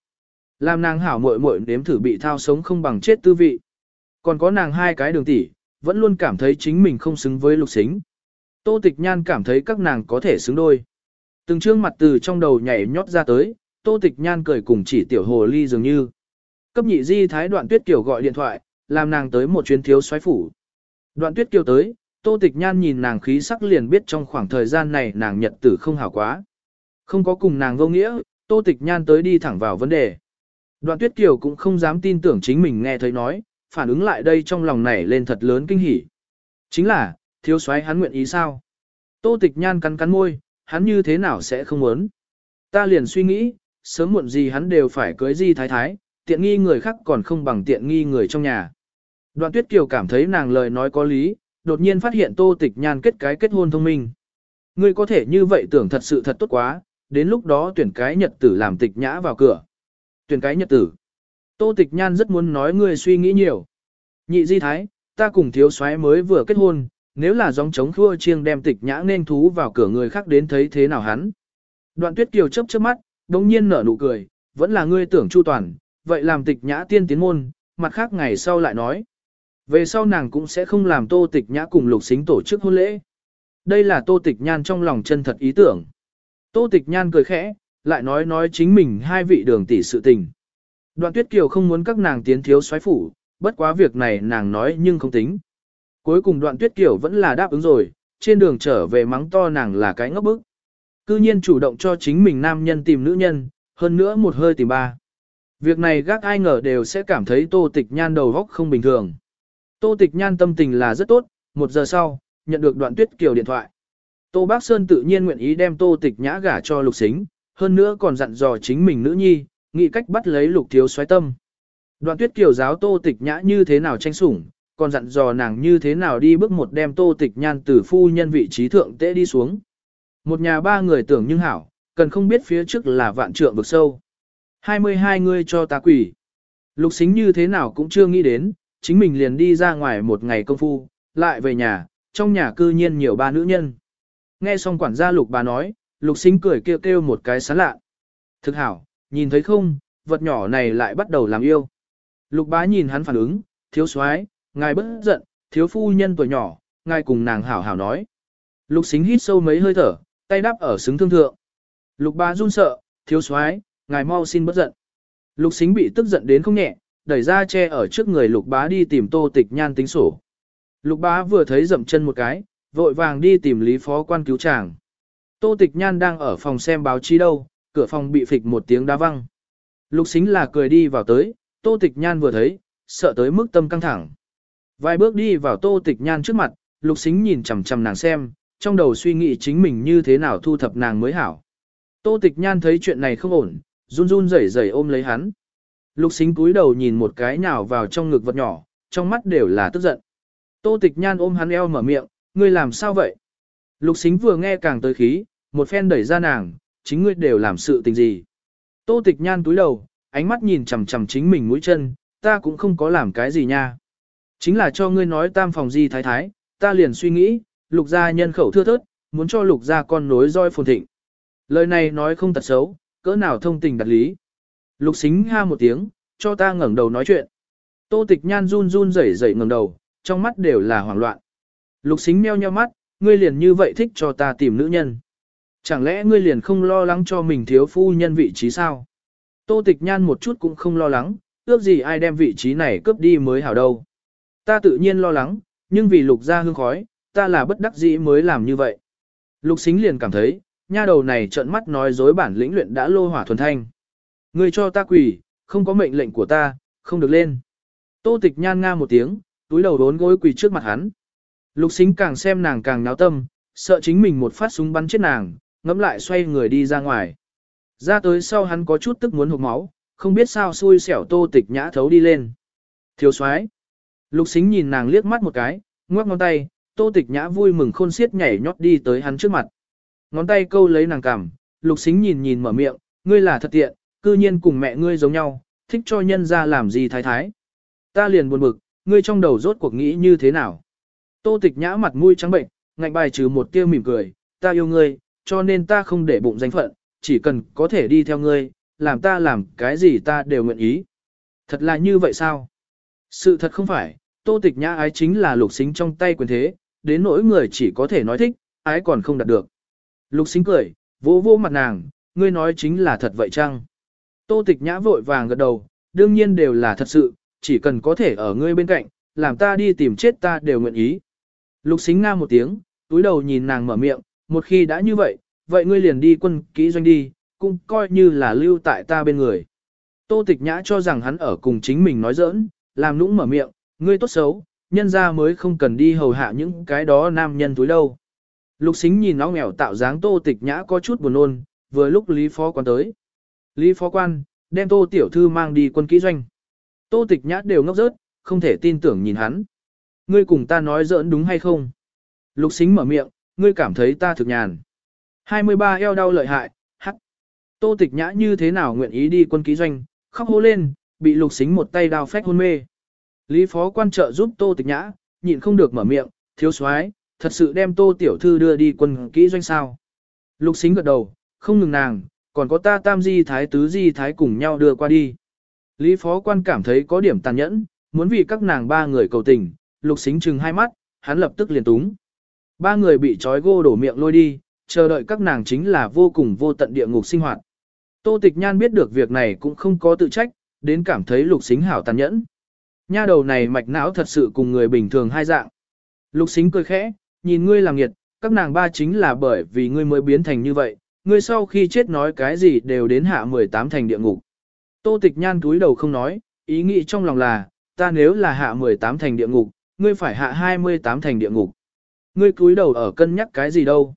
Làm nàng hảo muội muội nếm thử bị thao sống không bằng chết tư vị. Còn có nàng hai cái đường tỷ, vẫn luôn cảm thấy chính mình không xứng với lục xính. Tô tịch nhan cảm thấy các nàng có thể xứng đôi. Từng trương mặt từ trong đầu nhảy nhót ra tới, tô tịch nhan cười cùng chỉ tiểu hồ ly dường như. Cấp nhị di thái đoạn tuyết kiểu gọi điện thoại, làm nàng tới một chuyến thiếu xoáy phủ. Đoạn tuyết kiều tới, tô tịch nhan nhìn nàng khí sắc liền biết trong khoảng thời gian này nàng nhật tử không hảo quá. Không có cùng nàng vô nghĩa, tô tịch nhan tới đi thẳng vào vấn đề. Đoạn tuyết kiều cũng không dám tin tưởng chính mình nghe thấy nói, phản ứng lại đây trong lòng này lên thật lớn kinh hỉ. Chính là, thiếu soái hắn nguyện ý sao? Tô tịch nhan cắn cắn môi, hắn như thế nào sẽ không muốn? Ta liền suy nghĩ, sớm muộn gì hắn đều phải cưới di thái thái, tiện nghi người khác còn không bằng tiện nghi người trong nhà. Đoạn tuyết kiều cảm thấy nàng lời nói có lý, đột nhiên phát hiện tô tịch nhan kết cái kết hôn thông minh. Ngươi có thể như vậy tưởng thật sự thật tốt quá, đến lúc đó tuyển cái nhật tử làm tịch nhã vào cửa. Tuyển cái nhật tử. Tô tịch nhan rất muốn nói ngươi suy nghĩ nhiều. Nhị di thái, ta cùng thiếu soái mới vừa kết hôn, nếu là giống chống khua chiêng đem tịch nhã nên thú vào cửa người khác đến thấy thế nào hắn. Đoạn tuyết kiều chấp chớp mắt, đồng nhiên nở nụ cười, vẫn là ngươi tưởng chu toàn, vậy làm tịch nhã tiên tiến môn, mặt khác ngày sau lại nói. Về sau nàng cũng sẽ không làm tô tịch nhã cùng lục xính tổ chức hôn lễ. Đây là tô tịch nhan trong lòng chân thật ý tưởng. Tô tịch nhan cười khẽ, lại nói nói chính mình hai vị đường tỷ sự tình. Đoạn tuyết kiều không muốn các nàng tiến thiếu xoáy phủ, bất quá việc này nàng nói nhưng không tính. Cuối cùng đoạn tuyết kiều vẫn là đáp ứng rồi, trên đường trở về mắng to nàng là cái ngốc bức. Cư nhiên chủ động cho chính mình nam nhân tìm nữ nhân, hơn nữa một hơi tìm ba. Việc này gác ai ngờ đều sẽ cảm thấy tô tịch nhan đầu góc không bình thường. Tô tịch nhan tâm tình là rất tốt, một giờ sau, nhận được đoạn tuyết kiều điện thoại. Tô Bác Sơn tự nhiên nguyện ý đem tô tịch nhã gả cho lục xính, hơn nữa còn dặn dò chính mình nữ nhi, nghĩ cách bắt lấy lục thiếu xoáy tâm. Đoạn tuyết kiều giáo tô tịch nhã như thế nào tranh sủng, còn dặn dò nàng như thế nào đi bước một đem tô tịch nhan từ phu nhân vị trí thượng tế đi xuống. Một nhà ba người tưởng nhưng hảo, cần không biết phía trước là vạn trượng vực sâu. 22 người cho ta quỷ. Lục xính như thế nào cũng chưa nghĩ đến, chính mình liền đi ra ngoài một ngày công phu, lại về nhà, trong nhà cư nhiên nhiều ba nữ nhân. Nghe xong quản gia lục bà nói, lục xính cười kêu kêu một cái sán lạ. Thực hảo, nhìn thấy không, vật nhỏ này lại bắt đầu làm yêu. Lục bá nhìn hắn phản ứng, thiếu soái, ngài bất giận, thiếu phu nhân tuổi nhỏ, ngài cùng nàng hảo hảo nói. Lục xính hít sâu mấy hơi thở, tay đắp ở xứng thương thượng. Lục bá run sợ, thiếu soái, ngài mau xin bất giận. Lục xính bị tức giận đến không nhẹ, đẩy ra che ở trước người lục bá đi tìm tô tịch nhan tính sổ. Lục bá vừa thấy dậm chân một cái, vội vàng đi tìm lý phó quan cứu chàng. Tô tịch nhan đang ở phòng xem báo chí đâu, cửa phòng bị phịch một tiếng đá văng. Lục xính là cười đi vào tới, tô tịch nhan vừa thấy, sợ tới mức tâm căng thẳng. Vài bước đi vào tô tịch nhan trước mặt, lục xính nhìn chằm chằm nàng xem, trong đầu suy nghĩ chính mình như thế nào thu thập nàng mới hảo. Tô tịch nhan thấy chuyện này không ổn, run run rẩy rẩy ôm lấy hắn. Lục xính cúi đầu nhìn một cái nào vào trong ngực vật nhỏ, trong mắt đều là tức giận. Tô tịch nhan ôm hắn eo mở miệng, ngươi làm sao vậy? Lục xính vừa nghe càng tới khí, một phen đẩy ra nàng, chính ngươi đều làm sự tình gì? Tô tịch nhan cúi đầu, ánh mắt nhìn chằm chằm chính mình mũi chân, ta cũng không có làm cái gì nha. Chính là cho ngươi nói tam phòng gì thái thái, ta liền suy nghĩ, lục gia nhân khẩu thưa thớt, muốn cho lục gia con nối roi phồn thịnh. Lời này nói không tật xấu, cỡ nào thông tình đặt lý. Lục xính ha một tiếng, cho ta ngẩng đầu nói chuyện. Tô tịch nhan run run rẩy rẩy ngẩng đầu, trong mắt đều là hoảng loạn. Lục xính meo nheo mắt, ngươi liền như vậy thích cho ta tìm nữ nhân. Chẳng lẽ ngươi liền không lo lắng cho mình thiếu phu nhân vị trí sao? Tô tịch nhan một chút cũng không lo lắng, ước gì ai đem vị trí này cướp đi mới hảo đâu. Ta tự nhiên lo lắng, nhưng vì lục ra hương khói, ta là bất đắc dĩ mới làm như vậy. Lục xính liền cảm thấy, nha đầu này trợn mắt nói dối bản lĩnh luyện đã lô hỏa thuần thanh. Ngươi cho ta quỳ, không có mệnh lệnh của ta, không được lên. Tô tịch nhan nga một tiếng, túi đầu đốn gối quỳ trước mặt hắn. Lục xính càng xem nàng càng náo tâm, sợ chính mình một phát súng bắn chết nàng, ngẫm lại xoay người đi ra ngoài. Ra tới sau hắn có chút tức muốn hụt máu, không biết sao xui xẻo tô tịch nhã thấu đi lên. Thiếu soái Lục xính nhìn nàng liếc mắt một cái, ngoắc ngón tay, tô tịch nhã vui mừng khôn xiết nhảy nhót đi tới hắn trước mặt. Ngón tay câu lấy nàng cằm, lục xính nhìn nhìn mở miệng, ngươi là thật tiện, cư nhiên cùng mẹ ngươi giống nhau, thích cho nhân ra làm gì thái thái. Ta liền buồn bực, ngươi trong đầu rốt cuộc nghĩ như thế nào. Tô tịch nhã mặt mũi trắng bệnh, ngạnh bài trừ một tia mỉm cười, ta yêu ngươi, cho nên ta không để bụng danh phận, chỉ cần có thể đi theo ngươi, làm ta làm cái gì ta đều nguyện ý. Thật là như vậy sao? Sự thật không phải, tô tịch nhã ái chính là lục xính trong tay quyền thế, đến nỗi người chỉ có thể nói thích, ái còn không đạt được. Lục xính cười, vỗ vỗ mặt nàng, ngươi nói chính là thật vậy chăng? Tô tịch nhã vội vàng gật đầu, đương nhiên đều là thật sự, chỉ cần có thể ở ngươi bên cạnh, làm ta đi tìm chết ta đều nguyện ý. Lục xính nga một tiếng, túi đầu nhìn nàng mở miệng, một khi đã như vậy, vậy ngươi liền đi quân kỹ doanh đi, cũng coi như là lưu tại ta bên người. Tô tịch nhã cho rằng hắn ở cùng chính mình nói giỡn, làm nũng mở miệng, ngươi tốt xấu, nhân ra mới không cần đi hầu hạ những cái đó nam nhân túi đâu. Lục xính nhìn nó nghèo tạo dáng tô tịch nhã có chút buồn nôn, vừa lúc Lý Phó quan tới. Lý Phó quan, đem tô tiểu thư mang đi quân kỹ doanh. Tô tịch nhã đều ngốc rớt, không thể tin tưởng nhìn hắn. Ngươi cùng ta nói giỡn đúng hay không? Lục xính mở miệng, ngươi cảm thấy ta thực nhàn. 23 eo đau lợi hại, hắc. Tô tịch nhã như thế nào nguyện ý đi quân ký doanh, khóc hô lên, bị lục xính một tay đao phách hôn mê. Lý phó quan trợ giúp tô tịch nhã, nhịn không được mở miệng, thiếu soái thật sự đem tô tiểu thư đưa đi quân kỹ doanh sao. Lục xính gật đầu, không ngừng nàng, còn có ta tam di thái tứ di thái cùng nhau đưa qua đi. Lý phó quan cảm thấy có điểm tàn nhẫn, muốn vì các nàng ba người cầu tình, lục xính chừng hai mắt, hắn lập tức liền túng. Ba người bị trói gô đổ miệng lôi đi, chờ đợi các nàng chính là vô cùng vô tận địa ngục sinh hoạt. Tô Tịch Nhan biết được việc này cũng không có tự trách, đến cảm thấy lục xính hảo tàn nhẫn. Nha đầu này mạch não thật sự cùng người bình thường hai dạng. Lục xính cười khẽ, nhìn ngươi làm nghiệt, các nàng ba chính là bởi vì ngươi mới biến thành như vậy, ngươi sau khi chết nói cái gì đều đến hạ 18 thành địa ngục. Tô Tịch Nhan túi đầu không nói, ý nghĩ trong lòng là, ta nếu là hạ 18 thành địa ngục, ngươi phải hạ 28 thành địa ngục. Ngươi cúi đầu ở cân nhắc cái gì đâu.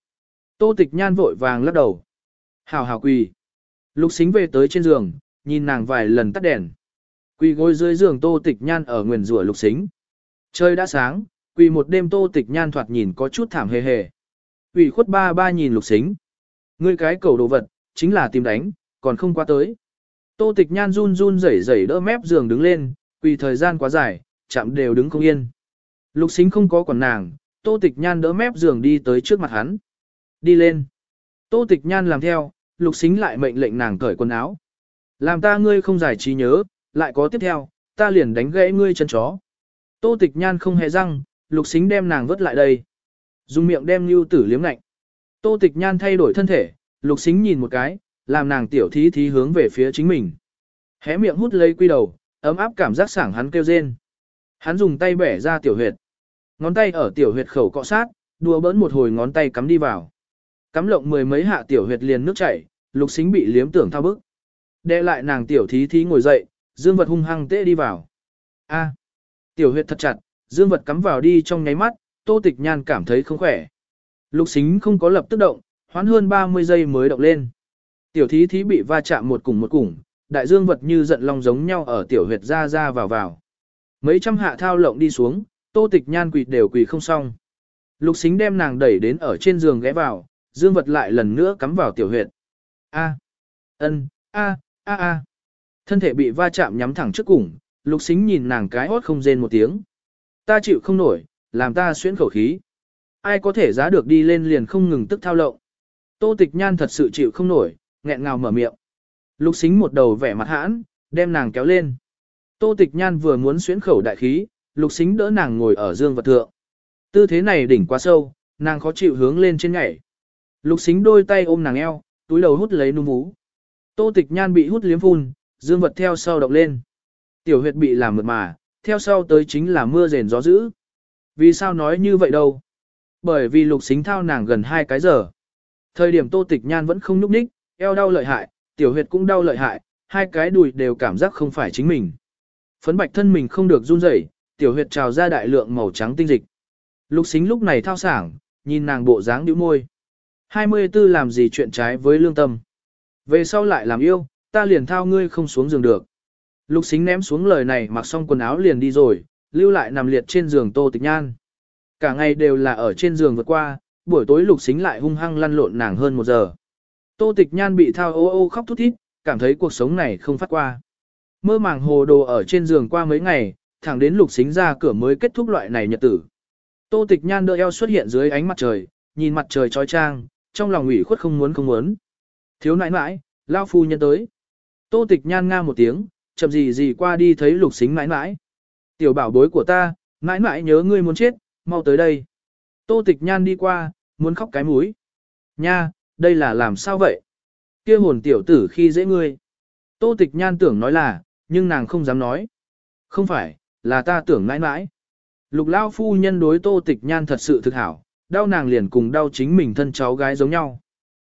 Tô tịch nhan vội vàng lắc đầu. Hào hào quỳ. Lục xính về tới trên giường, nhìn nàng vài lần tắt đèn. Quỳ gối dưới giường tô tịch nhan ở nguyền rủa lục xính. Trời đã sáng, quỳ một đêm tô tịch nhan thoạt nhìn có chút thảm hề hề. Quỳ khuất ba ba nhìn lục xính. Ngươi cái cầu đồ vật, chính là tìm đánh, còn không qua tới. Tô tịch nhan run run rẩy rẩy đỡ mép giường đứng lên, vì thời gian quá dài, chạm đều đứng không yên. Lục xính không có quản nàng, tô tịch nhan đỡ mép giường đi tới trước mặt hắn. Đi lên. Tô tịch nhan làm theo, lục xính lại mệnh lệnh nàng cởi quần áo. Làm ta ngươi không giải trí nhớ, lại có tiếp theo, ta liền đánh gãy ngươi chân chó. Tô tịch nhan không hề răng, lục xính đem nàng vớt lại đây. Dùng miệng đem lưu tử liếm lạnh. Tô tịch nhan thay đổi thân thể, lục xính nhìn một cái, làm nàng tiểu thí thí hướng về phía chính mình. Hé miệng hút lấy quy đầu, ấm áp cảm giác sảng hắn kêu rên. Hắn dùng tay bẻ ra tiểu huyệt. Ngón tay ở tiểu huyệt khẩu cọ sát, đùa bỡn một hồi ngón tay cắm đi vào. Cắm lộng mười mấy hạ tiểu huyệt liền nước chảy, lục xính bị liếm tưởng thao bức. Đệ lại nàng tiểu thí thí ngồi dậy, dương vật hung hăng tê đi vào. A, tiểu huyệt thật chặt, dương vật cắm vào đi trong nháy mắt, tô tịch nhan cảm thấy không khỏe. Lục xính không có lập tức động, hoán hơn 30 giây mới động lên. Tiểu thí thí bị va chạm một cùng một cùng, đại dương vật như giận long giống nhau ở tiểu huyệt ra ra vào vào. Mấy trăm hạ thao lộng đi xuống, tô tịch nhan quỳ đều quỳ không xong. Lục xính đem nàng đẩy đến ở trên giường ghé vào, dương vật lại lần nữa cắm vào tiểu huyệt. A, ân, a, a a. Thân thể bị va chạm nhắm thẳng trước cùng, lục xính nhìn nàng cái hót không rên một tiếng. Ta chịu không nổi, làm ta xuyến khẩu khí. Ai có thể giá được đi lên liền không ngừng tức thao lộng. Tô tịch nhan thật sự chịu không nổi, nghẹn ngào mở miệng. Lục xính một đầu vẻ mặt hãn, đem nàng kéo lên. Tô tịch nhan vừa muốn xuyến khẩu đại khí, lục xính đỡ nàng ngồi ở dương vật thượng. Tư thế này đỉnh quá sâu, nàng khó chịu hướng lên trên nhảy. Lục xính đôi tay ôm nàng eo, túi đầu hút lấy núm vú. Tô tịch nhan bị hút liếm phun, dương vật theo sau động lên. Tiểu huyệt bị làm mượt mà, theo sau tới chính là mưa rền gió dữ. Vì sao nói như vậy đâu? Bởi vì lục xính thao nàng gần hai cái giờ. Thời điểm tô tịch nhan vẫn không nhúc ních, eo đau lợi hại, tiểu huyệt cũng đau lợi hại, hai cái đùi đều cảm giác không phải chính mình. Phấn bạch thân mình không được run rẩy, tiểu huyệt trào ra đại lượng màu trắng tinh dịch. Lục xính lúc này thao sảng, nhìn nàng bộ dáng nhíu môi. 24 làm gì chuyện trái với lương tâm. Về sau lại làm yêu, ta liền thao ngươi không xuống giường được. Lục xính ném xuống lời này mặc xong quần áo liền đi rồi, lưu lại nằm liệt trên giường tô tịch nhan. Cả ngày đều là ở trên giường vượt qua, buổi tối lục xính lại hung hăng lăn lộn nàng hơn một giờ. Tô tịch nhan bị thao ô ô khóc thút thít, cảm thấy cuộc sống này không phát qua. Mơ màng hồ đồ ở trên giường qua mấy ngày, thẳng đến lục xính ra cửa mới kết thúc loại này nhật tử. Tô tịch nhan đỡ eo xuất hiện dưới ánh mặt trời, nhìn mặt trời trói trang, trong lòng ủy khuất không muốn không muốn. Thiếu nãi nãi, lao phu nhân tới. Tô tịch nhan nga một tiếng, chậm gì gì qua đi thấy lục xính nãi nãi. Tiểu bảo bối của ta, nãi nãi nhớ ngươi muốn chết, mau tới đây. Tô tịch nhan đi qua, muốn khóc cái mũi. Nha, đây là làm sao vậy? Kia hồn tiểu tử khi dễ ngươi. Tô tịch nhan tưởng nói là, nhưng nàng không dám nói. Không phải, là ta tưởng mãi mãi. Lục lao phu nhân đối tô tịch nhan thật sự thực hảo, đau nàng liền cùng đau chính mình thân cháu gái giống nhau.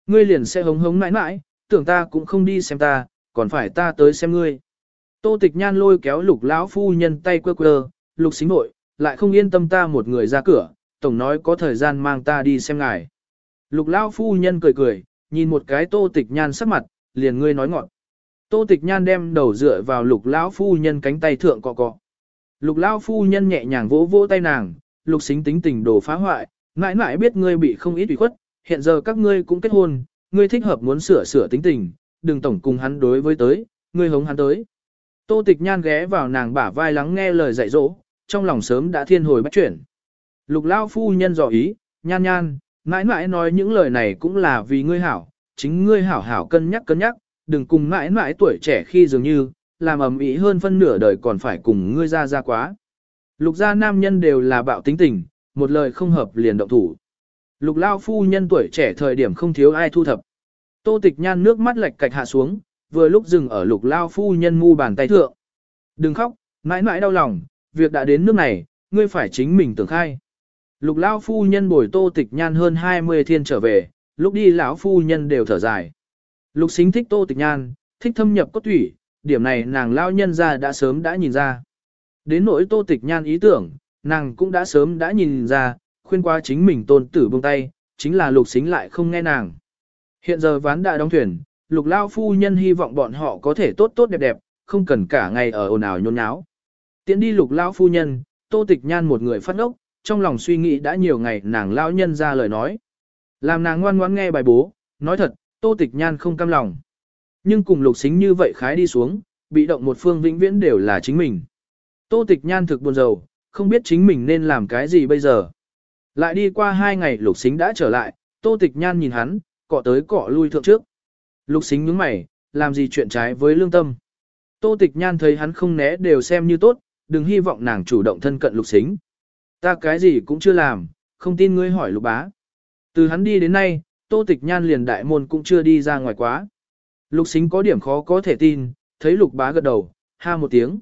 Ngươi liền sẽ hống hống mãi mãi, tưởng ta cũng không đi xem ta, còn phải ta tới xem ngươi. Tô tịch nhan lôi kéo lục lão phu nhân tay quơ quơ, lục xính nội, lại không yên tâm ta một người ra cửa, tổng nói có thời gian mang ta đi xem ngài. Lục lão phu nhân cười cười, nhìn một cái tô tịch nhan sắc mặt, liền ngươi nói ngọn. Tô tịch nhan đem đầu dựa vào lục lão phu nhân cánh tay thượng cọ cọ. Lục lão phu nhân nhẹ nhàng vỗ vỗ tay nàng, lục xính tính tình đồ phá hoại, mãi mãi biết ngươi bị không ít ủy khuất, hiện giờ các ngươi cũng kết hôn, ngươi thích hợp muốn sửa sửa tính tình, đừng tổng cùng hắn đối với tới, ngươi hống hắn tới. Tô tịch nhan ghé vào nàng bả vai lắng nghe lời dạy dỗ, trong lòng sớm đã thiên hồi bách chuyển. Lục lao phu nhân dò ý, nhan nhan, mãi mãi nói những lời này cũng là vì ngươi hảo, chính ngươi hảo hảo cân nhắc cân nhắc, đừng cùng mãi mãi tuổi trẻ khi dường như, làm ầm ĩ hơn phân nửa đời còn phải cùng ngươi ra ra quá. Lục gia nam nhân đều là bạo tính tình, một lời không hợp liền động thủ. Lục lao phu nhân tuổi trẻ thời điểm không thiếu ai thu thập. Tô tịch nhan nước mắt lệch cạch hạ xuống, vừa lúc dừng ở lục lao phu nhân mu bàn tay thượng. Đừng khóc, mãi mãi đau lòng, việc đã đến nước này, ngươi phải chính mình tưởng khai. Lục Lão phu nhân bồi tô tịch nhan hơn 20 thiên trở về, lúc đi lão phu nhân đều thở dài. Lục xính thích tô tịch nhan, thích thâm nhập cốt thủy, điểm này nàng lao nhân ra đã sớm đã nhìn ra. Đến nỗi tô tịch nhan ý tưởng, nàng cũng đã sớm đã nhìn ra, khuyên qua chính mình tôn tử buông tay, chính là lục xính lại không nghe nàng. Hiện giờ ván đã đóng thuyền, lục lao phu nhân hy vọng bọn họ có thể tốt tốt đẹp đẹp, không cần cả ngày ở ồn ào nhôn nháo. Tiến đi lục lao phu nhân, tô tịch nhan một người phát ốc, trong lòng suy nghĩ đã nhiều ngày nàng lao nhân ra lời nói. Làm nàng ngoan ngoãn nghe bài bố, nói thật, tô tịch nhan không cam lòng. Nhưng cùng lục xính như vậy khái đi xuống, bị động một phương vĩnh viễn đều là chính mình. Tô tịch nhan thực buồn rầu, không biết chính mình nên làm cái gì bây giờ. Lại đi qua hai ngày lục xính đã trở lại, tô tịch nhan nhìn hắn, cọ tới cọ lui thượng trước. Lục xính nhướng mày, làm gì chuyện trái với lương tâm. Tô tịch nhan thấy hắn không né đều xem như tốt, đừng hy vọng nàng chủ động thân cận lục xính. Ta cái gì cũng chưa làm, không tin ngươi hỏi lục bá. Từ hắn đi đến nay, tô tịch nhan liền đại môn cũng chưa đi ra ngoài quá. Lục xính có điểm khó có thể tin, thấy lục bá gật đầu, ha một tiếng.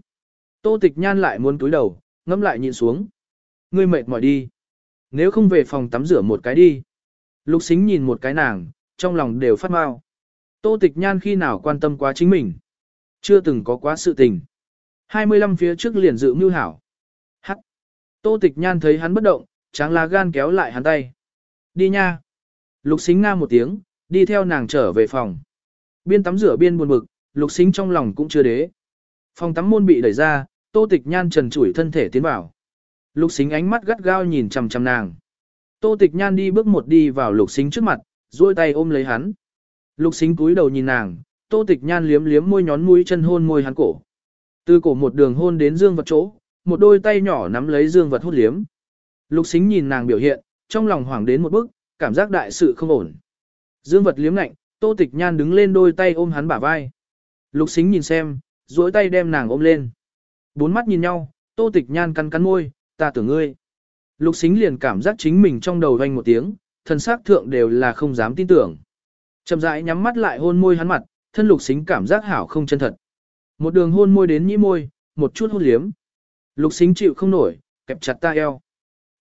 Tô tịch nhan lại muốn túi đầu, ngâm lại nhìn xuống. Ngươi mệt mỏi đi. Nếu không về phòng tắm rửa một cái đi. Lục xính nhìn một cái nàng, trong lòng đều phát mau. Tô tịch nhan khi nào quan tâm quá chính mình. Chưa từng có quá sự tình. 25 phía trước liền dự mưu hảo. Hắc. Tô tịch nhan thấy hắn bất động, tráng lá gan kéo lại hắn tay. Đi nha. Lục xính nga một tiếng, đi theo nàng trở về phòng. Biên tắm rửa biên buồn bực, lục xính trong lòng cũng chưa đế. Phòng tắm môn bị đẩy ra, tô tịch nhan trần trụi thân thể tiến vào. Lục xính ánh mắt gắt gao nhìn chằm chằm nàng. Tô tịch nhan đi bước một đi vào lục xính trước mặt, duỗi tay ôm lấy hắn. Lục xính cúi đầu nhìn nàng, tô tịch nhan liếm liếm môi nhón mũi chân hôn môi hắn cổ. Từ cổ một đường hôn đến dương vật chỗ, một đôi tay nhỏ nắm lấy dương vật hút liếm. Lục xính nhìn nàng biểu hiện, trong lòng hoảng đến một bước, cảm giác đại sự không ổn. Dương vật liếm lạnh, tô tịch nhan đứng lên đôi tay ôm hắn bả vai. Lục xính nhìn xem, duỗi tay đem nàng ôm lên. Bốn mắt nhìn nhau, tô tịch nhan cắn cắn môi, ta tưởng ngươi. Lục xính liền cảm giác chính mình trong đầu vang một tiếng, thân xác thượng đều là không dám tin tưởng. Chậm rãi nhắm mắt lại hôn môi hắn mặt, thân lục xính cảm giác hảo không chân thật. Một đường hôn môi đến nhĩ môi, một chút hôn liếm. Lục xính chịu không nổi, kẹp chặt ta eo.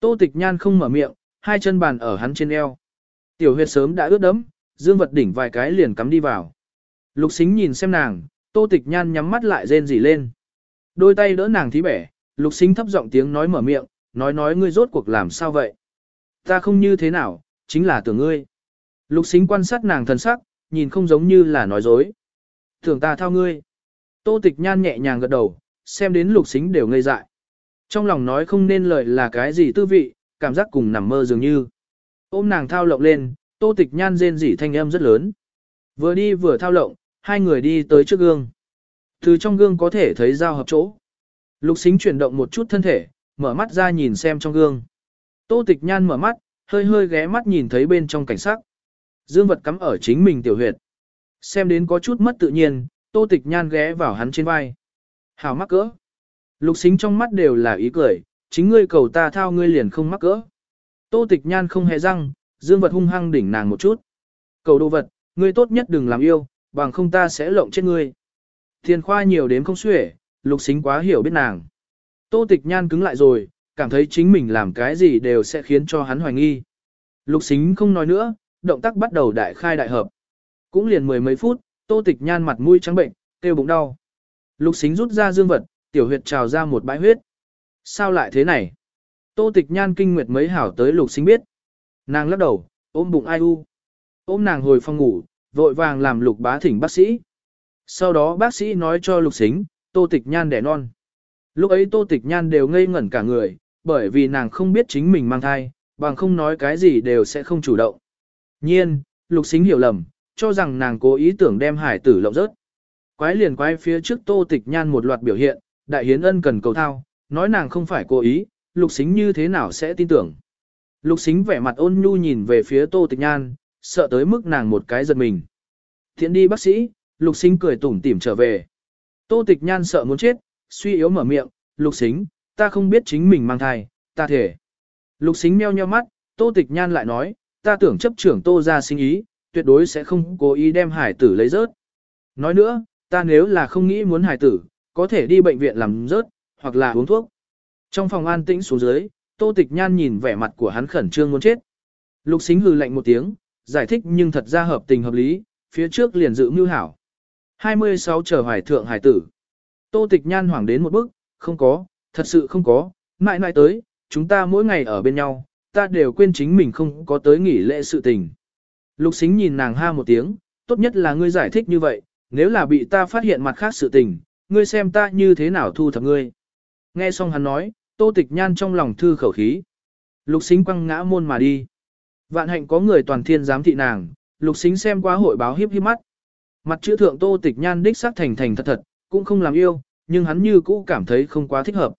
Tô tịch nhan không mở miệng, hai chân bàn ở hắn trên eo. Tiểu huyệt sớm đã ướt đẫm, dương vật đỉnh vài cái liền cắm đi vào. Lục xính nhìn xem nàng, tô tịch nhan nhắm mắt lại rên rỉ lên. Đôi tay đỡ nàng thí bẻ, lục xính thấp giọng tiếng nói mở miệng, nói nói ngươi rốt cuộc làm sao vậy. Ta không như thế nào, chính là tưởng ngươi. Lục xính quan sát nàng thân sắc, nhìn không giống như là nói dối. Tưởng ta thao ngươi. Tô tịch nhan nhẹ nhàng gật đầu, xem đến lục xính đều ngây dại. Trong lòng nói không nên lời là cái gì tư vị, cảm giác cùng nằm mơ dường như. Ôm nàng thao lộng lên, tô tịch nhan rên rỉ thanh âm rất lớn. Vừa đi vừa thao lộng, hai người đi tới trước gương. Từ trong gương có thể thấy giao hợp chỗ. Lục xính chuyển động một chút thân thể, mở mắt ra nhìn xem trong gương. Tô tịch nhan mở mắt, hơi hơi ghé mắt nhìn thấy bên trong cảnh sắc. Dương vật cắm ở chính mình tiểu huyệt. Xem đến có chút mất tự nhiên, tô tịch nhan ghé vào hắn trên vai. Hào mắc cỡ. Lục xính trong mắt đều là ý cười, chính ngươi cầu ta thao ngươi liền không mắc cỡ. Tô tịch nhan không hề răng, dương vật hung hăng đỉnh nàng một chút. Cầu đồ vật, ngươi tốt nhất đừng làm yêu, bằng không ta sẽ lộng chết ngươi. Thiên khoa nhiều đến không xuể, lục xính quá hiểu biết nàng. Tô tịch nhan cứng lại rồi, cảm thấy chính mình làm cái gì đều sẽ khiến cho hắn hoài nghi. Lục xính không nói nữa, động tác bắt đầu đại khai đại hợp. Cũng liền mười mấy phút, tô tịch nhan mặt mũi trắng bệnh, kêu bụng đau. Lục xính rút ra dương vật, tiểu huyệt trào ra một bãi huyết. Sao lại thế này? Tô tịch nhan kinh nguyệt mấy hảo tới lục xính biết. Nàng lắc đầu, ôm bụng ai u. Ôm nàng hồi phòng ngủ, vội vàng làm lục bá thỉnh bác sĩ. Sau đó bác sĩ nói cho lục xính, tô tịch nhan đẻ non. Lúc ấy tô tịch nhan đều ngây ngẩn cả người, bởi vì nàng không biết chính mình mang thai, bằng không nói cái gì đều sẽ không chủ động. Nhiên, lục xính hiểu lầm, cho rằng nàng cố ý tưởng đem hải tử lộng rớt. Quái liền quái phía trước tô tịch nhan một loạt biểu hiện, đại hiến ân cần cầu thao, nói nàng không phải cố ý, lục xính như thế nào sẽ tin tưởng. Lục xính vẻ mặt ôn nhu nhìn về phía tô tịch nhan, sợ tới mức nàng một cái giật mình. Thiện đi bác sĩ, lục xính cười tủm tỉm trở về. Tô tịch nhan sợ muốn chết, suy yếu mở miệng, lục xính, ta không biết chính mình mang thai, ta thể. Lục xính meo nheo mắt, tô tịch nhan lại nói, ta tưởng chấp trưởng tô ra sinh ý, tuyệt đối sẽ không cố ý đem hải tử lấy rớt. Nói nữa, ta nếu là không nghĩ muốn hải tử, có thể đi bệnh viện làm rớt, hoặc là uống thuốc. Trong phòng an tĩnh xuống dưới, tô tịch nhan nhìn vẻ mặt của hắn khẩn trương muốn chết. Lục xính hừ lạnh một tiếng, giải thích nhưng thật ra hợp tình hợp lý, phía trước liền dự mưu hảo. 26 chờ hoài thượng hải tử. Tô tịch nhan hoảng đến một bước, không có, thật sự không có, mãi mãi tới, chúng ta mỗi ngày ở bên nhau, ta đều quên chính mình không có tới nghỉ lễ sự tình. Lục xính nhìn nàng ha một tiếng, tốt nhất là ngươi giải thích như vậy, nếu là bị ta phát hiện mặt khác sự tình, ngươi xem ta như thế nào thu thập ngươi. Nghe xong hắn nói, tô tịch nhan trong lòng thư khẩu khí. Lục xính quăng ngã môn mà đi. Vạn hạnh có người toàn thiên giám thị nàng, lục xính xem qua hội báo hiếp hiếp mắt. Mặt chữ thượng tô tịch nhan đích xác thành thành thật thật, cũng không làm yêu, nhưng hắn như cũ cảm thấy không quá thích hợp.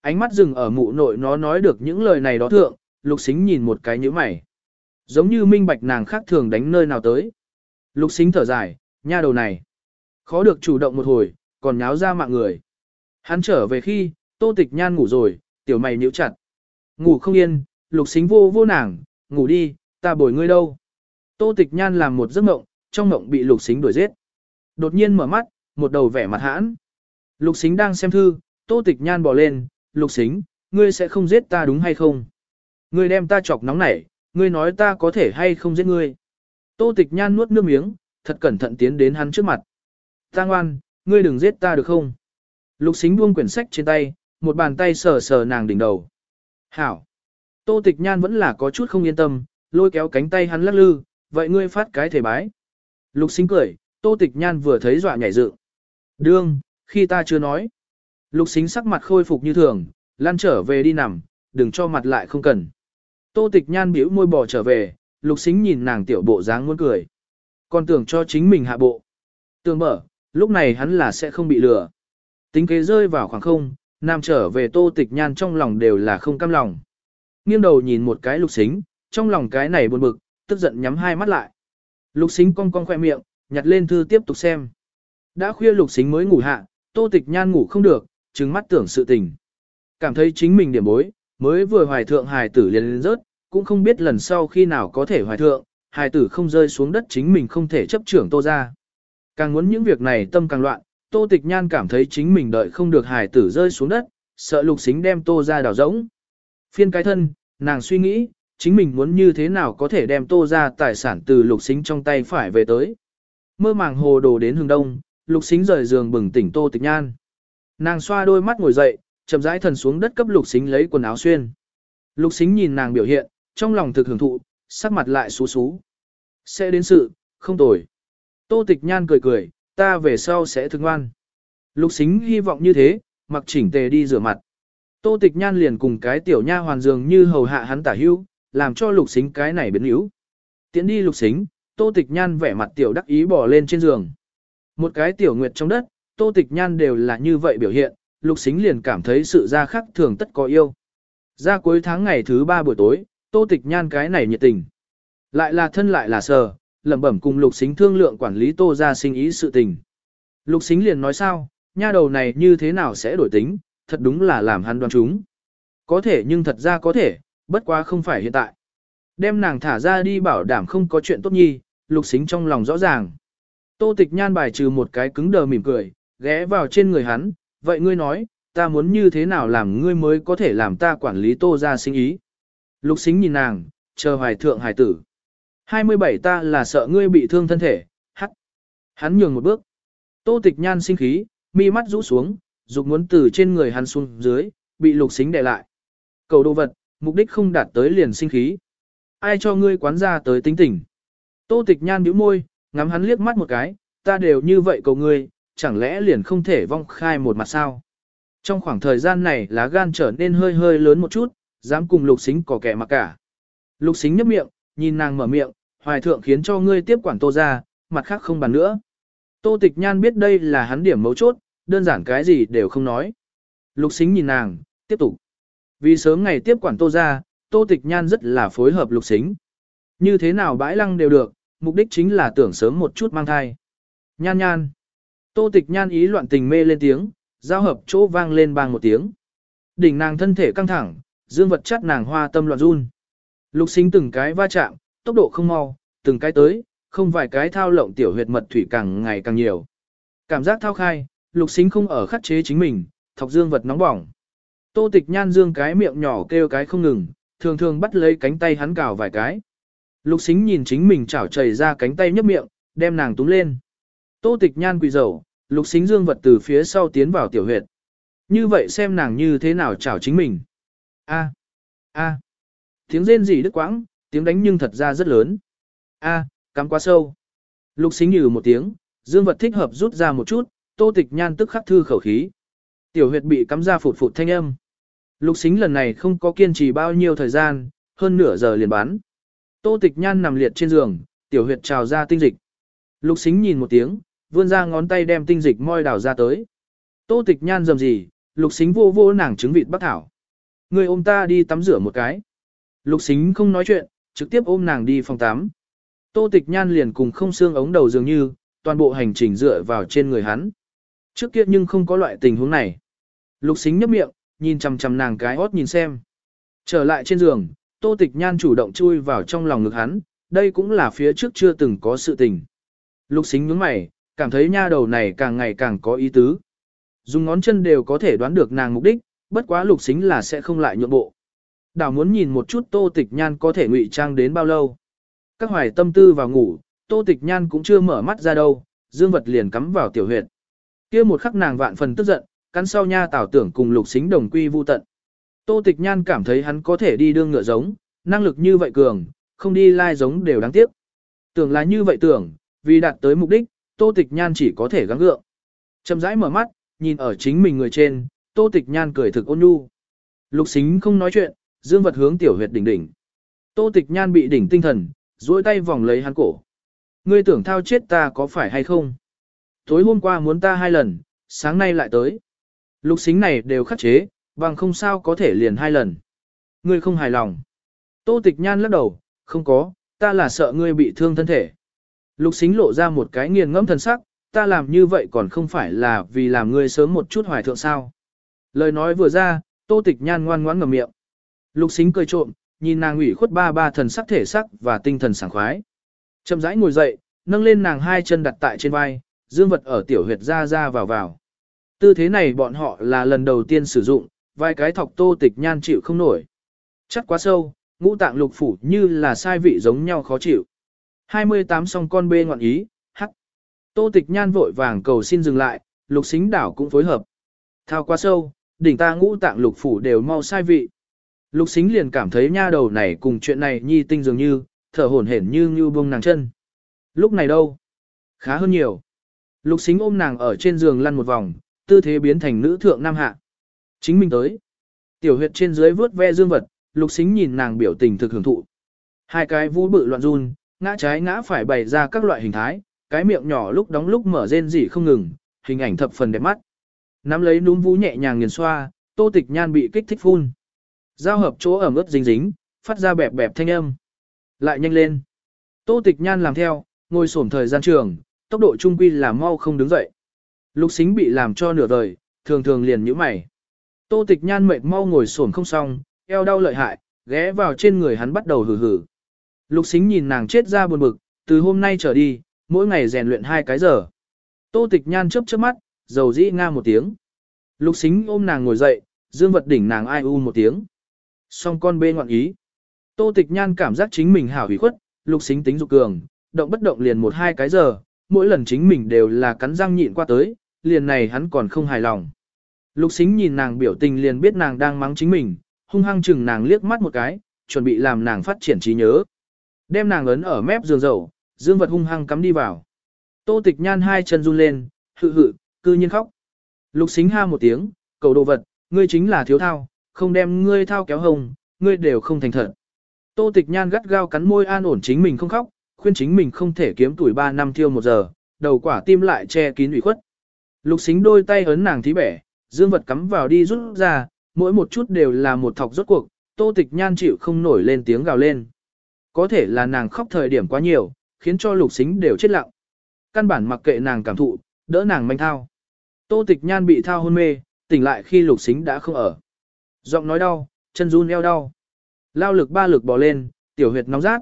Ánh mắt dừng ở mụ nội nó nói được những lời này đó thượng, lục xính nhìn một cái nhíu mày. Giống như minh bạch nàng khác thường đánh nơi nào tới. Lục xính thở dài, nha đầu này. Khó được chủ động một hồi, còn nháo ra mạng người. Hắn trở về khi, tô tịch nhan ngủ rồi, tiểu mày nhíu chặt. Ngủ không yên, lục xính vô vô nàng, ngủ đi, ta bồi ngươi đâu. Tô tịch nhan làm một giấc mộng, trong mộng bị lục xính đuổi giết. Đột nhiên mở mắt, một đầu vẻ mặt hãn. Lục xính đang xem thư, tô tịch nhan bỏ lên, lục xính, ngươi sẽ không giết ta đúng hay không? Ngươi đem ta chọc nóng nảy, ngươi nói ta có thể hay không giết ngươi? Tô tịch nhan nuốt nước miếng, thật cẩn thận tiến đến hắn trước mặt. Ta ngoan, ngươi đừng giết ta được không? Lục xính buông quyển sách trên tay, một bàn tay sờ sờ nàng đỉnh đầu. Hảo! Tô tịch nhan vẫn là có chút không yên tâm, lôi kéo cánh tay hắn lắc lư, vậy ngươi phát cái thể bái. Lục xính cười, tô tịch nhan vừa thấy dọa nhảy dựng. Đương, khi ta chưa nói. Lục xính sắc mặt khôi phục như thường, lăn trở về đi nằm, đừng cho mặt lại không cần. Tô tịch nhan biểu môi bò trở về, lục xính nhìn nàng tiểu bộ dáng muốn cười. Còn tưởng cho chính mình hạ bộ. Tưởng mở, lúc này hắn là sẽ không bị lừa. Tính kế rơi vào khoảng không, nam trở về tô tịch nhan trong lòng đều là không cam lòng. Nghiêng đầu nhìn một cái lục xính, trong lòng cái này buồn bực, tức giận nhắm hai mắt lại. Lục xính cong cong khoe miệng, nhặt lên thư tiếp tục xem. Đã khuya lục xính mới ngủ hạ, tô tịch nhan ngủ không được, trừng mắt tưởng sự tình. Cảm thấy chính mình điểm bối, mới vừa hoài thượng hài tử liền lên rớt, cũng không biết lần sau khi nào có thể hoài thượng, hài tử không rơi xuống đất chính mình không thể chấp trưởng tô ra. Càng muốn những việc này tâm càng loạn, tô tịch nhan cảm thấy chính mình đợi không được hài tử rơi xuống đất, sợ lục xính đem tô ra đào rỗng. Phiên cái thân, nàng suy nghĩ, chính mình muốn như thế nào có thể đem tô ra tài sản từ lục xính trong tay phải về tới. Mơ màng hồ đồ đến hướng đông, lục xính rời giường bừng tỉnh tô tịch nhan. Nàng xoa đôi mắt ngồi dậy, chậm rãi thần xuống đất cấp lục xính lấy quần áo xuyên. Lục xính nhìn nàng biểu hiện, trong lòng thực hưởng thụ, sắc mặt lại xú xú. Sẽ đến sự, không tồi. Tô tịch nhan cười cười, ta về sau sẽ thương ngoan. Lục xính hy vọng như thế, mặc chỉnh tề đi rửa mặt. Tô tịch nhan liền cùng cái tiểu nha hoàn dường như hầu hạ hắn tả hưu, làm cho lục xính cái này biến yếu. Tiến đi lục xính, tô tịch nhan vẻ mặt tiểu đắc ý bỏ lên trên giường. Một cái tiểu nguyệt trong đất, tô tịch nhan đều là như vậy biểu hiện, lục xính liền cảm thấy sự ra khắc thường tất có yêu. Ra cuối tháng ngày thứ ba buổi tối, tô tịch nhan cái này nhiệt tình. Lại là thân lại là sờ, lẩm bẩm cùng lục xính thương lượng quản lý tô ra sinh ý sự tình. Lục xính liền nói sao, nha đầu này như thế nào sẽ đổi tính, thật đúng là làm hắn đoán chúng. Có thể nhưng thật ra có thể, bất quá không phải hiện tại. Đem nàng thả ra đi bảo đảm không có chuyện tốt nhi, lục xính trong lòng rõ ràng. Tô tịch nhan bài trừ một cái cứng đờ mỉm cười, ghé vào trên người hắn, vậy ngươi nói, ta muốn như thế nào làm ngươi mới có thể làm ta quản lý tô ra sinh ý. Lục xính nhìn nàng, chờ hoài thượng hải tử. 27 ta là sợ ngươi bị thương thân thể, hắc. Hắn nhường một bước. Tô tịch nhan sinh khí, mi mắt rũ xuống, dục muốn từ trên người hắn xuống dưới, bị lục xính đè lại. Cầu đồ vật, mục đích không đạt tới liền sinh khí. Ai cho ngươi quán ra tới tính tình. Tô tịch nhan bĩu môi, ngắm hắn liếc mắt một cái, ta đều như vậy cầu ngươi, chẳng lẽ liền không thể vong khai một mặt sao? Trong khoảng thời gian này lá gan trở nên hơi hơi lớn một chút, dám cùng lục xính có kẻ mà cả. Lục xính nhấp miệng, nhìn nàng mở miệng, hoài thượng khiến cho ngươi tiếp quản tô ra, mặt khác không bàn nữa. Tô tịch nhan biết đây là hắn điểm mấu chốt, đơn giản cái gì đều không nói. Lục xính nhìn nàng, tiếp tục. Vì sớm ngày tiếp quản tô ra, tô tịch nhan rất là phối hợp lục xính. Như thế nào bãi lăng đều được, mục đích chính là tưởng sớm một chút mang thai. Nhan nhan. Tô tịch nhan ý loạn tình mê lên tiếng, giao hợp chỗ vang lên bang một tiếng. Đỉnh nàng thân thể căng thẳng, dương vật chắt nàng hoa tâm loạn run. Lục xính từng cái va chạm, tốc độ không mau, từng cái tới, không vài cái thao lộng tiểu huyệt mật thủy càng ngày càng nhiều. Cảm giác thao khai, lục xính không ở khắc chế chính mình, thọc dương vật nóng bỏng. Tô tịch nhan dương cái miệng nhỏ kêu cái không ngừng, thường thường bắt lấy cánh tay hắn cào vài cái. Lục xính nhìn chính mình chảo chảy ra cánh tay nhấp miệng, đem nàng túm lên. Tô tịch nhan quỳ dầu, lục xính dương vật từ phía sau tiến vào tiểu huyệt. Như vậy xem nàng như thế nào chảo chính mình. A, a, tiếng rên rỉ đứt quãng, tiếng đánh nhưng thật ra rất lớn. A, cắm quá sâu. Lục xính nhừ một tiếng, dương vật thích hợp rút ra một chút, tô tịch nhan tức khắc thư khẩu khí. Tiểu huyệt bị cắm ra phụt phụt thanh âm. Lục xính lần này không có kiên trì bao nhiêu thời gian, hơn nửa giờ liền bán. Tô tịch nhan nằm liệt trên giường, tiểu huyệt trào ra tinh dịch. Lục xính nhìn một tiếng, vươn ra ngón tay đem tinh dịch moi đào ra tới. Tô tịch nhan dầm gì, lục xính vô vô nàng trứng vịt bắc thảo. Người ôm ta đi tắm rửa một cái. Lục xính không nói chuyện, trực tiếp ôm nàng đi phòng tắm. Tô tịch nhan liền cùng không xương ống đầu dường như, toàn bộ hành trình dựa vào trên người hắn. Trước kia nhưng không có loại tình huống này. Lục xính nhấp miệng, nhìn chằm chằm nàng cái hót nhìn xem. Trở lại trên giường, tô tịch nhan chủ động chui vào trong lòng ngực hắn, đây cũng là phía trước chưa từng có sự tình. Lục xính nhướng mày, cảm thấy nha đầu này càng ngày càng có ý tứ. Dùng ngón chân đều có thể đoán được nàng mục đích, bất quá lục xính là sẽ không lại nhượng bộ. Đảo muốn nhìn một chút tô tịch nhan có thể ngụy trang đến bao lâu. Các hoài tâm tư vào ngủ, tô tịch nhan cũng chưa mở mắt ra đâu, dương vật liền cắm vào tiểu huyệt. kia một khắc nàng vạn phần tức giận, cắn sau nha tảo tưởng cùng lục xính đồng quy vu tận. Tô tịch nhan cảm thấy hắn có thể đi đương ngựa giống, năng lực như vậy cường, không đi lai giống đều đáng tiếc. Tưởng là như vậy tưởng, vì đạt tới mục đích, tô tịch nhan chỉ có thể gắng gượng. Chậm rãi mở mắt, nhìn ở chính mình người trên, tô tịch nhan cười thực ôn nhu. Lục xính không nói chuyện, dương vật hướng tiểu huyệt đỉnh đỉnh. Tô tịch nhan bị đỉnh tinh thần, duỗi tay vòng lấy hắn cổ. Ngươi tưởng thao chết ta có phải hay không? Tối hôm qua muốn ta hai lần, sáng nay lại tới. Lục xính này đều khắc chế, bằng không sao có thể liền hai lần. Ngươi không hài lòng. Tô tịch nhan lắc đầu, không có, ta là sợ ngươi bị thương thân thể. Lục xính lộ ra một cái nghiền ngẫm thần sắc, ta làm như vậy còn không phải là vì làm ngươi sớm một chút hoài thượng sao. Lời nói vừa ra, tô tịch nhan ngoan ngoãn ngầm miệng. Lục xính cười trộm, nhìn nàng ủy khuất ba ba thần sắc thể sắc và tinh thần sảng khoái. Chậm rãi ngồi dậy, nâng lên nàng hai chân đặt tại trên vai, dương vật ở tiểu huyệt ra ra vào vào. Tư thế này bọn họ là lần đầu tiên sử dụng, vài cái thọc tô tịch nhan chịu không nổi. Chắc quá sâu, ngũ tạng lục phủ như là sai vị giống nhau khó chịu. 28 song con bê ngoạn ý, hắc. Tô tịch nhan vội vàng cầu xin dừng lại, lục xính đảo cũng phối hợp. Thao quá sâu, đỉnh ta ngũ tạng lục phủ đều mau sai vị. Lục xính liền cảm thấy nha đầu này cùng chuyện này nhi tinh dường như, thở hổn hển như như bông nàng chân. Lúc này đâu? Khá hơn nhiều. Lục xính ôm nàng ở trên giường lăn một vòng, tư thế biến thành nữ thượng nam hạ. Chính mình tới. Tiểu huyệt trên dưới vớt ve dương vật, lục xính nhìn nàng biểu tình thực hưởng thụ. Hai cái vũ bự loạn run, ngã trái ngã phải bày ra các loại hình thái, cái miệng nhỏ lúc đóng lúc mở rên rỉ không ngừng, hình ảnh thập phần đẹp mắt. Nắm lấy núm vú nhẹ nhàng nghiền xoa, tô tịch nhan bị kích thích phun. Giao hợp chỗ ẩm ướt dính dính, phát ra bẹp bẹp thanh âm. Lại nhanh lên. Tô tịch nhan làm theo, ngồi xổm thời gian trường, tốc độ trung quy là mau không đứng dậy. Lục xính bị làm cho nửa đời, thường thường liền nhíu mày. Tô tịch nhan mệt mau ngồi xổm không xong, eo đau lợi hại, ghé vào trên người hắn bắt đầu hử hử. Lục xính nhìn nàng chết ra buồn bực, từ hôm nay trở đi, mỗi ngày rèn luyện hai cái giờ. Tô tịch nhan chớp chớp mắt, dầu dĩ nga một tiếng. Lục xính ôm nàng ngồi dậy, dương vật đỉnh nàng ai u một tiếng. Xong con bê ngoạn ý. Tô tịch nhan cảm giác chính mình hảo hủy khuất, lục xính tính dục cường, động bất động liền một hai cái giờ, mỗi lần chính mình đều là cắn răng nhịn qua tới, liền này hắn còn không hài lòng. Lục xính nhìn nàng biểu tình liền biết nàng đang mắng chính mình, hung hăng chừng nàng liếc mắt một cái, chuẩn bị làm nàng phát triển trí nhớ. Đem nàng ấn ở mép giường dầu, dương vật hung hăng cắm đi vào. Tô tịch nhan hai chân run lên, hự hự, cư nhiên khóc. Lục xính ha một tiếng, cầu đồ vật, ngươi chính là thiếu thao, không đem ngươi thao kéo hồng, ngươi đều không thành thật. Tô tịch nhan gắt gao cắn môi an ổn chính mình không khóc, khuyên chính mình không thể kiếm tuổi 3 năm thiêu một giờ, đầu quả tim lại che kín ủy khuất. Lục xính đôi tay ấn nàng thí bẻ, dương vật cắm vào đi rút ra, mỗi một chút đều là một thọc rốt cuộc, tô tịch nhan chịu không nổi lên tiếng gào lên. Có thể là nàng khóc thời điểm quá nhiều, khiến cho lục xính đều chết lặng. Căn bản mặc kệ nàng cảm thụ, đỡ nàng manh thao. Tô tịch nhan bị thao hôn mê, tỉnh lại khi lục xính đã không ở. Giọng nói đau, chân run eo đau. Lao lực ba lực bò lên, tiểu huyệt nóng rát.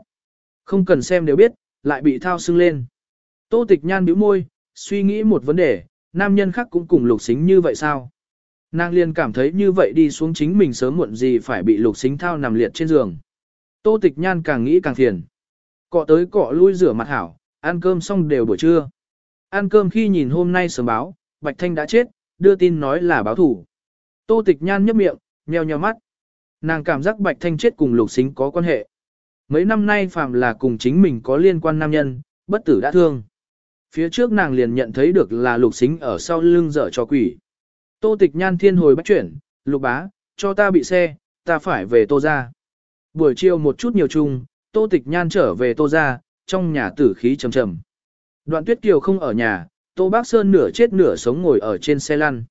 Không cần xem đều biết, lại bị thao sưng lên. Tô tịch nhan bĩu môi, suy nghĩ một vấn đề, nam nhân khác cũng cùng lục xính như vậy sao? Nàng liền cảm thấy như vậy đi xuống chính mình sớm muộn gì phải bị lục xính thao nằm liệt trên giường. Tô tịch nhan càng nghĩ càng phiền. Cọ tới cọ lui rửa mặt hảo, ăn cơm xong đều buổi trưa. Ăn cơm khi nhìn hôm nay sớm báo, Bạch Thanh đã chết, đưa tin nói là báo thủ. Tô tịch nhan nhấp miệng, nheo nheo mắt. Nàng cảm giác Bạch Thanh chết cùng lục xính có quan hệ. Mấy năm nay phàm là cùng chính mình có liên quan nam nhân, bất tử đã thương. Phía trước nàng liền nhận thấy được là lục xính ở sau lưng dở cho quỷ. Tô tịch nhan thiên hồi bắt chuyển, lục bá, cho ta bị xe, ta phải về tô ra. Buổi chiều một chút nhiều chung, tô tịch nhan trở về tô ra, trong nhà tử khí trầm trầm. Đoạn tuyết kiều không ở nhà, tô bác sơn nửa chết nửa sống ngồi ở trên xe lăn.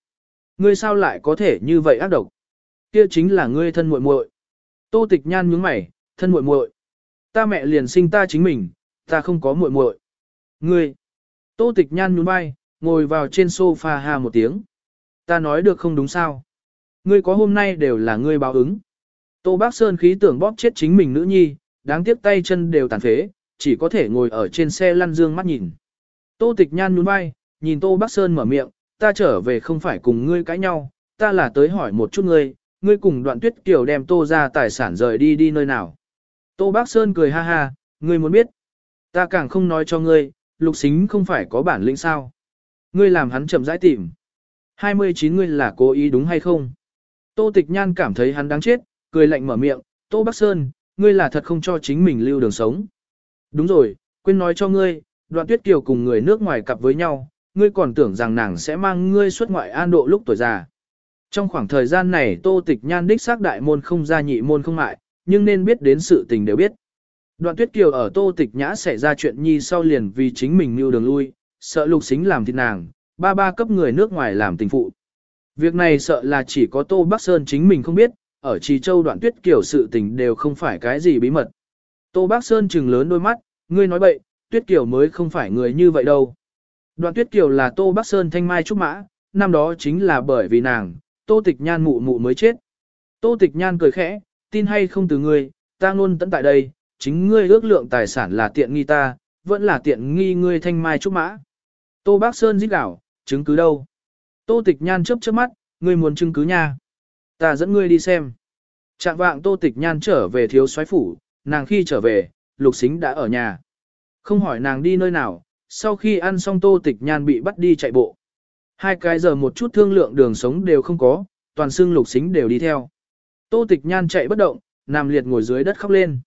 Ngươi sao lại có thể như vậy ác độc? Kia chính là ngươi thân muội muội. Tô tịch nhan nhướng mày, thân muội muội. Ta mẹ liền sinh ta chính mình, ta không có muội muội. Ngươi. Tô tịch nhan nhún vai, ngồi vào trên sofa hà một tiếng. Ta nói được không đúng sao? Ngươi có hôm nay đều là ngươi báo ứng. Tô Bác Sơn khí tưởng bóp chết chính mình nữ nhi, đáng tiếc tay chân đều tàn phế, chỉ có thể ngồi ở trên xe lăn dương mắt nhìn. Tô Tịch Nhan nhún vai, nhìn Tô Bác Sơn mở miệng, ta trở về không phải cùng ngươi cãi nhau, ta là tới hỏi một chút ngươi, ngươi cùng đoạn tuyết kiểu đem Tô ra tài sản rời đi đi nơi nào. Tô Bác Sơn cười ha ha, ngươi muốn biết. Ta càng không nói cho ngươi, lục xính không phải có bản lĩnh sao. Ngươi làm hắn chậm rãi tìm. 29 ngươi là cố ý đúng hay không? Tô Tịch Nhan cảm thấy hắn đáng chết, cười lạnh mở miệng, Tô Bắc Sơn, ngươi là thật không cho chính mình lưu đường sống. Đúng rồi, quên nói cho ngươi, đoạn tuyết kiều cùng người nước ngoài cặp với nhau, ngươi còn tưởng rằng nàng sẽ mang ngươi xuất ngoại an độ lúc tuổi già. Trong khoảng thời gian này Tô Tịch Nhan đích xác đại môn không ra nhị môn không mại, nhưng nên biết đến sự tình đều biết. Đoạn tuyết kiều ở Tô Tịch Nhã xảy ra chuyện nhi sau liền vì chính mình lưu đường lui, sợ lục xính làm thịt nàng, ba ba cấp người nước ngoài làm tình phụ. Việc này sợ là chỉ có Tô Bắc Sơn chính mình không biết, ở Trì Châu đoạn tuyết kiểu sự tình đều không phải cái gì bí mật. Tô Bắc Sơn trừng lớn đôi mắt, ngươi nói bậy, tuyết kiểu mới không phải người như vậy đâu. Đoạn tuyết kiểu là Tô Bắc Sơn thanh mai trúc mã, năm đó chính là bởi vì nàng, Tô Tịch Nhan mụ mụ mới chết. Tô Tịch Nhan cười khẽ, tin hay không từ ngươi, ta luôn tận tại đây, chính ngươi ước lượng tài sản là tiện nghi ta, vẫn là tiện nghi ngươi thanh mai trúc mã. Tô Bác Sơn giết đảo, chứng cứ đâu? Tô Tịch Nhan chớp chớp mắt, ngươi muốn chứng cứ nha. Ta dẫn ngươi đi xem. Trạng vạng tô tịch nhan trở về thiếu soái phủ, nàng khi trở về, lục xính đã ở nhà. Không hỏi nàng đi nơi nào, sau khi ăn xong tô tịch nhan bị bắt đi chạy bộ. Hai cái giờ một chút thương lượng đường sống đều không có, toàn xương lục xính đều đi theo. Tô tịch nhan chạy bất động, nằm liệt ngồi dưới đất khóc lên.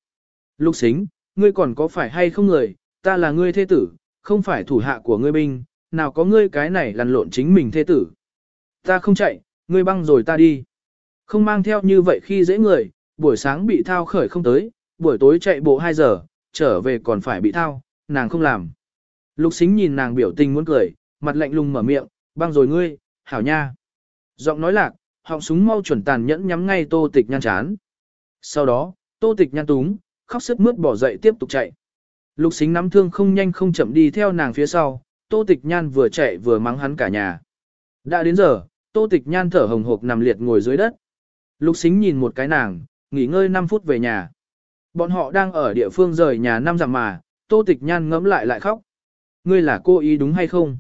Lục xính, ngươi còn có phải hay không người, ta là ngươi thế tử, không phải thủ hạ của ngươi binh, nào có ngươi cái này lăn lộn chính mình thế tử. Ta không chạy, ngươi băng rồi ta đi. Không mang theo như vậy khi dễ người, buổi sáng bị thao khởi không tới, buổi tối chạy bộ 2 giờ, trở về còn phải bị thao, nàng không làm. Lục xính nhìn nàng biểu tình muốn cười, mặt lạnh lùng mở miệng, băng rồi ngươi, hảo nha. Giọng nói lạc, họng súng mau chuẩn tàn nhẫn nhắm ngay tô tịch nhan chán. Sau đó, tô tịch nhan túng, khóc sức mướt bỏ dậy tiếp tục chạy. Lục xính nắm thương không nhanh không chậm đi theo nàng phía sau, tô tịch nhan vừa chạy vừa mắng hắn cả nhà. Đã đến giờ, tô tịch nhan thở hồng hộc nằm liệt ngồi dưới đất. Lục xính nhìn một cái nàng, nghỉ ngơi 5 phút về nhà. Bọn họ đang ở địa phương rời nhà năm dặm mà, tô tịch nhan ngẫm lại lại khóc. Ngươi là cô ý đúng hay không?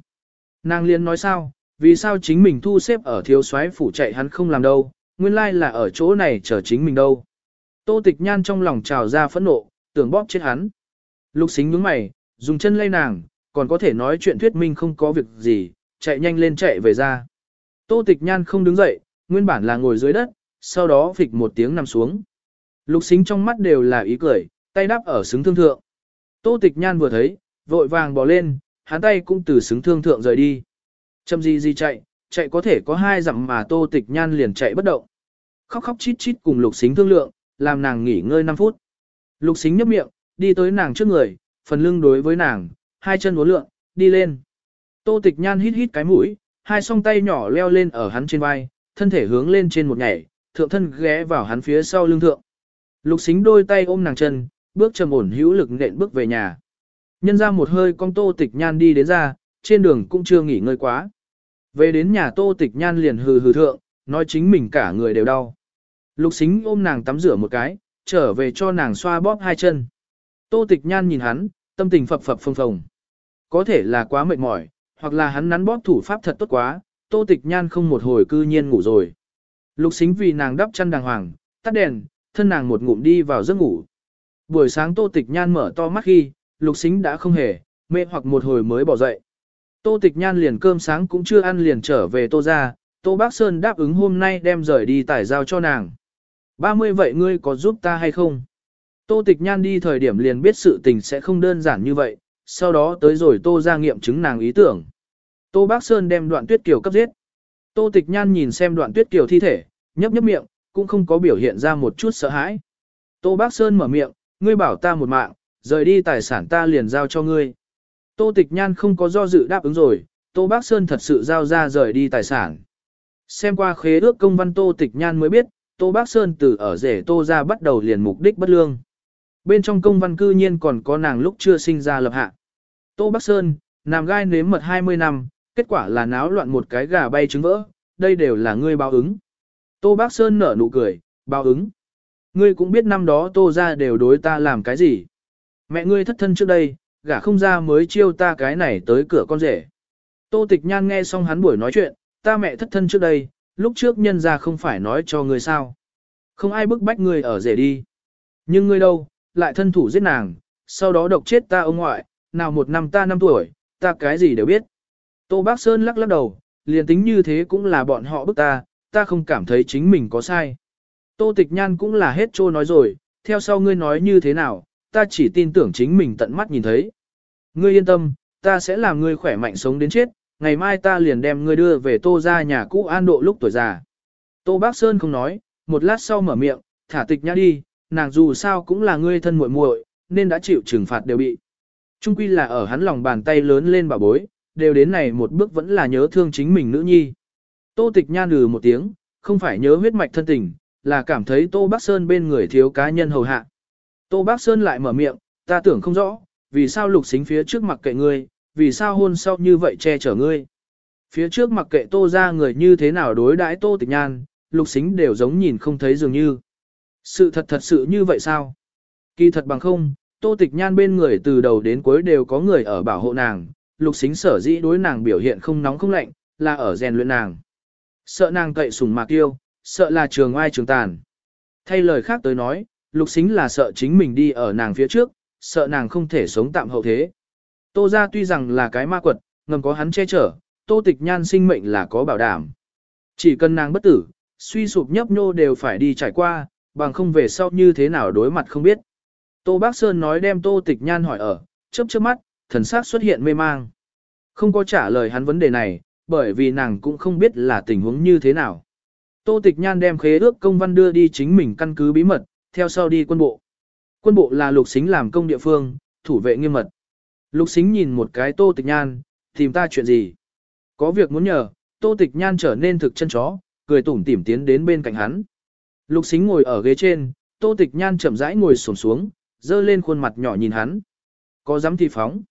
Nàng liên nói sao, vì sao chính mình thu xếp ở thiếu soái phủ chạy hắn không làm đâu, nguyên lai là ở chỗ này chờ chính mình đâu. Tô tịch nhan trong lòng trào ra phẫn nộ, tưởng bóp chết hắn. Lục xính nhướng mày, dùng chân lay nàng, còn có thể nói chuyện thuyết minh không có việc gì, chạy nhanh lên chạy về ra. Tô tịch nhan không đứng dậy, nguyên bản là ngồi dưới đất, sau đó phịch một tiếng nằm xuống. Lục xính trong mắt đều là ý cười, tay đắp ở xứng thương thượng. Tô tịch nhan vừa thấy, vội vàng bỏ lên, hắn tay cũng từ xứng thương thượng rời đi. Châm gì gì chạy, chạy có thể có hai dặm mà tô tịch nhan liền chạy bất động. Khóc khóc chít chít cùng lục xính thương lượng, làm nàng nghỉ ngơi 5 phút. Lục xính nhấp miệng, đi tới nàng trước người, phần lưng đối với nàng, hai chân uốn lượn, đi lên. Tô tịch nhan hít hít cái mũi, hai song tay nhỏ leo lên ở hắn trên vai, thân thể hướng lên trên một nhảy, thượng thân ghé vào hắn phía sau lưng thượng. Lục xính đôi tay ôm nàng chân, bước trầm ổn hữu lực nện bước về nhà. Nhân ra một hơi con tô tịch nhan đi đến ra, trên đường cũng chưa nghỉ ngơi quá. Về đến nhà tô tịch nhan liền hừ hừ thượng, nói chính mình cả người đều đau. Lục xính ôm nàng tắm rửa một cái, trở về cho nàng xoa bóp hai chân. Tô tịch nhan nhìn hắn, tâm tình phập phập phồng phồng. Có thể là quá mệt mỏi, hoặc là hắn nắn bóp thủ pháp thật tốt quá, tô tịch nhan không một hồi cư nhiên ngủ rồi. Lục xính vì nàng đắp chăn đàng hoàng, tắt đèn, thân nàng một ngụm đi vào giấc ngủ. Buổi sáng tô tịch nhan mở to mắt khi, lục xính đã không hề, mê hoặc một hồi mới bỏ dậy. Tô tịch nhan liền cơm sáng cũng chưa ăn liền trở về tô ra, tô bác Sơn đáp ứng hôm nay đem rời đi tải giao cho nàng. 30 vậy ngươi có giúp ta hay không? Tô tịch nhan đi thời điểm liền biết sự tình sẽ không đơn giản như vậy, sau đó tới rồi tô ra nghiệm chứng nàng ý tưởng. Tô bác Sơn đem đoạn tuyết kiều cấp giết. Tô tịch nhan nhìn xem đoạn tuyết kiều thi thể, nhấp nhấp miệng, cũng không có biểu hiện ra một chút sợ hãi. Tô bác Sơn mở miệng, ngươi bảo ta một mạng, rời đi tài sản ta liền giao cho ngươi. Tô Tịch Nhan không có do dự đáp ứng rồi, Tô Bác Sơn thật sự giao ra rời đi tài sản. Xem qua khế ước công văn Tô Tịch Nhan mới biết, Tô Bác Sơn từ ở rể Tô ra bắt đầu liền mục đích bất lương. Bên trong công văn cư nhiên còn có nàng lúc chưa sinh ra lập hạ. Tô Bác Sơn, làm gai nếm mật 20 năm, kết quả là náo loạn một cái gà bay trứng vỡ, đây đều là ngươi báo ứng. Tô Bác Sơn nở nụ cười, báo ứng. Ngươi cũng biết năm đó Tô ra đều đối ta làm cái gì. Mẹ ngươi thất thân trước đây, gả không ra mới chiêu ta cái này tới cửa con rể. Tô Tịch Nhan nghe xong hắn buổi nói chuyện, ta mẹ thất thân trước đây, lúc trước nhân ra không phải nói cho ngươi sao. Không ai bức bách ngươi ở rể đi. Nhưng ngươi đâu, lại thân thủ giết nàng, sau đó độc chết ta ông ngoại, nào một năm ta năm tuổi, ta cái gì đều biết. Tô Bác Sơn lắc lắc đầu, liền tính như thế cũng là bọn họ bức ta, ta không cảm thấy chính mình có sai. Tô Tịch Nhan cũng là hết trô nói rồi, theo sau ngươi nói như thế nào, ta chỉ tin tưởng chính mình tận mắt nhìn thấy. Ngươi yên tâm, ta sẽ làm ngươi khỏe mạnh sống đến chết, ngày mai ta liền đem ngươi đưa về tô ra nhà cũ an độ lúc tuổi già. Tô Bác Sơn không nói, một lát sau mở miệng, thả tịch nhan đi, nàng dù sao cũng là ngươi thân muội muội, nên đã chịu trừng phạt đều bị. Trung quy là ở hắn lòng bàn tay lớn lên bà bối, đều đến này một bước vẫn là nhớ thương chính mình nữ nhi. Tô tịch nhan lừ một tiếng, không phải nhớ huyết mạch thân tình, là cảm thấy Tô Bác Sơn bên người thiếu cá nhân hầu hạ. Tô Bác Sơn lại mở miệng, ta tưởng không rõ, vì sao lục xính phía trước mặc kệ ngươi, vì sao hôn sau như vậy che chở ngươi. Phía trước mặc kệ tô ra người như thế nào đối đãi tô tịch nhan, lục xính đều giống nhìn không thấy dường như. Sự thật thật sự như vậy sao? Kỳ thật bằng không, tô tịch nhan bên người từ đầu đến cuối đều có người ở bảo hộ nàng, lục xính sở dĩ đối nàng biểu hiện không nóng không lạnh, là ở rèn luyện nàng. Sợ nàng cậy sùng mạc yêu, sợ là trường oai trường tàn. Thay lời khác tới nói, lục xính là sợ chính mình đi ở nàng phía trước, sợ nàng không thể sống tạm hậu thế. Tô ra tuy rằng là cái ma quật, ngầm có hắn che chở, tô tịch nhan sinh mệnh là có bảo đảm. Chỉ cần nàng bất tử, suy sụp nhấp nhô đều phải đi trải qua, bằng không về sau như thế nào đối mặt không biết. Tô Bác Sơn nói đem tô tịch nhan hỏi ở, chớp chớp mắt, thần sắc xuất hiện mê mang. Không có trả lời hắn vấn đề này, bởi vì nàng cũng không biết là tình huống như thế nào. Tô Tịch Nhan đem khế ước công văn đưa đi chính mình căn cứ bí mật, theo sau đi quân bộ. Quân bộ là lục xính làm công địa phương, thủ vệ nghiêm mật. Lục xính nhìn một cái Tô Tịch Nhan, tìm ta chuyện gì? Có việc muốn nhờ, Tô Tịch Nhan trở nên thực chân chó, cười tủm tỉm tiến đến bên cạnh hắn. Lục xính ngồi ở ghế trên, Tô Tịch Nhan chậm rãi ngồi xổm xuống, dơ lên khuôn mặt nhỏ nhìn hắn. Có dám thì phóng.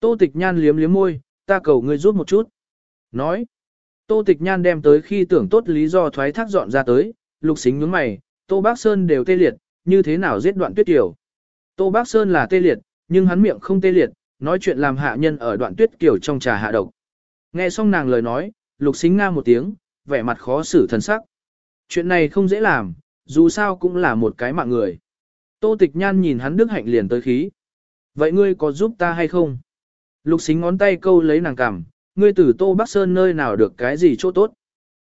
Tô Tịch Nhan liếm liếm môi, ta cầu ngươi giúp một chút. Nói. Tô Tịch Nhan đem tới khi tưởng tốt lý do thoái thác dọn ra tới, lục xính nhướng mày, Tô Bác Sơn đều tê liệt, như thế nào giết đoạn tuyết kiều. Tô Bác Sơn là tê liệt, nhưng hắn miệng không tê liệt, nói chuyện làm hạ nhân ở đoạn tuyết kiều trong trà hạ độc. Nghe xong nàng lời nói, lục xính nga một tiếng, vẻ mặt khó xử thần sắc. Chuyện này không dễ làm, dù sao cũng là một cái mạng người. Tô Tịch Nhan nhìn hắn đức hạnh liền tới khí. Vậy ngươi có giúp ta hay không? Lục xính ngón tay câu lấy nàng cằm, ngươi từ Tô Bắc Sơn nơi nào được cái gì chỗ tốt.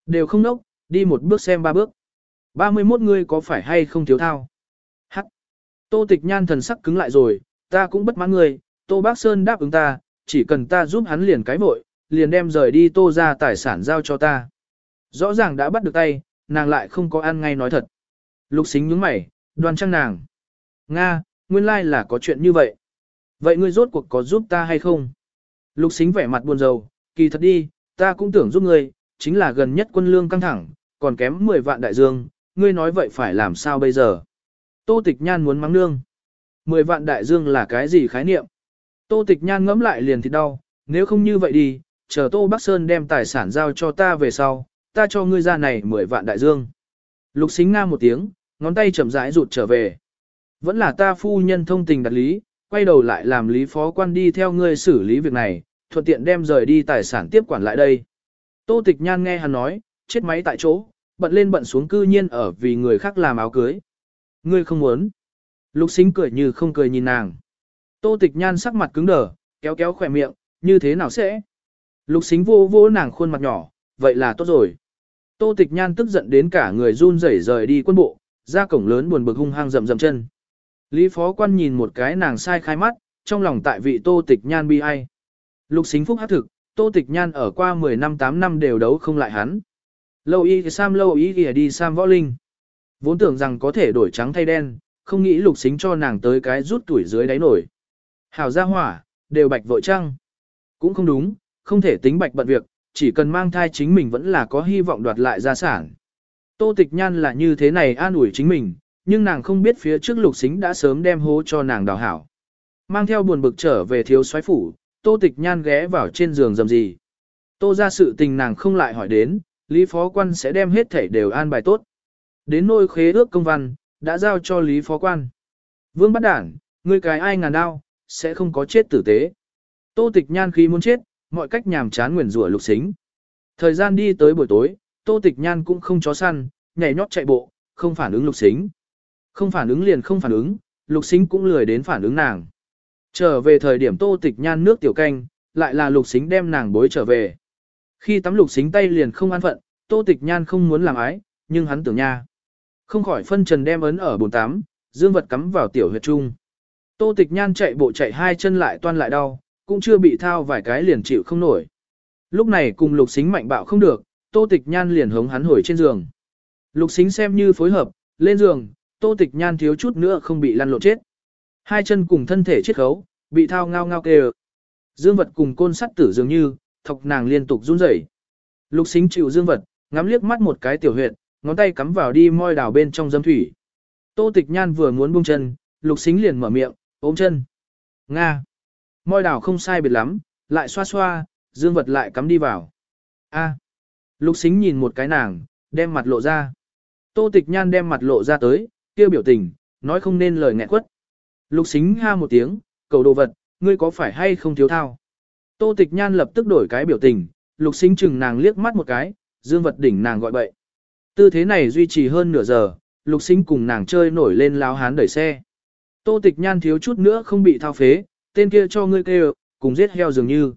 Đều không nốc, đi một bước xem ba bước. 31 ngươi có phải hay không thiếu thao? Hắc. Tô tịch nhan thần sắc cứng lại rồi, ta cũng bất mãn ngươi, Tô Bắc Sơn đáp ứng ta, chỉ cần ta giúp hắn liền cái vội, liền đem rời đi Tô ra tài sản giao cho ta. Rõ ràng đã bắt được tay, nàng lại không có ăn ngay nói thật. Lục xính nhướng mày, đoan trang nàng. Nga, nguyên lai là có chuyện như vậy. Vậy ngươi rốt cuộc có giúp ta hay không? Lục xính vẻ mặt buồn rầu, kỳ thật đi, ta cũng tưởng giúp ngươi, chính là gần nhất quân lương căng thẳng, còn kém 10 vạn đại dương, ngươi nói vậy phải làm sao bây giờ? Tô tịch nhan muốn mắng nương. 10 vạn đại dương là cái gì khái niệm? Tô tịch nhan ngẫm lại liền thì đau, nếu không như vậy đi, chờ Tô Bắc Sơn đem tài sản giao cho ta về sau, ta cho ngươi ra này 10 vạn đại dương. Lục xính nga một tiếng, ngón tay chậm rãi rụt trở về. Vẫn là ta phu nhân thông tình đặt lý, quay đầu lại làm lý phó quan đi theo ngươi xử lý việc này, thuận tiện đem rời đi tài sản tiếp quản lại đây. Tô Tịch Nhan nghe hắn nói, chết máy tại chỗ, bận lên bận xuống cư nhiên ở vì người khác làm áo cưới. Ngươi không muốn. Lục xính cười như không cười nhìn nàng. Tô Tịch Nhan sắc mặt cứng đờ, kéo kéo khỏe miệng, như thế nào sẽ? Lục xính vô vô nàng khuôn mặt nhỏ, vậy là tốt rồi. Tô Tịch Nhan tức giận đến cả người run rẩy rời đi quân bộ, ra cổng lớn buồn bực hung hăng rầm rầm chân. Lý phó quan nhìn một cái nàng sai khai mắt, trong lòng tại vị Tô Tịch Nhan bi ai. Lục xính phúc hát thực, Tô Tịch Nhan ở qua 10 năm 8 năm đều đấu không lại hắn. Lâu y thì Sam lâu y thì đi Sam võ linh. Vốn tưởng rằng có thể đổi trắng thay đen, không nghĩ lục xính cho nàng tới cái rút tuổi dưới đáy nổi. Hảo gia hỏa, đều bạch vội trăng. Cũng không đúng, không thể tính bạch bận việc, chỉ cần mang thai chính mình vẫn là có hy vọng đoạt lại gia sản. Tô tịch nhan là như thế này an ủi chính mình, nhưng nàng không biết phía trước lục xính đã sớm đem hố cho nàng đào hảo. Mang theo buồn bực trở về thiếu soái phủ, tô tịch nhan ghé vào trên giường dầm gì. Tô ra sự tình nàng không lại hỏi đến, Lý Phó Quan sẽ đem hết thảy đều an bài tốt. Đến nôi khế ước công văn, đã giao cho Lý Phó Quan. Vương bắt đản, ngươi cái ai ngàn đao, sẽ không có chết tử tế. Tô tịch nhan khi muốn chết, mọi cách nhàm chán nguyền rủa lục xính. Thời gian đi tới buổi tối, tô tịch nhan cũng không chó săn, nhảy nhót chạy bộ, không phản ứng lục xính. Không phản ứng liền không phản ứng, lục xính cũng lười đến phản ứng nàng. Trở về thời điểm tô tịch nhan nước tiểu canh, lại là lục xính đem nàng bối trở về. Khi tắm lục xính tay liền không an phận, tô tịch nhan không muốn làm ái, nhưng hắn tưởng nha. Không khỏi phân trần đem ấn ở bồn tắm, dương vật cắm vào tiểu huyệt trung. Tô tịch nhan chạy bộ chạy hai chân lại toan lại đau, cũng chưa bị thao vài cái liền chịu không nổi. Lúc này cùng lục xính mạnh bạo không được, tô tịch nhan liền hống hắn hồi trên giường. Lục xính xem như phối hợp, lên giường, tô tịch nhan thiếu chút nữa không bị lăn lộn chết. Hai chân cùng thân thể chết khấu, bị thao ngao ngao kêu. Dương vật cùng côn sắt tử dường như, thọc nàng liên tục run rẩy. Lục xính chịu dương vật, ngắm liếc mắt một cái tiểu huyệt, ngón tay cắm vào đi môi đào bên trong dâm thủy. Tô tịch nhan vừa muốn buông chân, lục xính liền mở miệng, ôm chân. Nga. Môi đào không sai biệt lắm, lại xoa xoa, dương vật lại cắm đi vào. A. Lục xính nhìn một cái nàng, đem mặt lộ ra. Tô tịch nhan đem mặt lộ ra tới, kia biểu tình, nói không nên lời nghẹn quất. Lục xính ha một tiếng, cầu đồ vật, ngươi có phải hay không thiếu thao? Tô tịch nhan lập tức đổi cái biểu tình, lục xính chừng nàng liếc mắt một cái, dương vật đỉnh nàng gọi bậy. Tư thế này duy trì hơn nửa giờ, lục xính cùng nàng chơi nổi lên láo hán đẩy xe. Tô tịch nhan thiếu chút nữa không bị thao phế, tên kia cho ngươi kêu, cùng giết heo dường như.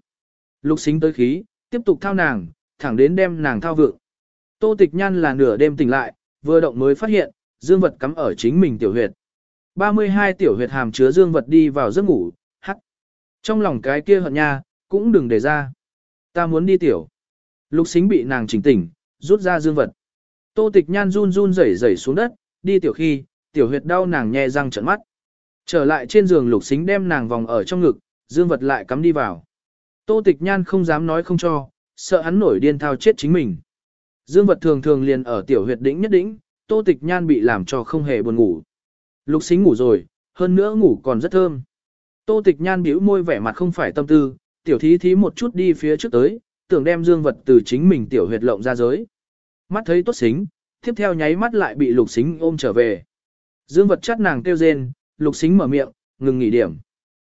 Lục xính tới khí, tiếp tục thao nàng, thẳng đến đem nàng thao vượng. Tô tịch nhan là nửa đêm tỉnh lại, vừa động mới phát hiện, dương vật cắm ở chính mình tiểu huyệt. 32 tiểu huyệt hàm chứa dương vật đi vào giấc ngủ, hắc. Trong lòng cái kia hận nha, cũng đừng để ra. Ta muốn đi tiểu. Lục xính bị nàng chỉnh tỉnh, rút ra dương vật. Tô tịch nhan run run rẩy rẩy xuống đất, đi tiểu khi, tiểu huyệt đau nàng nhe răng trận mắt. Trở lại trên giường lục xính đem nàng vòng ở trong ngực, dương vật lại cắm đi vào. Tô tịch nhan không dám nói không cho, sợ hắn nổi điên thao chết chính mình. Dương vật thường thường liền ở tiểu huyệt đỉnh nhất đỉnh, tô tịch nhan bị làm cho không hề buồn ngủ. Lục xính ngủ rồi, hơn nữa ngủ còn rất thơm. Tô tịch nhan bĩu môi vẻ mặt không phải tâm tư, tiểu thí thí một chút đi phía trước tới, tưởng đem dương vật từ chính mình tiểu huyệt lộng ra giới. Mắt thấy tốt xính, tiếp theo nháy mắt lại bị lục xính ôm trở về. Dương vật chắt nàng kêu rên, lục xính mở miệng, ngừng nghỉ điểm.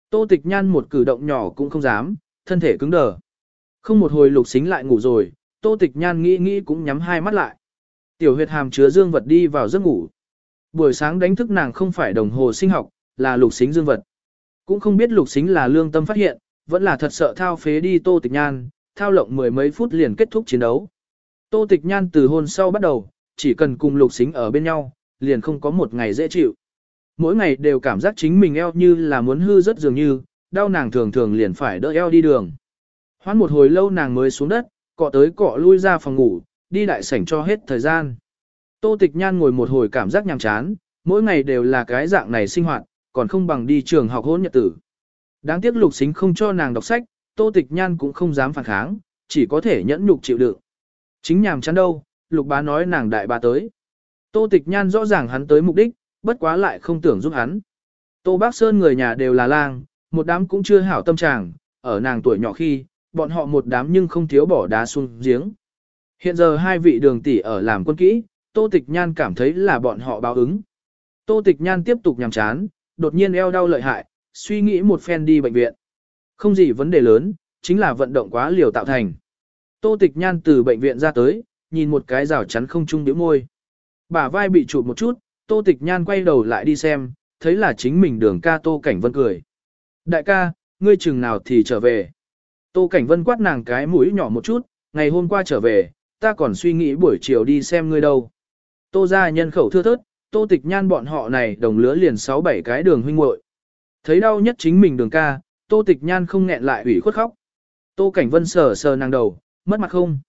Tô tịch nhan một cử động nhỏ cũng không dám, thân thể cứng đờ. Không một hồi lục xính lại ngủ rồi, tô tịch nhan nghĩ nghĩ cũng nhắm hai mắt lại. Tiểu huyệt hàm chứa dương vật đi vào giấc ngủ. Buổi sáng đánh thức nàng không phải đồng hồ sinh học, là lục xính dương vật. Cũng không biết lục xính là lương tâm phát hiện, vẫn là thật sợ thao phế đi tô tịch nhan, thao lộng mười mấy phút liền kết thúc chiến đấu. Tô tịch nhan từ hôn sau bắt đầu, chỉ cần cùng lục xính ở bên nhau, liền không có một ngày dễ chịu. Mỗi ngày đều cảm giác chính mình eo như là muốn hư rất dường như, đau nàng thường thường liền phải đỡ eo đi đường. Hoán một hồi lâu nàng mới xuống đất, cọ tới cọ lui ra phòng ngủ, đi đại sảnh cho hết thời gian. Tô tịch nhan ngồi một hồi cảm giác nhàm chán, mỗi ngày đều là cái dạng này sinh hoạt, còn không bằng đi trường học hôn nhật tử. Đáng tiếc lục xính không cho nàng đọc sách, tô tịch nhan cũng không dám phản kháng, chỉ có thể nhẫn nhục chịu đựng. Chính nhàm chán đâu, lục bá nói nàng đại bá tới. Tô tịch nhan rõ ràng hắn tới mục đích, bất quá lại không tưởng giúp hắn. Tô Bác Sơn người nhà đều là lang, một đám cũng chưa hảo tâm trạng, ở nàng tuổi nhỏ khi, bọn họ một đám nhưng không thiếu bỏ đá xuống giếng. Hiện giờ hai vị đường tỷ ở làm quân kỹ, Tô Tịch Nhan cảm thấy là bọn họ báo ứng. Tô Tịch Nhan tiếp tục nhằm chán, đột nhiên eo đau lợi hại, suy nghĩ một phen đi bệnh viện. Không gì vấn đề lớn, chính là vận động quá liều tạo thành. Tô Tịch Nhan từ bệnh viện ra tới, nhìn một cái rào chắn không chung điểm môi. Bả vai bị chụp một chút, Tô Tịch Nhan quay đầu lại đi xem, thấy là chính mình đường ca Tô Cảnh Vân cười. Đại ca, ngươi chừng nào thì trở về. Tô Cảnh Vân quát nàng cái mũi nhỏ một chút, ngày hôm qua trở về, ta còn suy nghĩ buổi chiều đi xem ngươi đâu. Tô ra nhân khẩu thưa thớt, Tô Tịch Nhan bọn họ này đồng lứa liền 6-7 cái đường huynh muội Thấy đau nhất chính mình đường ca, Tô Tịch Nhan không nghẹn lại ủy khuất khóc. Tô Cảnh Vân sờ sờ nàng đầu, mất mặt không?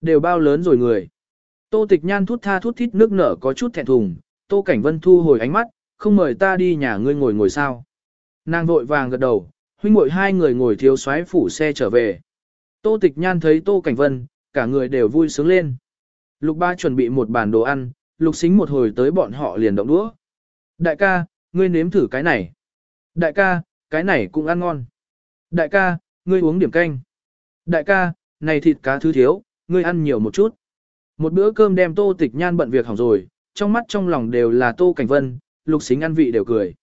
Đều bao lớn rồi người. Tô Tịch Nhan thút tha thút thít nước nở có chút thẹn thùng, Tô Cảnh Vân thu hồi ánh mắt, không mời ta đi nhà ngươi ngồi ngồi sao. Nàng vội vàng gật đầu, huynh muội hai người ngồi thiếu xoáy phủ xe trở về. Tô Tịch Nhan thấy Tô Cảnh Vân, cả người đều vui sướng lên. Lục ba chuẩn bị một bàn đồ ăn, lục xính một hồi tới bọn họ liền động đũa. Đại ca, ngươi nếm thử cái này. Đại ca, cái này cũng ăn ngon. Đại ca, ngươi uống điểm canh. Đại ca, này thịt cá thứ thiếu, ngươi ăn nhiều một chút. Một bữa cơm đem tô tịch nhan bận việc hỏng rồi, trong mắt trong lòng đều là tô cảnh vân, lục xính ăn vị đều cười.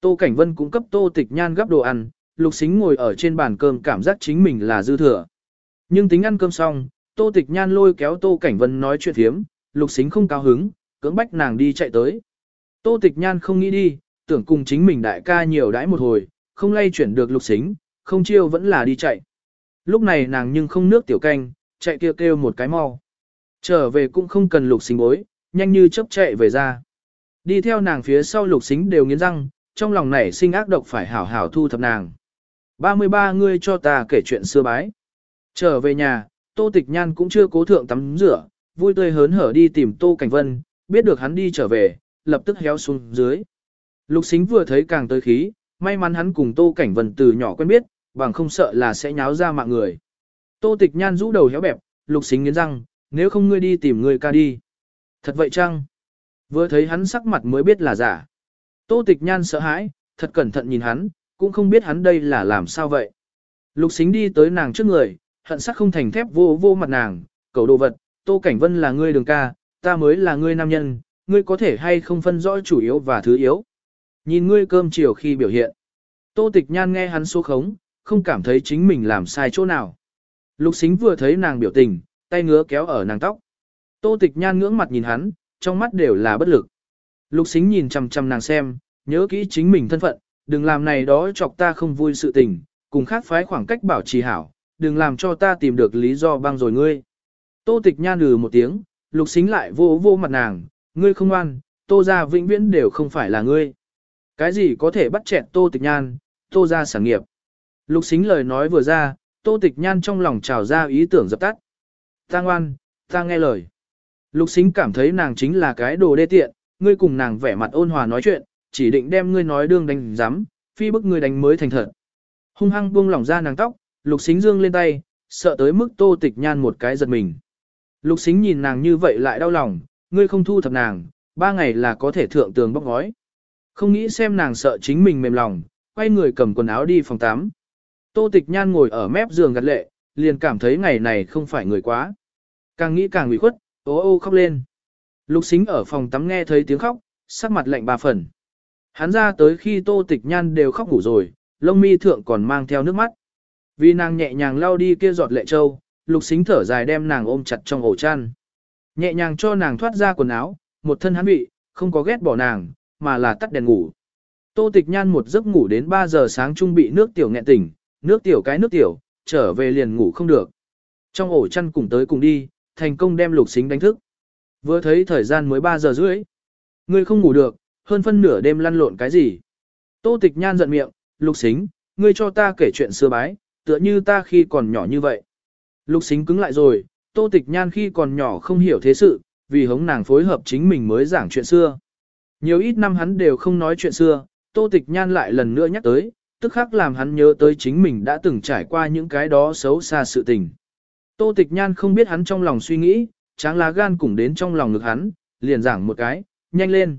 Tô cảnh vân cũng cấp tô tịch nhan gấp đồ ăn, lục xính ngồi ở trên bàn cơm cảm giác chính mình là dư thừa. Nhưng tính ăn cơm xong, tô tịch nhan lôi kéo tô cảnh vân nói chuyện thiếm, lục Sính không cao hứng, cưỡng bách nàng đi chạy tới. Tô tịch nhan không nghĩ đi, tưởng cùng chính mình đại ca nhiều đãi một hồi, không lay chuyển được lục Sính, không chiêu vẫn là đi chạy. Lúc này nàng nhưng không nước tiểu canh, chạy kêu kêu một cái mau. Trở về cũng không cần lục Sính bối, nhanh như chớp chạy về ra. Đi theo nàng phía sau lục Sính đều nghiến răng, trong lòng nảy sinh ác độc phải hảo hảo thu thập nàng. 33 ngươi cho ta kể chuyện xưa bái. Trở về nhà, Tô Tịch Nhan cũng chưa cố thượng tắm rửa, vui tươi hớn hở đi tìm Tô Cảnh Vân, biết được hắn đi trở về, lập tức héo xuống dưới. Lục xính vừa thấy càng tới khí, may mắn hắn cùng Tô Cảnh Vân từ nhỏ quen biết, bằng không sợ là sẽ nháo ra mạng người. Tô Tịch Nhan rũ đầu héo bẹp, lục xính nghiến răng, nếu không ngươi đi tìm người ca đi. Thật vậy chăng? Vừa thấy hắn sắc mặt mới biết là giả. Tô Tịch Nhan sợ hãi, thật cẩn thận nhìn hắn, cũng không biết hắn đây là làm sao vậy. Lục xính đi tới nàng trước người, hận sắc không thành thép vô vô mặt nàng, cầu đồ vật, Tô Cảnh Vân là ngươi đường ca, ta mới là ngươi nam nhân, ngươi có thể hay không phân rõ chủ yếu và thứ yếu. Nhìn ngươi cơm chiều khi biểu hiện. Tô Tịch Nhan nghe hắn số khống, không cảm thấy chính mình làm sai chỗ nào. Lục xính vừa thấy nàng biểu tình, tay ngứa kéo ở nàng tóc. Tô Tịch Nhan ngưỡng mặt nhìn hắn, trong mắt đều là bất lực. Lục xính nhìn chằm chằm nàng xem, nhớ kỹ chính mình thân phận, đừng làm này đó chọc ta không vui sự tình, cùng khác phái khoảng cách bảo trì hảo, đừng làm cho ta tìm được lý do băng rồi ngươi. Tô tịch nhan lừ một tiếng, lục xính lại vô vô mặt nàng, ngươi không ngoan, tô ra vĩnh viễn đều không phải là ngươi. Cái gì có thể bắt chẹn tô tịch nhan, tô ra sản nghiệp. Lục xính lời nói vừa ra, tô tịch nhan trong lòng trào ra ý tưởng dập tắt. Ta ngoan, ta nghe lời. Lục xính cảm thấy nàng chính là cái đồ đê tiện, ngươi cùng nàng vẻ mặt ôn hòa nói chuyện, chỉ định đem ngươi nói đương đánh giám, phi bức ngươi đánh mới thành thật. Hung hăng buông lỏng ra nàng tóc, lục xính dương lên tay, sợ tới mức tô tịch nhan một cái giật mình. Lục xính nhìn nàng như vậy lại đau lòng, ngươi không thu thập nàng, ba ngày là có thể thượng tường bóc gói. Không nghĩ xem nàng sợ chính mình mềm lòng, quay người cầm quần áo đi phòng tắm. Tô tịch nhan ngồi ở mép giường gật lệ, liền cảm thấy ngày này không phải người quá. Càng nghĩ càng ủy khuất, ô ô khóc lên. Lục xính ở phòng tắm nghe thấy tiếng khóc, sắc mặt lạnh ba phần. Hắn ra tới khi tô tịch nhan đều khóc ngủ rồi, lông mi thượng còn mang theo nước mắt. Vì nàng nhẹ nhàng lau đi kia giọt lệ châu, lục xính thở dài đem nàng ôm chặt trong ổ chăn. Nhẹ nhàng cho nàng thoát ra quần áo, một thân hắn bị, không có ghét bỏ nàng, mà là tắt đèn ngủ. Tô tịch nhan một giấc ngủ đến 3 giờ sáng trung bị nước tiểu nghẹn tỉnh, nước tiểu cái nước tiểu, trở về liền ngủ không được. Trong ổ chăn cùng tới cùng đi, thành công đem lục xính đánh thức. Vừa thấy thời gian mới 3 giờ rưỡi. Ngươi không ngủ được, hơn phân nửa đêm lăn lộn cái gì. Tô tịch nhan giận miệng, lục xính, ngươi cho ta kể chuyện xưa bái, tựa như ta khi còn nhỏ như vậy. Lục xính cứng lại rồi, tô tịch nhan khi còn nhỏ không hiểu thế sự, vì hống nàng phối hợp chính mình mới giảng chuyện xưa. Nhiều ít năm hắn đều không nói chuyện xưa, tô tịch nhan lại lần nữa nhắc tới, tức khắc làm hắn nhớ tới chính mình đã từng trải qua những cái đó xấu xa sự tình. Tô tịch nhan không biết hắn trong lòng suy nghĩ, tráng lá gan cũng đến trong lòng ngực hắn, liền giảng một cái, nhanh lên.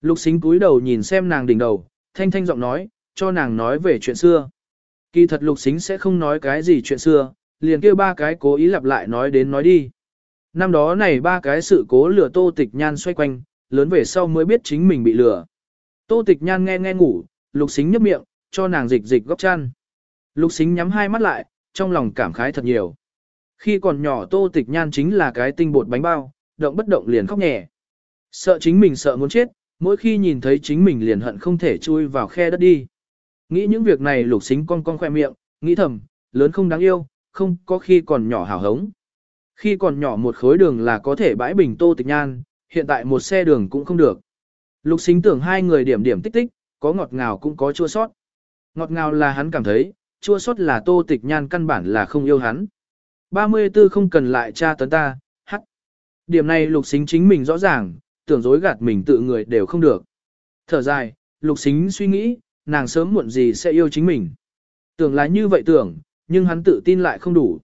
Lục xính cúi đầu nhìn xem nàng đỉnh đầu, thanh thanh giọng nói, cho nàng nói về chuyện xưa. Kỳ thật lục xính sẽ không nói cái gì chuyện xưa, liền kêu ba cái cố ý lặp lại nói đến nói đi. Năm đó này ba cái sự cố lừa tô tịch nhan xoay quanh, lớn về sau mới biết chính mình bị lừa. Tô tịch nhan nghe nghe ngủ, lục xính nhấp miệng, cho nàng dịch dịch góc chăn. Lục xính nhắm hai mắt lại, trong lòng cảm khái thật nhiều. Khi còn nhỏ tô tịch nhan chính là cái tinh bột bánh bao, động bất động liền khóc nhẹ. Sợ chính mình sợ muốn chết, mỗi khi nhìn thấy chính mình liền hận không thể chui vào khe đất đi. Nghĩ những việc này lục xính con con khoe miệng, nghĩ thầm, lớn không đáng yêu, không có khi còn nhỏ hào hống. Khi còn nhỏ một khối đường là có thể bãi bình tô tịch nhan, hiện tại một xe đường cũng không được. Lục xính tưởng hai người điểm điểm tích tích, có ngọt ngào cũng có chua sót. Ngọt ngào là hắn cảm thấy, chua sót là tô tịch nhan căn bản là không yêu hắn. 34 không cần lại tra tấn ta, hắc. Điểm này lục xính chính mình rõ ràng, tưởng dối gạt mình tự người đều không được. Thở dài, lục xính suy nghĩ, nàng sớm muộn gì sẽ yêu chính mình. Tưởng là như vậy tưởng, nhưng hắn tự tin lại không đủ.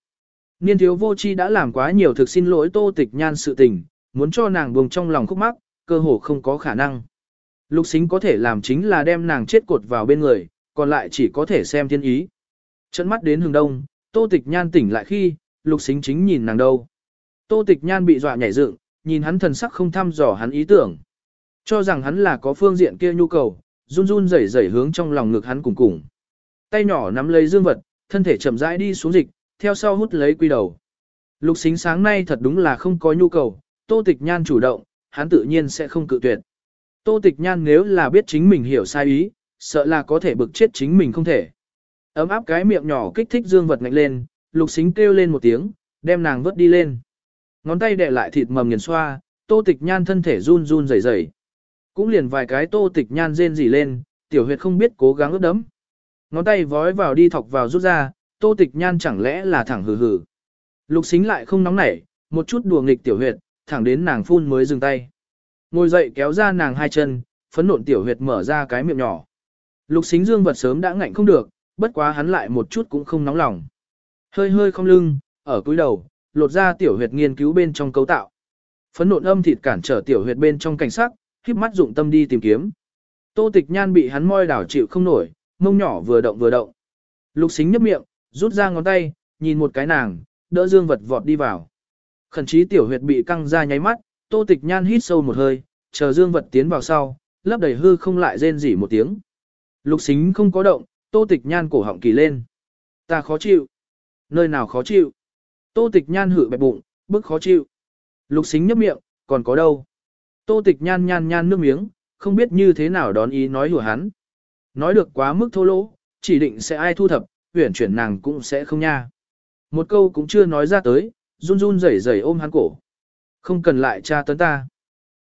Niên thiếu vô chi đã làm quá nhiều thực xin lỗi tô tịch nhan sự tình, muốn cho nàng buông trong lòng khúc mắc, cơ hồ không có khả năng. Lục xính có thể làm chính là đem nàng chết cột vào bên người, còn lại chỉ có thể xem thiên ý. Trận mắt đến hướng đông, tô tịch nhan tỉnh lại khi, lục xính chính nhìn nàng đâu. Tô tịch nhan bị dọa nhảy dựng, nhìn hắn thần sắc không thăm dò hắn ý tưởng. Cho rằng hắn là có phương diện kia nhu cầu, run run rẩy rẩy hướng trong lòng ngực hắn cùng cùng. Tay nhỏ nắm lấy dương vật, thân thể chậm rãi đi xuống dịch, theo sau hút lấy quy đầu. Lục xính sáng nay thật đúng là không có nhu cầu, tô tịch nhan chủ động, hắn tự nhiên sẽ không cự tuyệt. Tô tịch nhan nếu là biết chính mình hiểu sai ý, sợ là có thể bực chết chính mình không thể. Ấm áp cái miệng nhỏ kích thích dương vật ngạnh lên, lục xính kêu lên một tiếng, đem nàng vớt đi lên. Ngón tay đè lại thịt mầm nghiền xoa, tô tịch nhan thân thể run run rẩy rẩy. Cũng liền vài cái tô tịch nhan rên rỉ lên, tiểu huyệt không biết cố gắng ướt đấm. Ngón tay vói vào đi thọc vào rút ra, tô tịch nhan chẳng lẽ là thẳng hừ hừ. Lục xính lại không nóng nảy, một chút đùa nghịch tiểu huyệt, thẳng đến nàng phun mới dừng tay. Ngồi dậy kéo ra nàng hai chân, phấn nộn tiểu huyệt mở ra cái miệng nhỏ. Lục xính dương vật sớm đã ngạnh không được, bất quá hắn lại một chút cũng không nóng lòng. Hơi hơi không lưng, ở cúi đầu, lột ra tiểu huyệt nghiên cứu bên trong cấu tạo. Phấn nộn âm thịt cản trở tiểu huyệt bên trong cảnh sắc, khiếp mắt dụng tâm đi tìm kiếm. Tô tịch nhan bị hắn moi đảo chịu không nổi, mông nhỏ vừa động vừa động. Lục xính nhấp miệng, rút ra ngón tay, nhìn một cái nàng, đỡ dương vật vọt đi vào. Khẩn chí tiểu huyệt bị căng ra nháy mắt, tô tịch nhan hít sâu một hơi, chờ dương vật tiến vào sau, lấp đầy hư không lại rên rỉ một tiếng. Lục xính không có động, tô tịch nhan cổ họng kỳ lên. Ta khó chịu. Nơi nào khó chịu? Tô tịch nhan hử bẹp bụng, bức khó chịu. Lục xính nhấp miệng, còn có đâu? Tô tịch nhan nhan nhan nước miếng, không biết như thế nào đón ý nói hùa hắn. Nói được quá mức thô lỗ, chỉ định sẽ ai thu thập, huyển chuyển nàng cũng sẽ không nha. Một câu cũng chưa nói ra tới, run run rẩy rẩy ôm hắn cổ. Không cần lại tra tấn ta.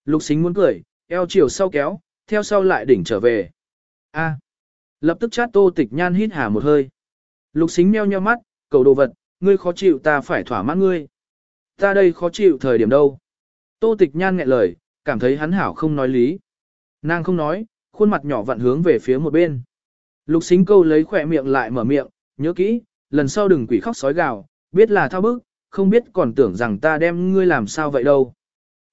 Lục xính muốn cười, eo chiều sau kéo, theo sau lại đỉnh trở về. A. Lập tức chát tô tịch nhan hít hà một hơi. Lục xính meo nheo mắt, cầu đồ vật, ngươi khó chịu ta phải thỏa mãn ngươi. Ta đây khó chịu thời điểm đâu. Tô tịch nhan nghẹn lời, cảm thấy hắn hảo không nói lý. Nàng không nói, khuôn mặt nhỏ vặn hướng về phía một bên. Lục xính câu lấy khỏe miệng lại mở miệng, nhớ kỹ, lần sau đừng quỷ khóc sói gào, biết là thao bức, không biết còn tưởng rằng ta đem ngươi làm sao vậy đâu.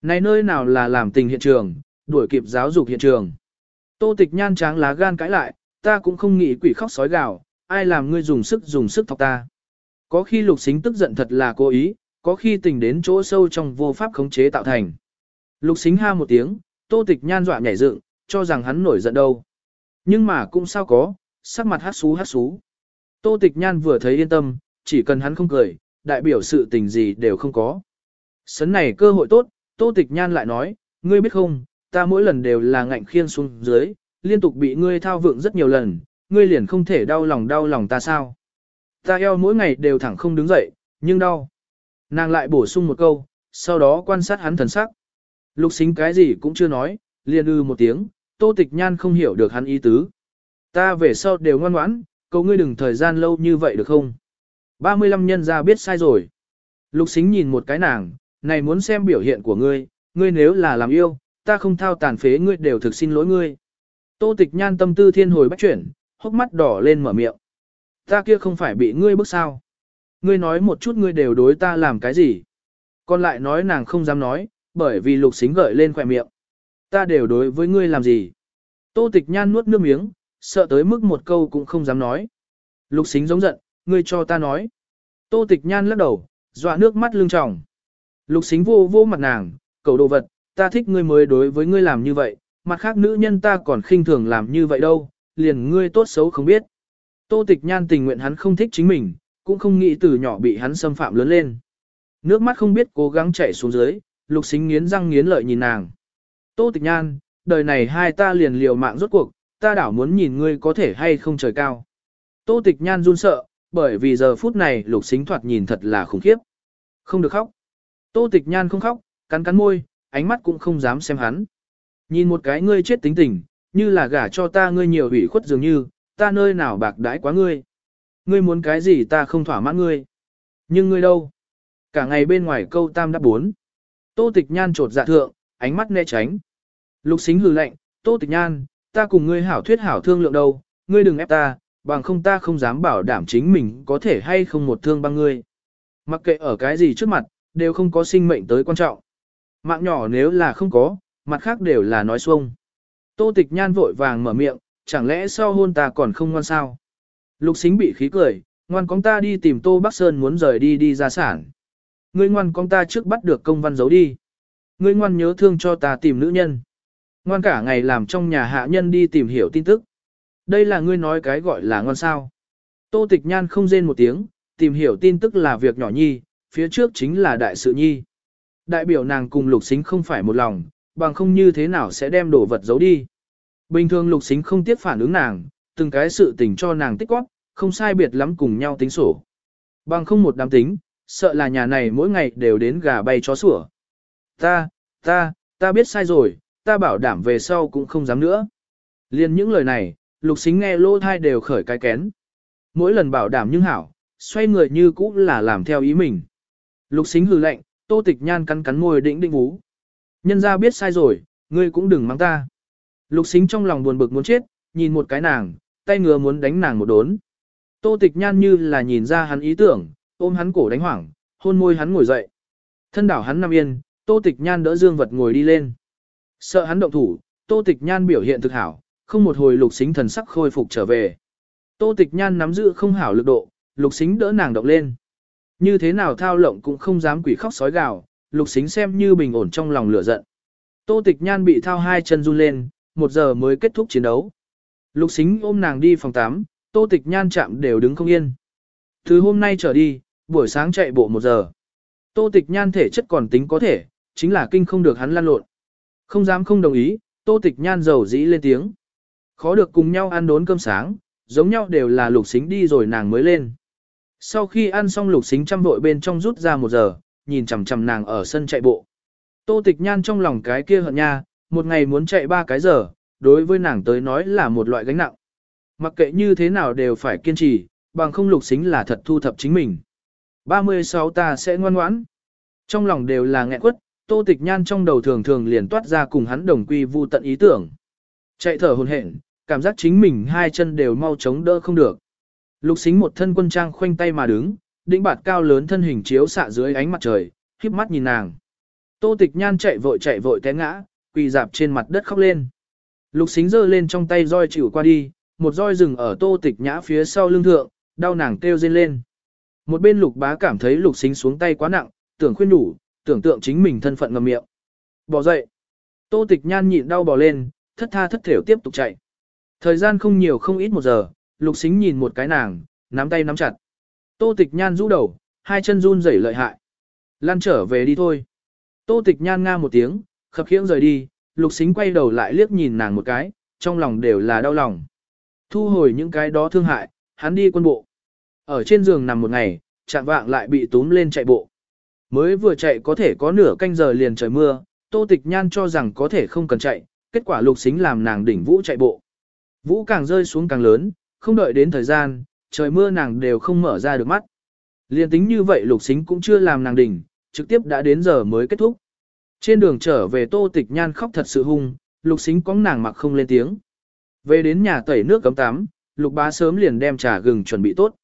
Này nơi nào là làm tình hiện trường, đuổi kịp giáo dục hiện trường. Tô tịch nhan tráng lá gan cãi lại, ta cũng không nghĩ quỷ khóc sói gào, ai làm ngươi dùng sức dùng sức thọc ta. Có khi lục xính tức giận thật là cố ý, có khi tình đến chỗ sâu trong vô pháp khống chế tạo thành. Lục xính ha một tiếng, tô tịch nhan dọa nhảy dựng, cho rằng hắn nổi giận đâu. Nhưng mà cũng sao có, sắc mặt hát xú hát xú. Tô tịch nhan vừa thấy yên tâm, chỉ cần hắn không cười, đại biểu sự tình gì đều không có. Sấn này cơ hội tốt, tô tịch nhan lại nói, ngươi biết không, ta mỗi lần đều là ngạnh khiên xuống dưới, liên tục bị ngươi thao vượng rất nhiều lần, ngươi liền không thể đau lòng đau lòng ta sao. Ta eo mỗi ngày đều thẳng không đứng dậy, nhưng đau. Nàng lại bổ sung một câu, sau đó quan sát hắn thần sắc. Lục xính cái gì cũng chưa nói, liền ư một tiếng, tô tịch nhan không hiểu được hắn ý tứ. Ta về sau đều ngoan ngoãn, cầu ngươi đừng thời gian lâu như vậy được không? 35 nhân ra biết sai rồi. Lục xính nhìn một cái nàng, này muốn xem biểu hiện của ngươi, ngươi nếu là làm yêu, ta không thao tàn phế ngươi đều thực xin lỗi ngươi. Tô tịch nhan tâm tư thiên hồi bắt chuyển, hốc mắt đỏ lên mở miệng. Ta kia không phải bị ngươi bức sao. Ngươi nói một chút ngươi đều đối ta làm cái gì. Còn lại nói nàng không dám nói, bởi vì lục xính gợi lên khỏe miệng. Ta đều đối với ngươi làm gì. Tô tịch nhan nuốt nước miếng, sợ tới mức một câu cũng không dám nói. Lục xính giống giận, ngươi cho ta nói. Tô tịch nhan lắc đầu, dọa nước mắt lưng tròng. Lục xính vô vô mặt nàng, cầu đồ vật, ta thích ngươi mới đối với ngươi làm như vậy, mặt khác nữ nhân ta còn khinh thường làm như vậy đâu, liền ngươi tốt xấu không biết. Tô tịch nhan tình nguyện hắn không thích chính mình, cũng không nghĩ từ nhỏ bị hắn xâm phạm lớn lên. Nước mắt không biết cố gắng chảy xuống dưới, lục xính nghiến răng nghiến lợi nhìn nàng. Tô tịch nhan, đời này hai ta liền liều mạng rốt cuộc, ta đảo muốn nhìn ngươi có thể hay không trời cao. Tô tịch nhan run sợ, bởi vì giờ phút này lục xính thoạt nhìn thật là khủng khiếp. Không được khóc. Tô tịch nhan không khóc, cắn cắn môi, ánh mắt cũng không dám xem hắn. Nhìn một cái ngươi chết tính tình, như là gả cho ta ngươi nhiều ủy khuất dường như, ta nơi nào bạc đãi quá ngươi. Ngươi muốn cái gì ta không thỏa mãn ngươi. Nhưng ngươi đâu? Cả ngày bên ngoài câu tam đáp bốn. Tô tịch nhan trột dạ thượng, ánh mắt né tránh. Lục xính hừ lạnh, tô tịch nhan, ta cùng ngươi hảo thuyết hảo thương lượng đâu, ngươi đừng ép ta, bằng không ta không dám bảo đảm chính mình có thể hay không một thương băng ngươi. Mặc kệ ở cái gì trước mặt, đều không có sinh mệnh tới quan trọng. Mạng nhỏ nếu là không có, mặt khác đều là nói xuông. Tô tịch nhan vội vàng mở miệng, chẳng lẽ sau hôn ta còn không ngoan sao? Lục xính bị khí cười, ngoan con ta đi tìm Tô Bắc Sơn muốn rời đi đi ra sản. Ngươi ngoan con ta trước bắt được công văn giấu đi. Ngươi ngoan nhớ thương cho ta tìm nữ nhân. Ngoan cả ngày làm trong nhà hạ nhân đi tìm hiểu tin tức. Đây là ngươi nói cái gọi là ngoan sao. Tô tịch nhan không rên một tiếng, tìm hiểu tin tức là việc nhỏ nhi, phía trước chính là đại sự nhi. Đại biểu nàng cùng lục xính không phải một lòng, bằng không như thế nào sẽ đem đồ vật giấu đi. Bình thường lục xính không tiếp phản ứng nàng, từng cái sự tình cho nàng tích góp, không sai biệt lắm cùng nhau tính sổ. Bằng không một đám tính, sợ là nhà này mỗi ngày đều đến gà bay chó sủa. Ta, ta, ta biết sai rồi, ta bảo đảm về sau cũng không dám nữa. Liên những lời này, lục xính nghe lô thai đều khởi cái kén. Mỗi lần bảo đảm nhưng hảo, xoay người như cũ là làm theo ý mình. Lục xính hừ lạnh, tô tịch nhan cắn cắn môi định định vú. Nhân ra biết sai rồi, ngươi cũng đừng mắng ta. Lục xính trong lòng buồn bực muốn chết, nhìn một cái nàng, tay ngừa muốn đánh nàng một đốn. Tô tịch nhan như là nhìn ra hắn ý tưởng, ôm hắn cổ đánh hoảng, hôn môi hắn ngồi dậy. Thân đảo hắn nằm yên, tô tịch nhan đỡ dương vật ngồi đi lên. Sợ hắn động thủ, tô tịch nhan biểu hiện thực hảo, không một hồi lục xính thần sắc khôi phục trở về. Tô tịch nhan nắm giữ không hảo lực độ, lục xính đỡ nàng động lên. Như thế nào thao lộng cũng không dám quỷ khóc sói gào, lục xính xem như bình ổn trong lòng lửa giận. Tô tịch nhan bị thao hai chân run lên, một giờ mới kết thúc chiến đấu. Lục xính ôm nàng đi phòng 8, tô tịch nhan chạm đều đứng không yên. Từ hôm nay trở đi, buổi sáng chạy bộ một giờ. Tô tịch nhan thể chất còn tính có thể, chính là kinh không được hắn lăn lộn. Không dám không đồng ý, tô tịch nhan giàu dĩ lên tiếng. Khó được cùng nhau ăn đốn cơm sáng, giống nhau đều là lục xính đi rồi nàng mới lên. Sau khi ăn xong lục xính chăm vội bên trong rút ra một giờ, nhìn chằm chằm nàng ở sân chạy bộ. Tô tịch nhan trong lòng cái kia hận nha, một ngày muốn chạy ba cái giờ, đối với nàng tới nói là một loại gánh nặng. Mặc kệ như thế nào đều phải kiên trì, bằng không lục xính là thật thu thập chính mình. 36 ta sẽ ngoan ngoãn. Trong lòng đều là nghẹn quất, tô tịch nhan trong đầu thường thường liền toát ra cùng hắn đồng quy vu tận ý tưởng. Chạy thở hồn hển, cảm giác chính mình hai chân đều mau chống đỡ không được. Lục xính một thân quân trang khoanh tay mà đứng, đĩnh bạt cao lớn thân hình chiếu xạ dưới ánh mặt trời, híp mắt nhìn nàng. Tô tịch nhan chạy vội chạy vội té ngã, quỳ dạp trên mặt đất khóc lên. Lục xính giơ lên trong tay roi chịu qua đi, một roi rừng ở tô tịch nhã phía sau lưng thượng, đau nàng kêu rên lên. Một bên lục bá cảm thấy lục xính xuống tay quá nặng, tưởng khuyên đủ, tưởng tượng chính mình thân phận ngầm miệng. Bỏ dậy. Tô tịch nhan nhịn đau bỏ lên, thất tha thất thểu tiếp tục chạy. Thời gian không nhiều không ít một giờ, lục xính nhìn một cái nàng, nắm tay nắm chặt. Tô tịch nhan rũ đầu, hai chân run rẩy lợi hại. Lan trở về đi thôi. Tô tịch nhan nga một tiếng, khập khiễng rời đi, lục xính quay đầu lại liếc nhìn nàng một cái, trong lòng đều là đau lòng. Thu hồi những cái đó thương hại, hắn đi quân bộ. Ở trên giường nằm một ngày, chạm vạng lại bị túm lên chạy bộ. Mới vừa chạy có thể có nửa canh giờ liền trời mưa, tô tịch nhan cho rằng có thể không cần chạy, kết quả lục xính làm nàng đỉnh vũ chạy bộ. Vũ càng rơi xuống càng lớn, không đợi đến thời gian, trời mưa nàng đều không mở ra được mắt. Liên tính như vậy lục xính cũng chưa làm nàng đỉnh, trực tiếp đã đến giờ mới kết thúc. Trên đường trở về tô tịch nhan khóc thật sự hung, lục xính có nàng mặc không lên tiếng. Về đến nhà tẩy nước cấm tắm, lục bá sớm liền đem trà gừng chuẩn bị tốt.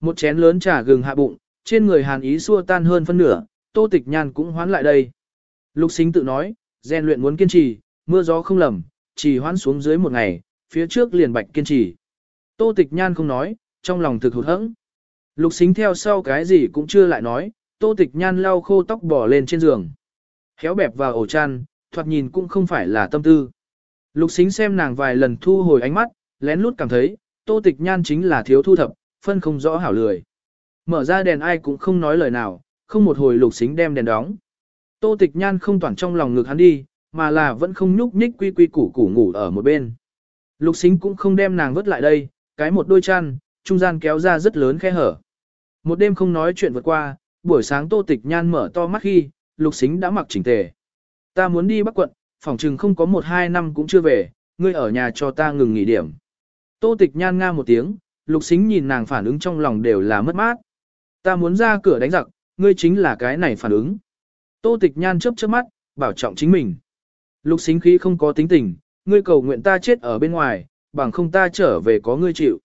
Một chén lớn trà gừng hạ bụng, trên người hàn ý xua tan hơn phân nửa, tô tịch nhan cũng hoán lại đây. Lục xính tự nói, rèn luyện muốn kiên trì, mưa gió không lầm, chỉ hoán xuống dưới một ngày, phía trước liền bạch kiên trì. Tô tịch nhan không nói, trong lòng thực hụt hẫng. Lục xính theo sau cái gì cũng chưa lại nói, tô tịch nhan lau khô tóc bỏ lên trên giường. Khéo bẹp vào ổ chăn, thoạt nhìn cũng không phải là tâm tư. Lục xính xem nàng vài lần thu hồi ánh mắt, lén lút cảm thấy, tô tịch nhan chính là thiếu thu thập, phân không rõ hảo lười. Mở ra đèn ai cũng không nói lời nào, không một hồi lục xính đem đèn đóng. Tô tịch nhan không toàn trong lòng ngực hắn đi, mà là vẫn không nhúc nhích quy quy củ củ ngủ ở một bên. Lục xính cũng không đem nàng vứt lại đây, cái một đôi chăn, trung gian kéo ra rất lớn khe hở. Một đêm không nói chuyện vượt qua, buổi sáng tô tịch nhan mở to mắt khi, lục xính đã mặc chỉnh tề. Ta muốn đi Bắc quận, phòng trừng không có một hai năm cũng chưa về, ngươi ở nhà cho ta ngừng nghỉ điểm. Tô tịch nhan nga một tiếng, lục xính nhìn nàng phản ứng trong lòng đều là mất mát. Ta muốn ra cửa đánh giặc, ngươi chính là cái này phản ứng. Tô tịch nhan chớp chớp mắt, bảo trọng chính mình. Lục xính khí không có tính tình, ngươi cầu nguyện ta chết ở bên ngoài, bằng không ta trở về có ngươi chịu.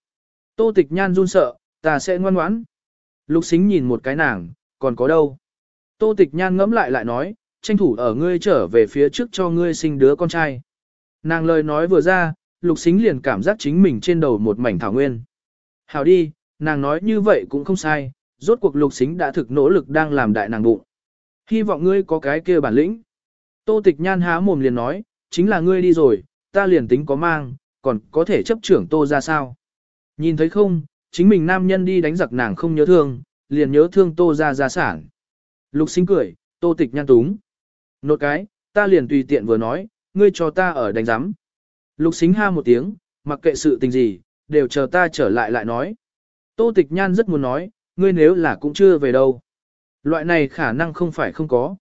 Tô tịch nhan run sợ, ta sẽ ngoan ngoãn. Lục xính nhìn một cái nàng, còn có đâu. Tô tịch nhan ngẫm lại lại nói, tranh thủ ở ngươi trở về phía trước cho ngươi sinh đứa con trai. Nàng lời nói vừa ra, lục xính liền cảm giác chính mình trên đầu một mảnh thảo nguyên. Hảo đi, nàng nói như vậy cũng không sai, rốt cuộc lục xính đã thực nỗ lực đang làm đại nàng bụng. Hy vọng ngươi có cái kia bản lĩnh. Tô tịch nhan há mồm liền nói, chính là ngươi đi rồi, ta liền tính có mang, còn có thể chấp trưởng tô ra sao. Nhìn thấy không, chính mình nam nhân đi đánh giặc nàng không nhớ thương, liền nhớ thương tô ra gia sản. Lục xính cười, tô tịch nhan túng. Nột cái, ta liền tùy tiện vừa nói, ngươi cho ta ở đánh giám. Lục xính ha một tiếng, mặc kệ sự tình gì, đều chờ ta trở lại lại nói. Tô tịch nhan rất muốn nói, ngươi nếu là cũng chưa về đâu. Loại này khả năng không phải không có.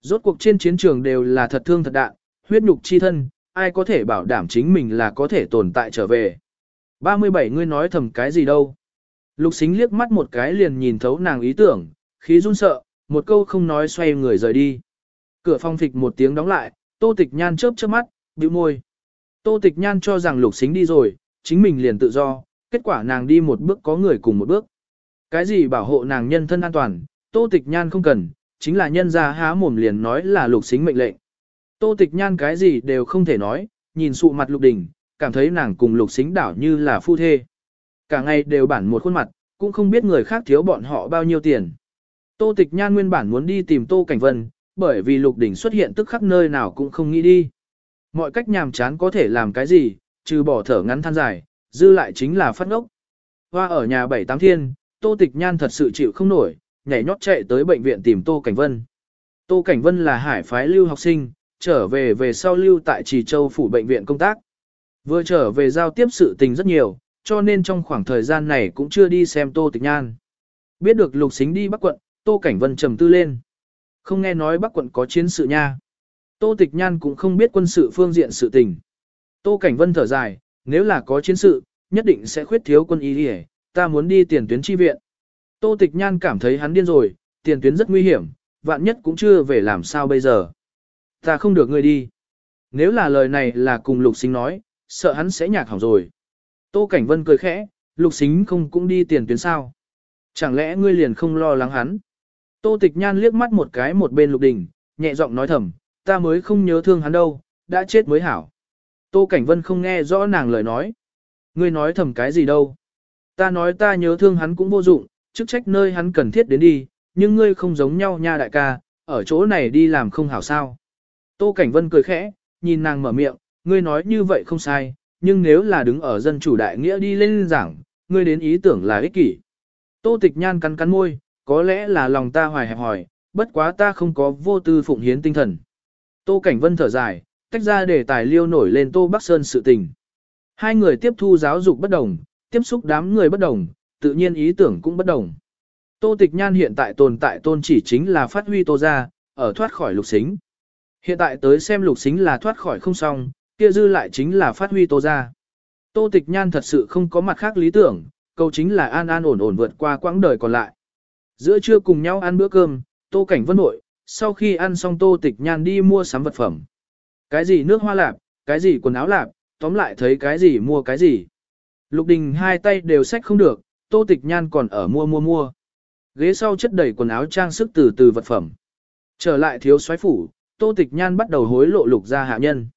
Rốt cuộc trên chiến trường đều là thật thương thật đạn, huyết nhục chi thân, ai có thể bảo đảm chính mình là có thể tồn tại trở về. 37 ngươi nói thầm cái gì đâu. Lục xính liếc mắt một cái liền nhìn thấu nàng ý tưởng, khí run sợ, một câu không nói xoay người rời đi. Cửa phòng thịch một tiếng đóng lại, tô tịch nhan chớp chớp mắt, bĩu môi. Tô tịch nhan cho rằng lục xính đi rồi, chính mình liền tự do, kết quả nàng đi một bước có người cùng một bước. Cái gì bảo hộ nàng nhân thân an toàn, tô tịch nhan không cần, chính là nhân ra há mồm liền nói là lục xính mệnh lệnh. Tô tịch nhan cái gì đều không thể nói, nhìn sụ mặt lục đình, cảm thấy nàng cùng lục xính đảo như là phu thê. Cả ngày đều bản một khuôn mặt, cũng không biết người khác thiếu bọn họ bao nhiêu tiền. Tô tịch nhan nguyên bản muốn đi tìm Tô Cảnh Vân, bởi vì lục đỉnh xuất hiện tức khắc nơi nào cũng không nghĩ đi. Mọi cách nhàm chán có thể làm cái gì, trừ bỏ thở ngắn than dài, dư lại chính là phát ngốc. Hoa ở nhà bảy tám thiên, Tô Tịch Nhan thật sự chịu không nổi, nhảy nhót chạy tới bệnh viện tìm Tô Cảnh Vân. Tô Cảnh Vân là hải phái lưu học sinh, trở về về sau lưu tại Trì Châu phủ bệnh viện công tác. Vừa trở về giao tiếp sự tình rất nhiều, cho nên trong khoảng thời gian này cũng chưa đi xem Tô Tịch Nhan. Biết được Lục Xính đi Bắc quận, Tô Cảnh Vân trầm tư lên. Không nghe nói Bắc quận có chiến sự nha. Tô Tịch Nhan cũng không biết quân sự phương diện sự tình. Tô Cảnh Vân thở dài, nếu là có chiến sự, nhất định sẽ khuyết thiếu quân y đi ta muốn đi tiền tuyến chi viện. Tô Tịch Nhan cảm thấy hắn điên rồi, tiền tuyến rất nguy hiểm, vạn nhất cũng chưa về làm sao bây giờ. Ta không được ngươi đi. Nếu là lời này là cùng Lục Sính nói, sợ hắn sẽ nhạc hỏng rồi. Tô Cảnh Vân cười khẽ, Lục Sính không cũng đi tiền tuyến sao. Chẳng lẽ ngươi liền không lo lắng hắn? Tô Tịch Nhan liếc mắt một cái một bên Lục Đình, nhẹ giọng nói thầm, ta mới không nhớ thương hắn đâu, đã chết mới hảo. Tô Cảnh Vân không nghe rõ nàng lời nói. Ngươi nói thầm cái gì đâu? Ta nói ta nhớ thương hắn cũng vô dụng, chức trách nơi hắn cần thiết đến đi, nhưng ngươi không giống nhau nha đại ca, ở chỗ này đi làm không hảo sao. Tô Cảnh Vân cười khẽ, nhìn nàng mở miệng, ngươi nói như vậy không sai, nhưng nếu là đứng ở dân chủ đại nghĩa đi lên giảng, ngươi đến ý tưởng là ích kỷ. Tô Tịch Nhan cắn cắn môi, có lẽ là lòng ta hoài hẹp hỏi, bất quá ta không có vô tư phụng hiến tinh thần. Tô Cảnh Vân thở dài, tách ra để tài liêu nổi lên Tô Bắc Sơn sự tình. Hai người tiếp thu giáo dục bất đồng, tiếp xúc đám người bất đồng, tự nhiên ý tưởng cũng bất đồng. Tô Tịch Nhan hiện tại tồn tại tôn chỉ chính là phát huy Tô ra, ở thoát khỏi lục xính. Hiện tại tới xem lục xính là thoát khỏi không xong, kia dư lại chính là phát huy Tô ra. Tô Tịch Nhan thật sự không có mặt khác lý tưởng, câu chính là an an ổn ổn vượt qua quãng đời còn lại. Giữa trưa cùng nhau ăn bữa cơm, Tô Cảnh Vân nội, sau khi ăn xong Tô Tịch Nhan đi mua sắm vật phẩm. Cái gì nước hoa lạp, cái gì quần áo lạp, tóm lại thấy cái gì mua cái gì. Lục Đình hai tay đều sách không được, Tô Tịch Nhan còn ở mua mua mua. Ghế sau chất đầy quần áo trang sức từ từ vật phẩm. Trở lại thiếu soái phủ, Tô Tịch Nhan bắt đầu hối lộ lục ra hạ nhân.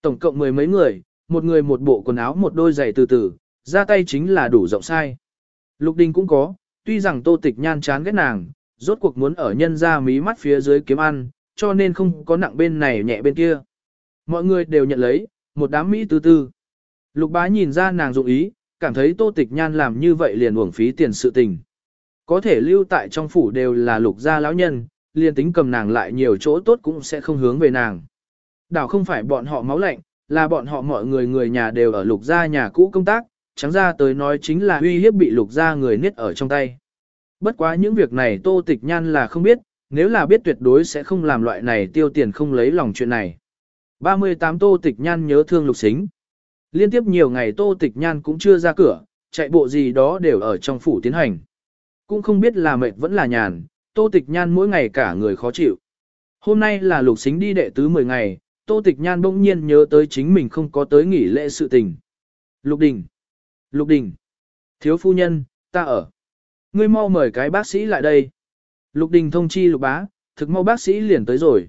Tổng cộng mười mấy người, một người một bộ quần áo một đôi giày từ từ, ra tay chính là đủ rộng sai. Lục Đình cũng có, tuy rằng Tô Tịch Nhan chán ghét nàng, rốt cuộc muốn ở nhân ra mí mắt phía dưới kiếm ăn, cho nên không có nặng bên này nhẹ bên kia. Mọi người đều nhận lấy, một đám Mỹ tư tư. Lục bá nhìn ra nàng dụng ý, cảm thấy Tô Tịch Nhan làm như vậy liền uổng phí tiền sự tình. Có thể lưu tại trong phủ đều là lục gia lão nhân, liền tính cầm nàng lại nhiều chỗ tốt cũng sẽ không hướng về nàng. Đảo không phải bọn họ máu lạnh, là bọn họ mọi người người nhà đều ở lục gia nhà cũ công tác, trắng ra tới nói chính là uy hiếp bị lục gia người niết ở trong tay. Bất quá những việc này tô tịch nhan là không biết, nếu là biết tuyệt đối sẽ không làm loại này tiêu tiền không lấy lòng chuyện này. 38 tô tịch nhan nhớ thương lục xính. Liên tiếp nhiều ngày tô tịch nhan cũng chưa ra cửa, chạy bộ gì đó đều ở trong phủ tiến hành. Cũng không biết là mệt vẫn là nhàn, tô tịch nhan mỗi ngày cả người khó chịu. Hôm nay là lục xính đi đệ tứ 10 ngày, tô tịch nhan bỗng nhiên nhớ tới chính mình không có tới nghỉ lễ sự tình. Lục đình, lục đình, thiếu phu nhân, ta ở. Ngươi mau mời cái bác sĩ lại đây. Lục đình thông chi lục bá, thực mau bác sĩ liền tới rồi.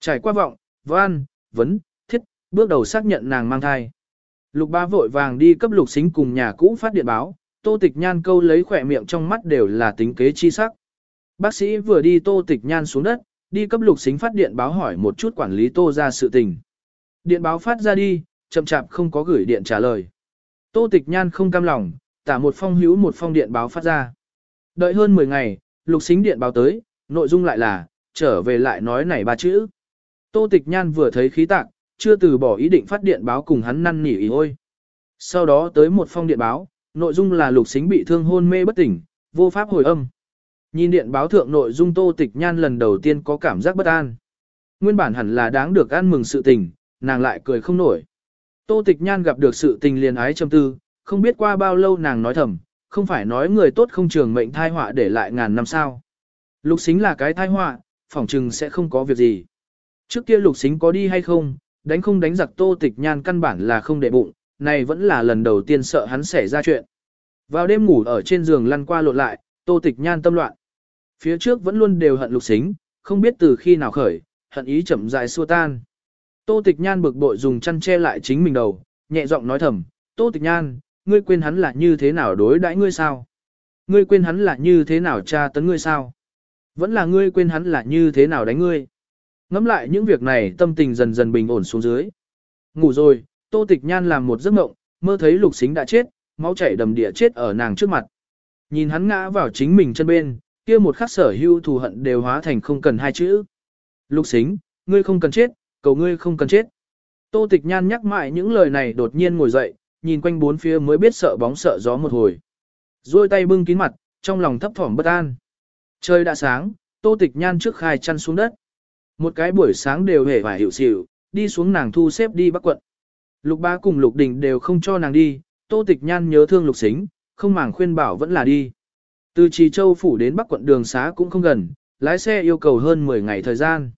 Trải qua vọng, văn, vấn, thiết, bước đầu xác nhận nàng mang thai. Lục ba vội vàng đi cấp lục xính cùng nhà cũ phát điện báo, tô tịch nhan câu lấy khỏe miệng trong mắt đều là tính kế chi sắc. Bác sĩ vừa đi tô tịch nhan xuống đất, đi cấp lục xính phát điện báo hỏi một chút quản lý tô ra sự tình. Điện báo phát ra đi, chậm chạp không có gửi điện trả lời. Tô tịch nhan không cam lòng, tả một phong hữu một phong điện báo phát ra. Đợi hơn 10 ngày, lục xính điện báo tới, nội dung lại là, trở về lại nói này ba chữ. Tô tịch nhan vừa thấy khí tạc, chưa từ bỏ ý định phát điện báo cùng hắn năn nỉ ý ôi. Sau đó tới một phong điện báo, nội dung là lục xính bị thương hôn mê bất tỉnh, vô pháp hồi âm. Nhìn điện báo thượng nội dung tô tịch nhan lần đầu tiên có cảm giác bất an. Nguyên bản hẳn là đáng được ăn mừng sự tình, nàng lại cười không nổi. Tô tịch nhan gặp được sự tình liền ái châm tư, không biết qua bao lâu nàng nói thầm, không phải nói người tốt không trường mệnh thai họa để lại ngàn năm sao. Lục xính là cái thai họa, phỏng chừng sẽ không có việc gì. Trước kia lục xính có đi hay không, đánh không đánh giặc tô tịch nhan căn bản là không để bụng, này vẫn là lần đầu tiên sợ hắn xảy ra chuyện. Vào đêm ngủ ở trên giường lăn qua lộn lại, tô tịch nhan tâm loạn. Phía trước vẫn luôn đều hận lục xính, không biết từ khi nào khởi, hận ý chậm rãi xua tan. Tô tịch nhan bực bội dùng chăn che lại chính mình đầu, nhẹ giọng nói thầm, tô tịch nhan, ngươi quên hắn là như thế nào đối đãi ngươi sao? Ngươi quên hắn là như thế nào tra tấn ngươi sao? Vẫn là ngươi quên hắn là như thế nào đánh ngươi? Ngắm lại những việc này tâm tình dần dần bình ổn xuống dưới. Ngủ rồi, Tô Tịch Nhan làm một giấc mộng, mơ thấy Lục Xính đã chết, máu chảy đầm địa chết ở nàng trước mặt. Nhìn hắn ngã vào chính mình chân bên, kia một khắc sở hưu thù hận đều hóa thành không cần hai chữ. Lục Xính, ngươi không cần chết, Cầu ngươi không cần chết. Tô tịch nhan nhắc mãi những lời này đột nhiên ngồi dậy, nhìn quanh bốn phía mới biết sợ bóng sợ gió một hồi. Rồi tay bưng kín mặt, trong lòng thấp thỏm bất an. Trời đã sáng, tô tịch nhan trước khai chăn xuống đất. Một cái buổi sáng đều hề và hiệu xỉu, đi xuống nàng thu xếp đi bắc quận. Lục ba cùng lục đình đều không cho nàng đi, tô tịch nhan nhớ thương lục xính, không màng khuyên bảo vẫn là đi. Từ Trì Châu phủ đến Bắc quận đường xá cũng không gần, lái xe yêu cầu hơn 10 ngày thời gian.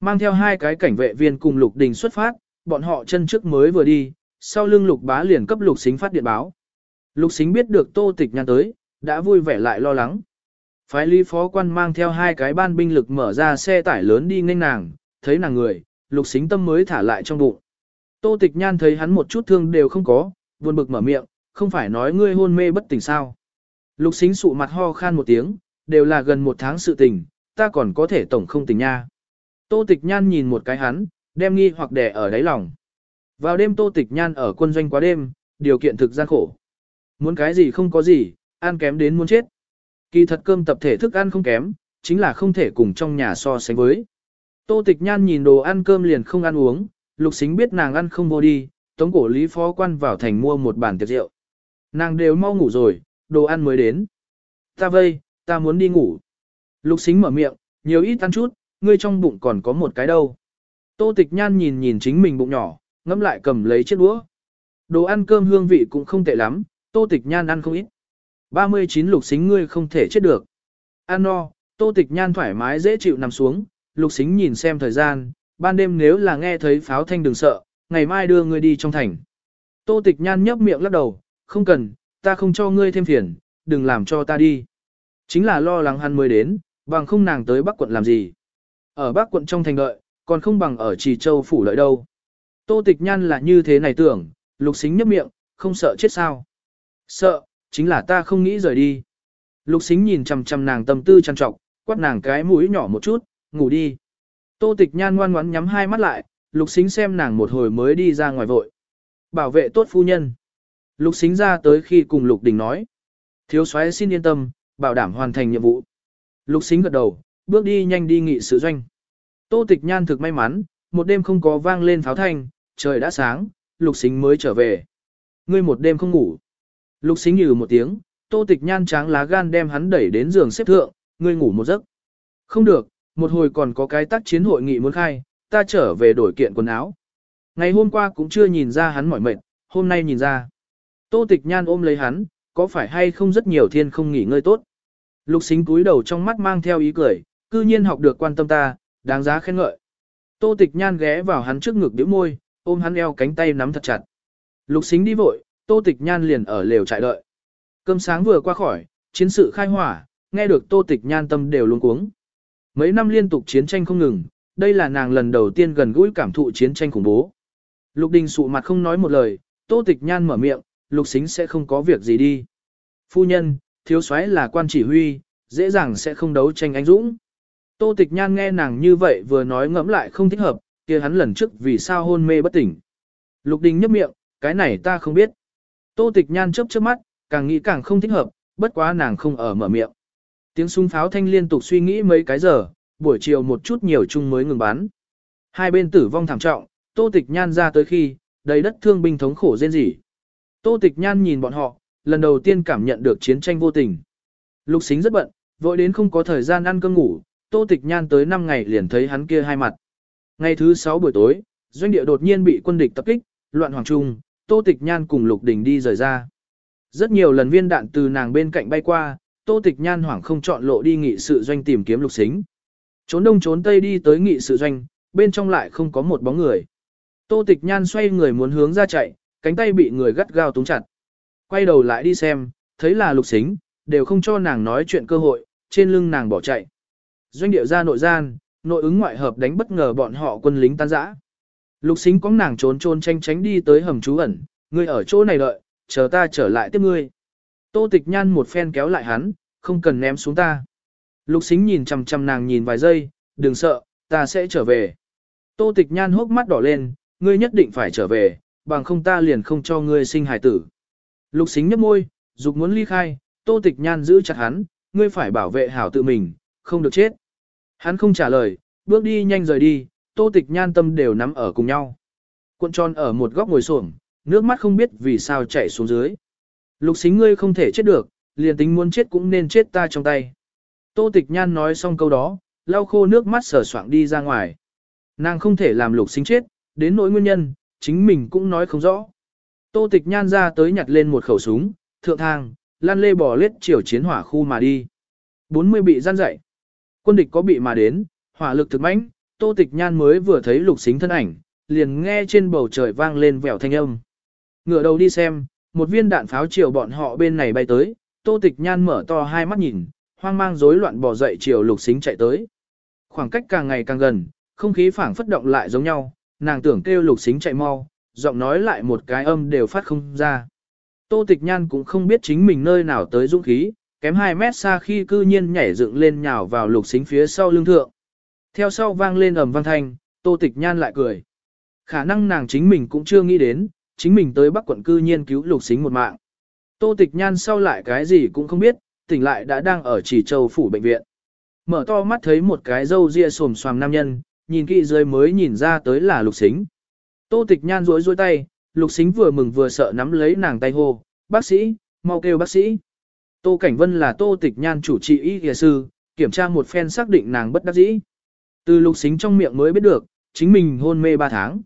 Mang theo hai cái cảnh vệ viên cùng Lục Đình xuất phát, bọn họ chân trước mới vừa đi, sau lưng Lục Bá liền cấp Lục Xính phát điện báo. Lục Xính biết được Tô Tịch Nhan tới, đã vui vẻ lại lo lắng. Phái lý phó quan mang theo hai cái ban binh lực mở ra xe tải lớn đi nghênh nàng, thấy nàng người, Lục Xính tâm mới thả lại trong bụng. Tô Tịch Nhan thấy hắn một chút thương đều không có, buồn bực mở miệng, không phải nói ngươi hôn mê bất tỉnh sao. Lục xính sụ mặt ho khan một tiếng, đều là gần một tháng sự tình, ta còn có thể tổng không tình nha. Tô tịch nhan nhìn một cái hắn, đem nghi hoặc đẻ ở đáy lòng. Vào đêm tô tịch nhan ở quân doanh quá đêm, điều kiện thực gian khổ. Muốn cái gì không có gì, ăn kém đến muốn chết. Kỳ thật cơm tập thể thức ăn không kém, chính là không thể cùng trong nhà so sánh với. Tô tịch nhan nhìn đồ ăn cơm liền không ăn uống, lục xính biết nàng ăn không vô đi, tống cổ lý phó quan vào thành mua một bàn tiệc rượu. Nàng đều mau ngủ rồi, đồ ăn mới đến. Ta vây, ta muốn đi ngủ. Lục xính mở miệng, nhiều ít ăn chút, ngươi trong bụng còn có một cái đâu. Tô tịch nhan nhìn nhìn chính mình bụng nhỏ, ngẫm lại cầm lấy chiếc đũa. Đồ ăn cơm hương vị cũng không tệ lắm, tô tịch nhan ăn không ít. 39 lục xính ngươi không thể chết được. An no, tô tịch nhan thoải mái dễ chịu nằm xuống, lục xính nhìn xem thời gian, ban đêm nếu là nghe thấy pháo thanh đừng sợ, ngày mai đưa ngươi đi trong thành. Tô tịch nhan nhấp miệng lắc đầu, không cần, ta không cho ngươi thêm phiền, đừng làm cho ta đi. Chính là lo lắng hắn mới đến, bằng không nàng tới Bắc quận làm gì. Ở Bắc quận trong thành đợi, còn không bằng ở Trì Châu phủ lợi đâu. Tô tịch nhan là như thế này tưởng, lục xính nhấp miệng, không sợ chết sao. Sợ, chính là ta không nghĩ rời đi. Lục xính nhìn chằm chằm nàng tâm tư trăn trọc, quát nàng cái mũi nhỏ một chút, ngủ đi. Tô tịch nhan ngoan ngoãn nhắm hai mắt lại, lục xính xem nàng một hồi mới đi ra ngoài vội. Bảo vệ tốt phu nhân. Lục xính ra tới khi cùng Lục Đình nói. Thiếu soái xin yên tâm, bảo đảm hoàn thành nhiệm vụ. Lục xính gật đầu, bước đi nhanh đi nghị sự doanh. Tô tịch nhan thực may mắn, một đêm không có vang lên pháo thanh, trời đã sáng, lục xính mới trở về. Ngươi một đêm không ngủ. Lục xính nhừ một tiếng, tô tịch nhan tráng lá gan đem hắn đẩy đến giường xếp thượng, ngươi ngủ một giấc. Không được, một hồi còn có cái tác chiến hội nghị muốn khai, ta trở về đổi kiện quần áo. Ngày hôm qua cũng chưa nhìn ra hắn mỏi mệt, hôm nay nhìn ra. Tô tịch nhan ôm lấy hắn, có phải hay không rất nhiều thiên không nghỉ ngơi tốt. Lục xính cúi đầu trong mắt mang theo ý cười, cư nhiên học được quan tâm ta, đáng giá khen ngợi. Tô tịch nhan ghé vào hắn trước ngực điếu môi, ôm hắn eo cánh tay nắm thật chặt. Lục xính đi vội, tô tịch nhan liền ở lều trại đợi. Cơm sáng vừa qua khỏi, chiến sự khai hỏa, nghe được tô tịch nhan tâm đều luống cuống. Mấy năm liên tục chiến tranh không ngừng, đây là nàng lần đầu tiên gần gũi cảm thụ chiến tranh khủng bố. Lục đình sụ mặt không nói một lời, tô tịch nhan mở miệng, lục xính sẽ không có việc gì đi. Phu nhân, thiếu soái là quan chỉ huy, dễ dàng sẽ không đấu tranh anh dũng. Tô tịch nhan nghe nàng như vậy vừa nói ngẫm lại không thích hợp, kia hắn lần trước vì sao hôn mê bất tỉnh. Lục đình nhấp miệng, cái này ta không biết. Tô tịch nhan chớp chớp mắt, càng nghĩ càng không thích hợp, bất quá nàng không ở mở miệng. Tiếng súng pháo thanh liên tục suy nghĩ mấy cái giờ, buổi chiều một chút nhiều chung mới ngừng bắn. Hai bên tử vong thảm trọng, tô tịch nhan ra tới khi, đầy đất thương binh thống khổ rên rỉ. Tô Tịch Nhan nhìn bọn họ, lần đầu tiên cảm nhận được chiến tranh vô tình. Lục Xính rất bận, vội đến không có thời gian ăn cơm ngủ, Tô Tịch Nhan tới 5 ngày liền thấy hắn kia hai mặt. Ngày thứ 6 buổi tối, doanh địa đột nhiên bị quân địch tập kích, loạn hoàng trung, Tô Tịch Nhan cùng Lục Đình đi rời ra. Rất nhiều lần viên đạn từ nàng bên cạnh bay qua, Tô Tịch Nhan hoảng không chọn lộ đi nghị sự doanh tìm kiếm Lục Xính. Trốn đông trốn tây đi tới nghị sự doanh, bên trong lại không có một bóng người. Tô Tịch Nhan xoay người muốn hướng ra chạy, cánh tay bị người gắt gao túng chặt. Quay đầu lại đi xem, thấy là lục xính, đều không cho nàng nói chuyện cơ hội, trên lưng nàng bỏ chạy. Doanh điệu ra nội gian, nội ứng ngoại hợp đánh bất ngờ bọn họ quân lính tan rã. Lục xính có nàng trốn trốn tranh tránh đi tới hầm trú ẩn, ngươi ở chỗ này đợi, chờ ta trở lại tiếp ngươi. Tô tịch nhan một phen kéo lại hắn, không cần ném xuống ta. Lục xính nhìn chằm chằm nàng nhìn vài giây, đừng sợ, ta sẽ trở về. Tô tịch nhan hốc mắt đỏ lên, ngươi nhất định phải trở về, bằng không ta liền không cho ngươi sinh hải tử. Lục xính nhấp môi, dục muốn ly khai, tô tịch nhan giữ chặt hắn, ngươi phải bảo vệ hảo tự mình, không được chết. Hắn không trả lời, bước đi nhanh rời đi, tô tịch nhan tâm đều nắm ở cùng nhau. Cuộn tròn ở một góc ngồi xổm, nước mắt không biết vì sao chảy xuống dưới. Lục xính ngươi không thể chết được, liền tính muốn chết cũng nên chết ta trong tay. Tô tịch nhan nói xong câu đó, lau khô nước mắt sờ soạng đi ra ngoài. Nàng không thể làm lục xính chết, đến nỗi nguyên nhân, chính mình cũng nói không rõ. Tô tịch nhan ra tới nhặt lên một khẩu súng, thượng thang, lan lê bò lết chiều chiến hỏa khu mà đi. 40 bị gian dậy. Quân địch có bị mà đến, hỏa lực thực mãnh, tô tịch nhan mới vừa thấy lục xính thân ảnh, liền nghe trên bầu trời vang lên vèo thanh âm. Ngửa đầu đi xem, một viên đạn pháo chiều bọn họ bên này bay tới, tô tịch nhan mở to hai mắt nhìn, hoang mang rối loạn bò dậy chiều lục xính chạy tới. Khoảng cách càng ngày càng gần, không khí phảng phất động lại giống nhau, nàng tưởng kêu lục xính chạy mau, giọng nói lại một cái âm đều phát không ra. Tô tịch nhan cũng không biết chính mình nơi nào tới dũng khí, kém 2 mét xa khi cư nhiên nhảy dựng lên nhào vào lục xính phía sau lưng thượng. Theo sau vang lên ầm vang thanh, tô tịch nhan lại cười. Khả năng nàng chính mình cũng chưa nghĩ đến, chính mình tới Bắc quận cư nhiên cứu lục xính một mạng. Tô tịch nhan sau lại cái gì cũng không biết, tỉnh lại đã đang ở chỉ châu phủ bệnh viện. Mở to mắt thấy một cái râu ria xồm xoàm nam nhân, nhìn kỹ dưới mới nhìn ra tới là lục xính. Tô tịch nhan rối rối tay, lục xính vừa mừng vừa sợ nắm lấy nàng tay hô, bác sĩ, mau kêu bác sĩ. Tô Cảnh Vân là tô tịch nhan chủ trị y y sư, kiểm tra một phen xác định nàng bất đắc dĩ. Từ lục xính trong miệng mới biết được, chính mình hôn mê 3 tháng.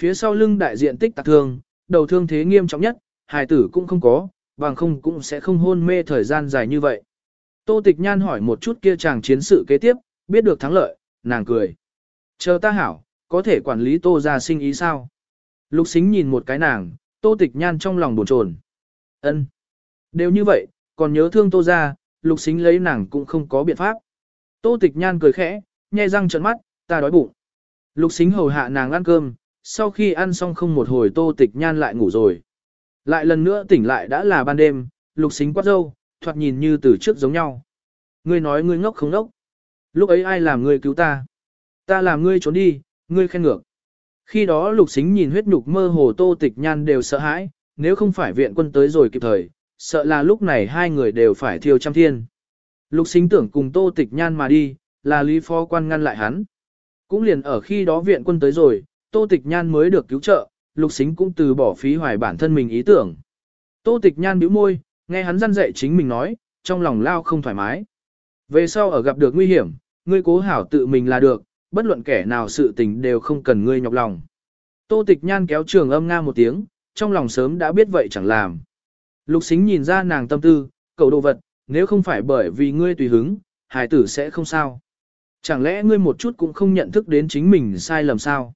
Phía sau lưng đại diện tích tạc thương, đầu thương thế nghiêm trọng nhất, hài tử cũng không có, bằng không cũng sẽ không hôn mê thời gian dài như vậy. Tô tịch nhan hỏi một chút kia chàng chiến sự kế tiếp, biết được thắng lợi, nàng cười. Chờ ta hảo, có thể quản lý tô ra sinh ý sao? Lục xính nhìn một cái nàng, tô tịch nhan trong lòng buồn chồn. ân Đều như vậy, còn nhớ thương tô ra, lục xính lấy nàng cũng không có biện pháp. Tô tịch nhan cười khẽ, nhai răng trợn mắt, ta đói bụng. Lục xính hầu hạ nàng ăn cơm, sau khi ăn xong không một hồi tô tịch nhan lại ngủ rồi. Lại lần nữa tỉnh lại đã là ban đêm, lục xính quát dâu, thoạt nhìn như từ trước giống nhau. Ngươi nói ngươi ngốc không ngốc. Lúc ấy ai làm ngươi cứu ta? Ta làm ngươi trốn đi, ngươi khen ngược. Khi đó lục xính nhìn huyết nhục mơ hồ tô tịch nhan đều sợ hãi, nếu không phải viện quân tới rồi kịp thời, sợ là lúc này hai người đều phải thiêu trăm thiên. Lục xính tưởng cùng tô tịch nhan mà đi, là lý phó quan ngăn lại hắn. Cũng liền ở khi đó viện quân tới rồi, tô tịch nhan mới được cứu trợ, lục xính cũng từ bỏ phí hoài bản thân mình ý tưởng. Tô tịch nhan bĩu môi, nghe hắn răn dạy chính mình nói, trong lòng lao không thoải mái. Về sau ở gặp được nguy hiểm, ngươi cố hảo tự mình là được, bất luận kẻ nào sự tình đều không cần ngươi nhọc lòng. Tô tịch nhan kéo trường âm nga một tiếng, trong lòng sớm đã biết vậy chẳng làm. Lục xính nhìn ra nàng tâm tư, cậu đồ vật, nếu không phải bởi vì ngươi tùy hứng, hài tử sẽ không sao. Chẳng lẽ ngươi một chút cũng không nhận thức đến chính mình sai lầm sao?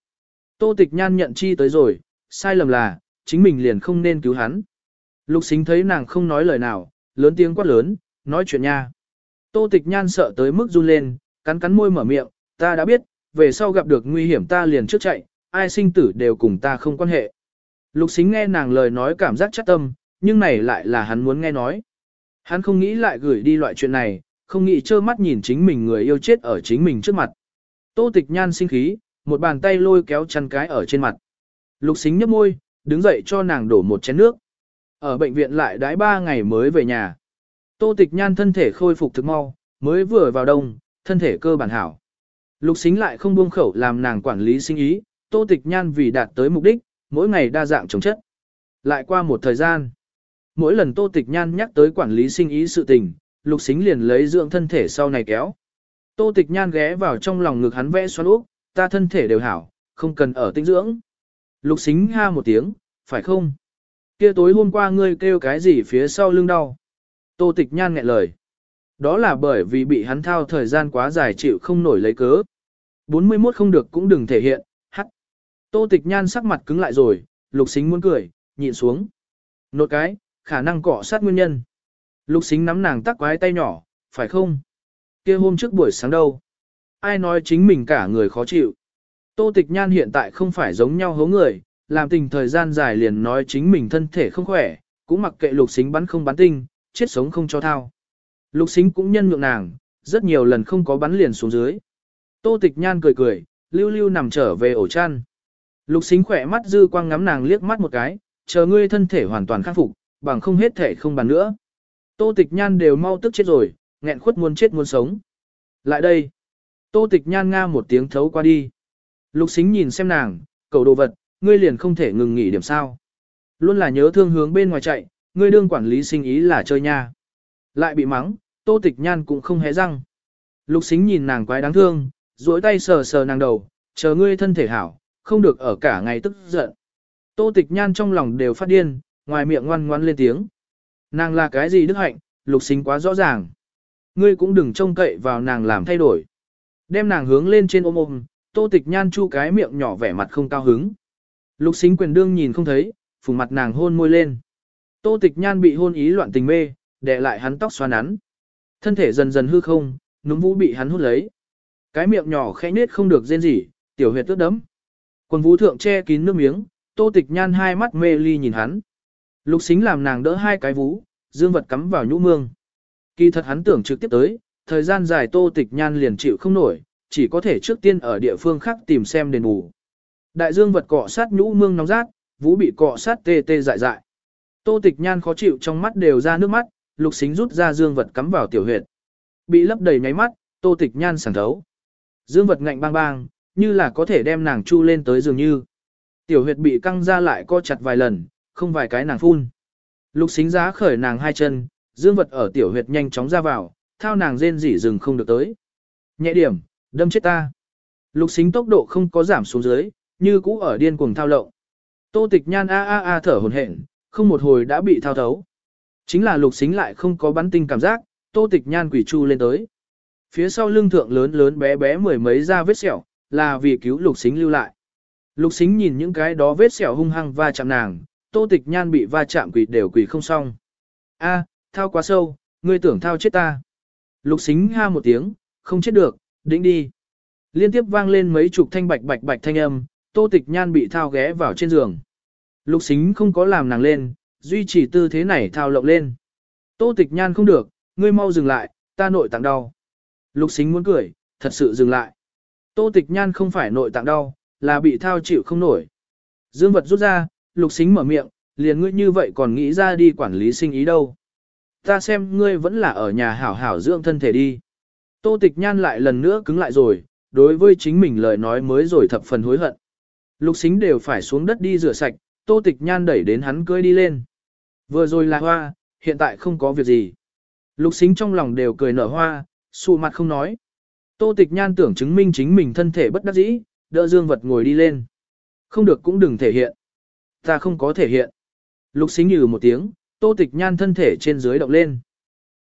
Tô tịch nhan nhận chi tới rồi, sai lầm là, chính mình liền không nên cứu hắn. Lục xính thấy nàng không nói lời nào, lớn tiếng quát lớn, nói chuyện nha. Tô tịch nhan sợ tới mức run lên, cắn cắn môi mở miệng, ta đã biết, về sau gặp được nguy hiểm ta liền trước chạy, ai sinh tử đều cùng ta không quan hệ. Lục xính nghe nàng lời nói cảm giác chắc tâm, nhưng này lại là hắn muốn nghe nói. Hắn không nghĩ lại gửi đi loại chuyện này, không nghĩ trơ mắt nhìn chính mình người yêu chết ở chính mình trước mặt. Tô tịch nhan sinh khí, một bàn tay lôi kéo chăn cái ở trên mặt. Lục xính nhấp môi, đứng dậy cho nàng đổ một chén nước. Ở bệnh viện lại đãi ba ngày mới về nhà. Tô tịch nhan thân thể khôi phục thực mau, mới vừa vào đông, thân thể cơ bản hảo. Lục xính lại không buông khẩu làm nàng quản lý sinh ý, tô tịch nhan vì đạt tới mục đích, mỗi ngày đa dạng chống chất. Lại qua một thời gian, mỗi lần tô tịch nhan nhắc tới quản lý sinh ý sự tình, lục xính liền lấy dưỡng thân thể sau này kéo. Tô tịch nhan ghé vào trong lòng ngực hắn vẽ xoắn úp, ta thân thể đều hảo, không cần ở tinh dưỡng. Lục xính ha một tiếng, phải không? Kia tối hôm qua ngươi kêu cái gì phía sau lưng đau? Tô tịch nhan nghẹn lời. Đó là bởi vì bị hắn thao thời gian quá dài chịu không nổi lấy cớ. 41 không được cũng đừng thể hiện, hắt. Tô tịch nhan sắc mặt cứng lại rồi, lục xính muốn cười, nhịn xuống. Nột cái, khả năng cọ sát nguyên nhân. Lục xính nắm nàng tắc quái tay nhỏ, phải không? kia hôm trước buổi sáng đâu? Ai nói chính mình cả người khó chịu? Tô tịch nhan hiện tại không phải giống nhau hố người, làm tình thời gian dài liền nói chính mình thân thể không khỏe, cũng mặc kệ lục xính bắn không bắn tinh, chết sống không cho thao. Lục xính cũng nhân nhượng nàng, rất nhiều lần không có bắn liền xuống dưới. Tô tịch nhan cười cười, lưu lưu nằm trở về ổ chăn. Lục xính khỏe mắt dư quang ngắm nàng liếc mắt một cái, chờ ngươi thân thể hoàn toàn khắc phục, bằng không hết thể không bàn nữa. Tô tịch nhan đều mau tức chết rồi, nghẹn khuất muốn chết muốn sống. Lại đây. Tô tịch nhan nga một tiếng thấu qua đi. Lục xính nhìn xem nàng, cầu đồ vật, ngươi liền không thể ngừng nghỉ điểm sao. Luôn là nhớ thương hướng bên ngoài chạy, ngươi đương quản lý sinh ý là chơi nha. Lại bị mắng, tô tịch nhan cũng không hé răng. Lục xính nhìn nàng quái đáng thương, duỗi tay sờ sờ nàng đầu, chờ ngươi thân thể hảo, không được ở cả ngày tức giận. Tô tịch nhan trong lòng đều phát điên, ngoài miệng ngoan ngoan lên tiếng. Nàng là cái gì đức hạnh, lục xính quá rõ ràng. Ngươi cũng đừng trông cậy vào nàng làm thay đổi. Đem nàng hướng lên trên ôm ôm, tô tịch nhan chu cái miệng nhỏ vẻ mặt không cao hứng. Lục xính quyền đương nhìn không thấy, phùng mặt nàng hôn môi lên. Tô tịch nhan bị hôn ý loạn tình mê, đè lại hắn tóc xoa nắn. Thân thể dần dần hư không, núm vũ bị hắn hút lấy. Cái miệng nhỏ khẽ nết không được rên rỉ, tiểu huyệt tước đấm. Quần vũ thượng che kín nước miếng, tô tịch nhan hai mắt mê ly nhìn hắn. Lục xính làm nàng đỡ hai cái vú, dương vật cắm vào nhũ mương. Kỳ thật hắn tưởng trực tiếp tới, thời gian dài tô tịch nhan liền chịu không nổi, chỉ có thể trước tiên ở địa phương khác tìm xem đền bù. Đại dương vật cọ sát nhũ mương nóng rát, vũ bị cọ sát tê tê dại dại. Tô tịch nhan khó chịu trong mắt đều ra nước mắt, lục xính rút ra dương vật cắm vào tiểu huyệt. Bị lấp đầy nháy mắt, tô tịch nhan sảng thấu. Dương vật ngạnh bang bang, như là có thể đem nàng chu lên tới dường như. Tiểu huyệt bị căng ra lại co chặt vài lần, không vài cái nàng phun. Lục xính giá khởi nàng hai chân, dương vật ở tiểu huyệt nhanh chóng ra vào, thao nàng rên rỉ dừng không được tới. Nhẹ điểm, đâm chết ta. Lục xính tốc độ không có giảm xuống dưới, như cũ ở điên cuồng thao lộng. Tô tịch nhan a a a thở hồn hển, không một hồi đã bị thao thấu. Chính là lục xính lại không có bắn tinh cảm giác, tô tịch nhan quỷ chu lên tới. Phía sau lưng thượng lớn lớn bé bé mười mấy ra vết sẹo, là vì cứu lục xính lưu lại. Lục xính nhìn những cái đó vết sẹo hung hăng va chạm nàng, tô tịch nhan bị va chạm quỷ đều quỷ không xong. A, thao quá sâu, ngươi tưởng thao chết ta. Lục xính ha một tiếng, không chết được, đĩnh đi. Liên tiếp vang lên mấy chục thanh bạch bạch bạch thanh âm, tô tịch nhan bị thao ghé vào trên giường. Lục xính không có làm nàng lên, duy trì tư thế này thao lộng lên. Tô tịch nhan không được, ngươi mau dừng lại, ta nội tạng đau. Lục xính muốn cười, thật sự dừng lại. Tô tịch nhan không phải nội tạng đau, là bị thao chịu không nổi. Dương vật rút ra, lục xính mở miệng, liền ngươi như vậy còn nghĩ ra đi quản lý sinh ý đâu. Ta xem ngươi vẫn là ở nhà hảo hảo dưỡng thân thể đi. Tô tịch nhan lại lần nữa cứng lại rồi, đối với chính mình lời nói mới rồi thập phần hối hận. Lục xính đều phải xuống đất đi rửa sạch, tô tịch nhan đẩy đến hắn cưới đi lên. Vừa rồi là hoa, hiện tại không có việc gì. Lục xính trong lòng đều cười nở hoa, sụ mặt không nói. Tô tịch nhan tưởng chứng minh chính mình thân thể bất đắc dĩ, đỡ dương vật ngồi đi lên. Không được cũng đừng thể hiện. Ta không có thể hiện. Lục xính như một tiếng, tô tịch nhan thân thể trên dưới động lên.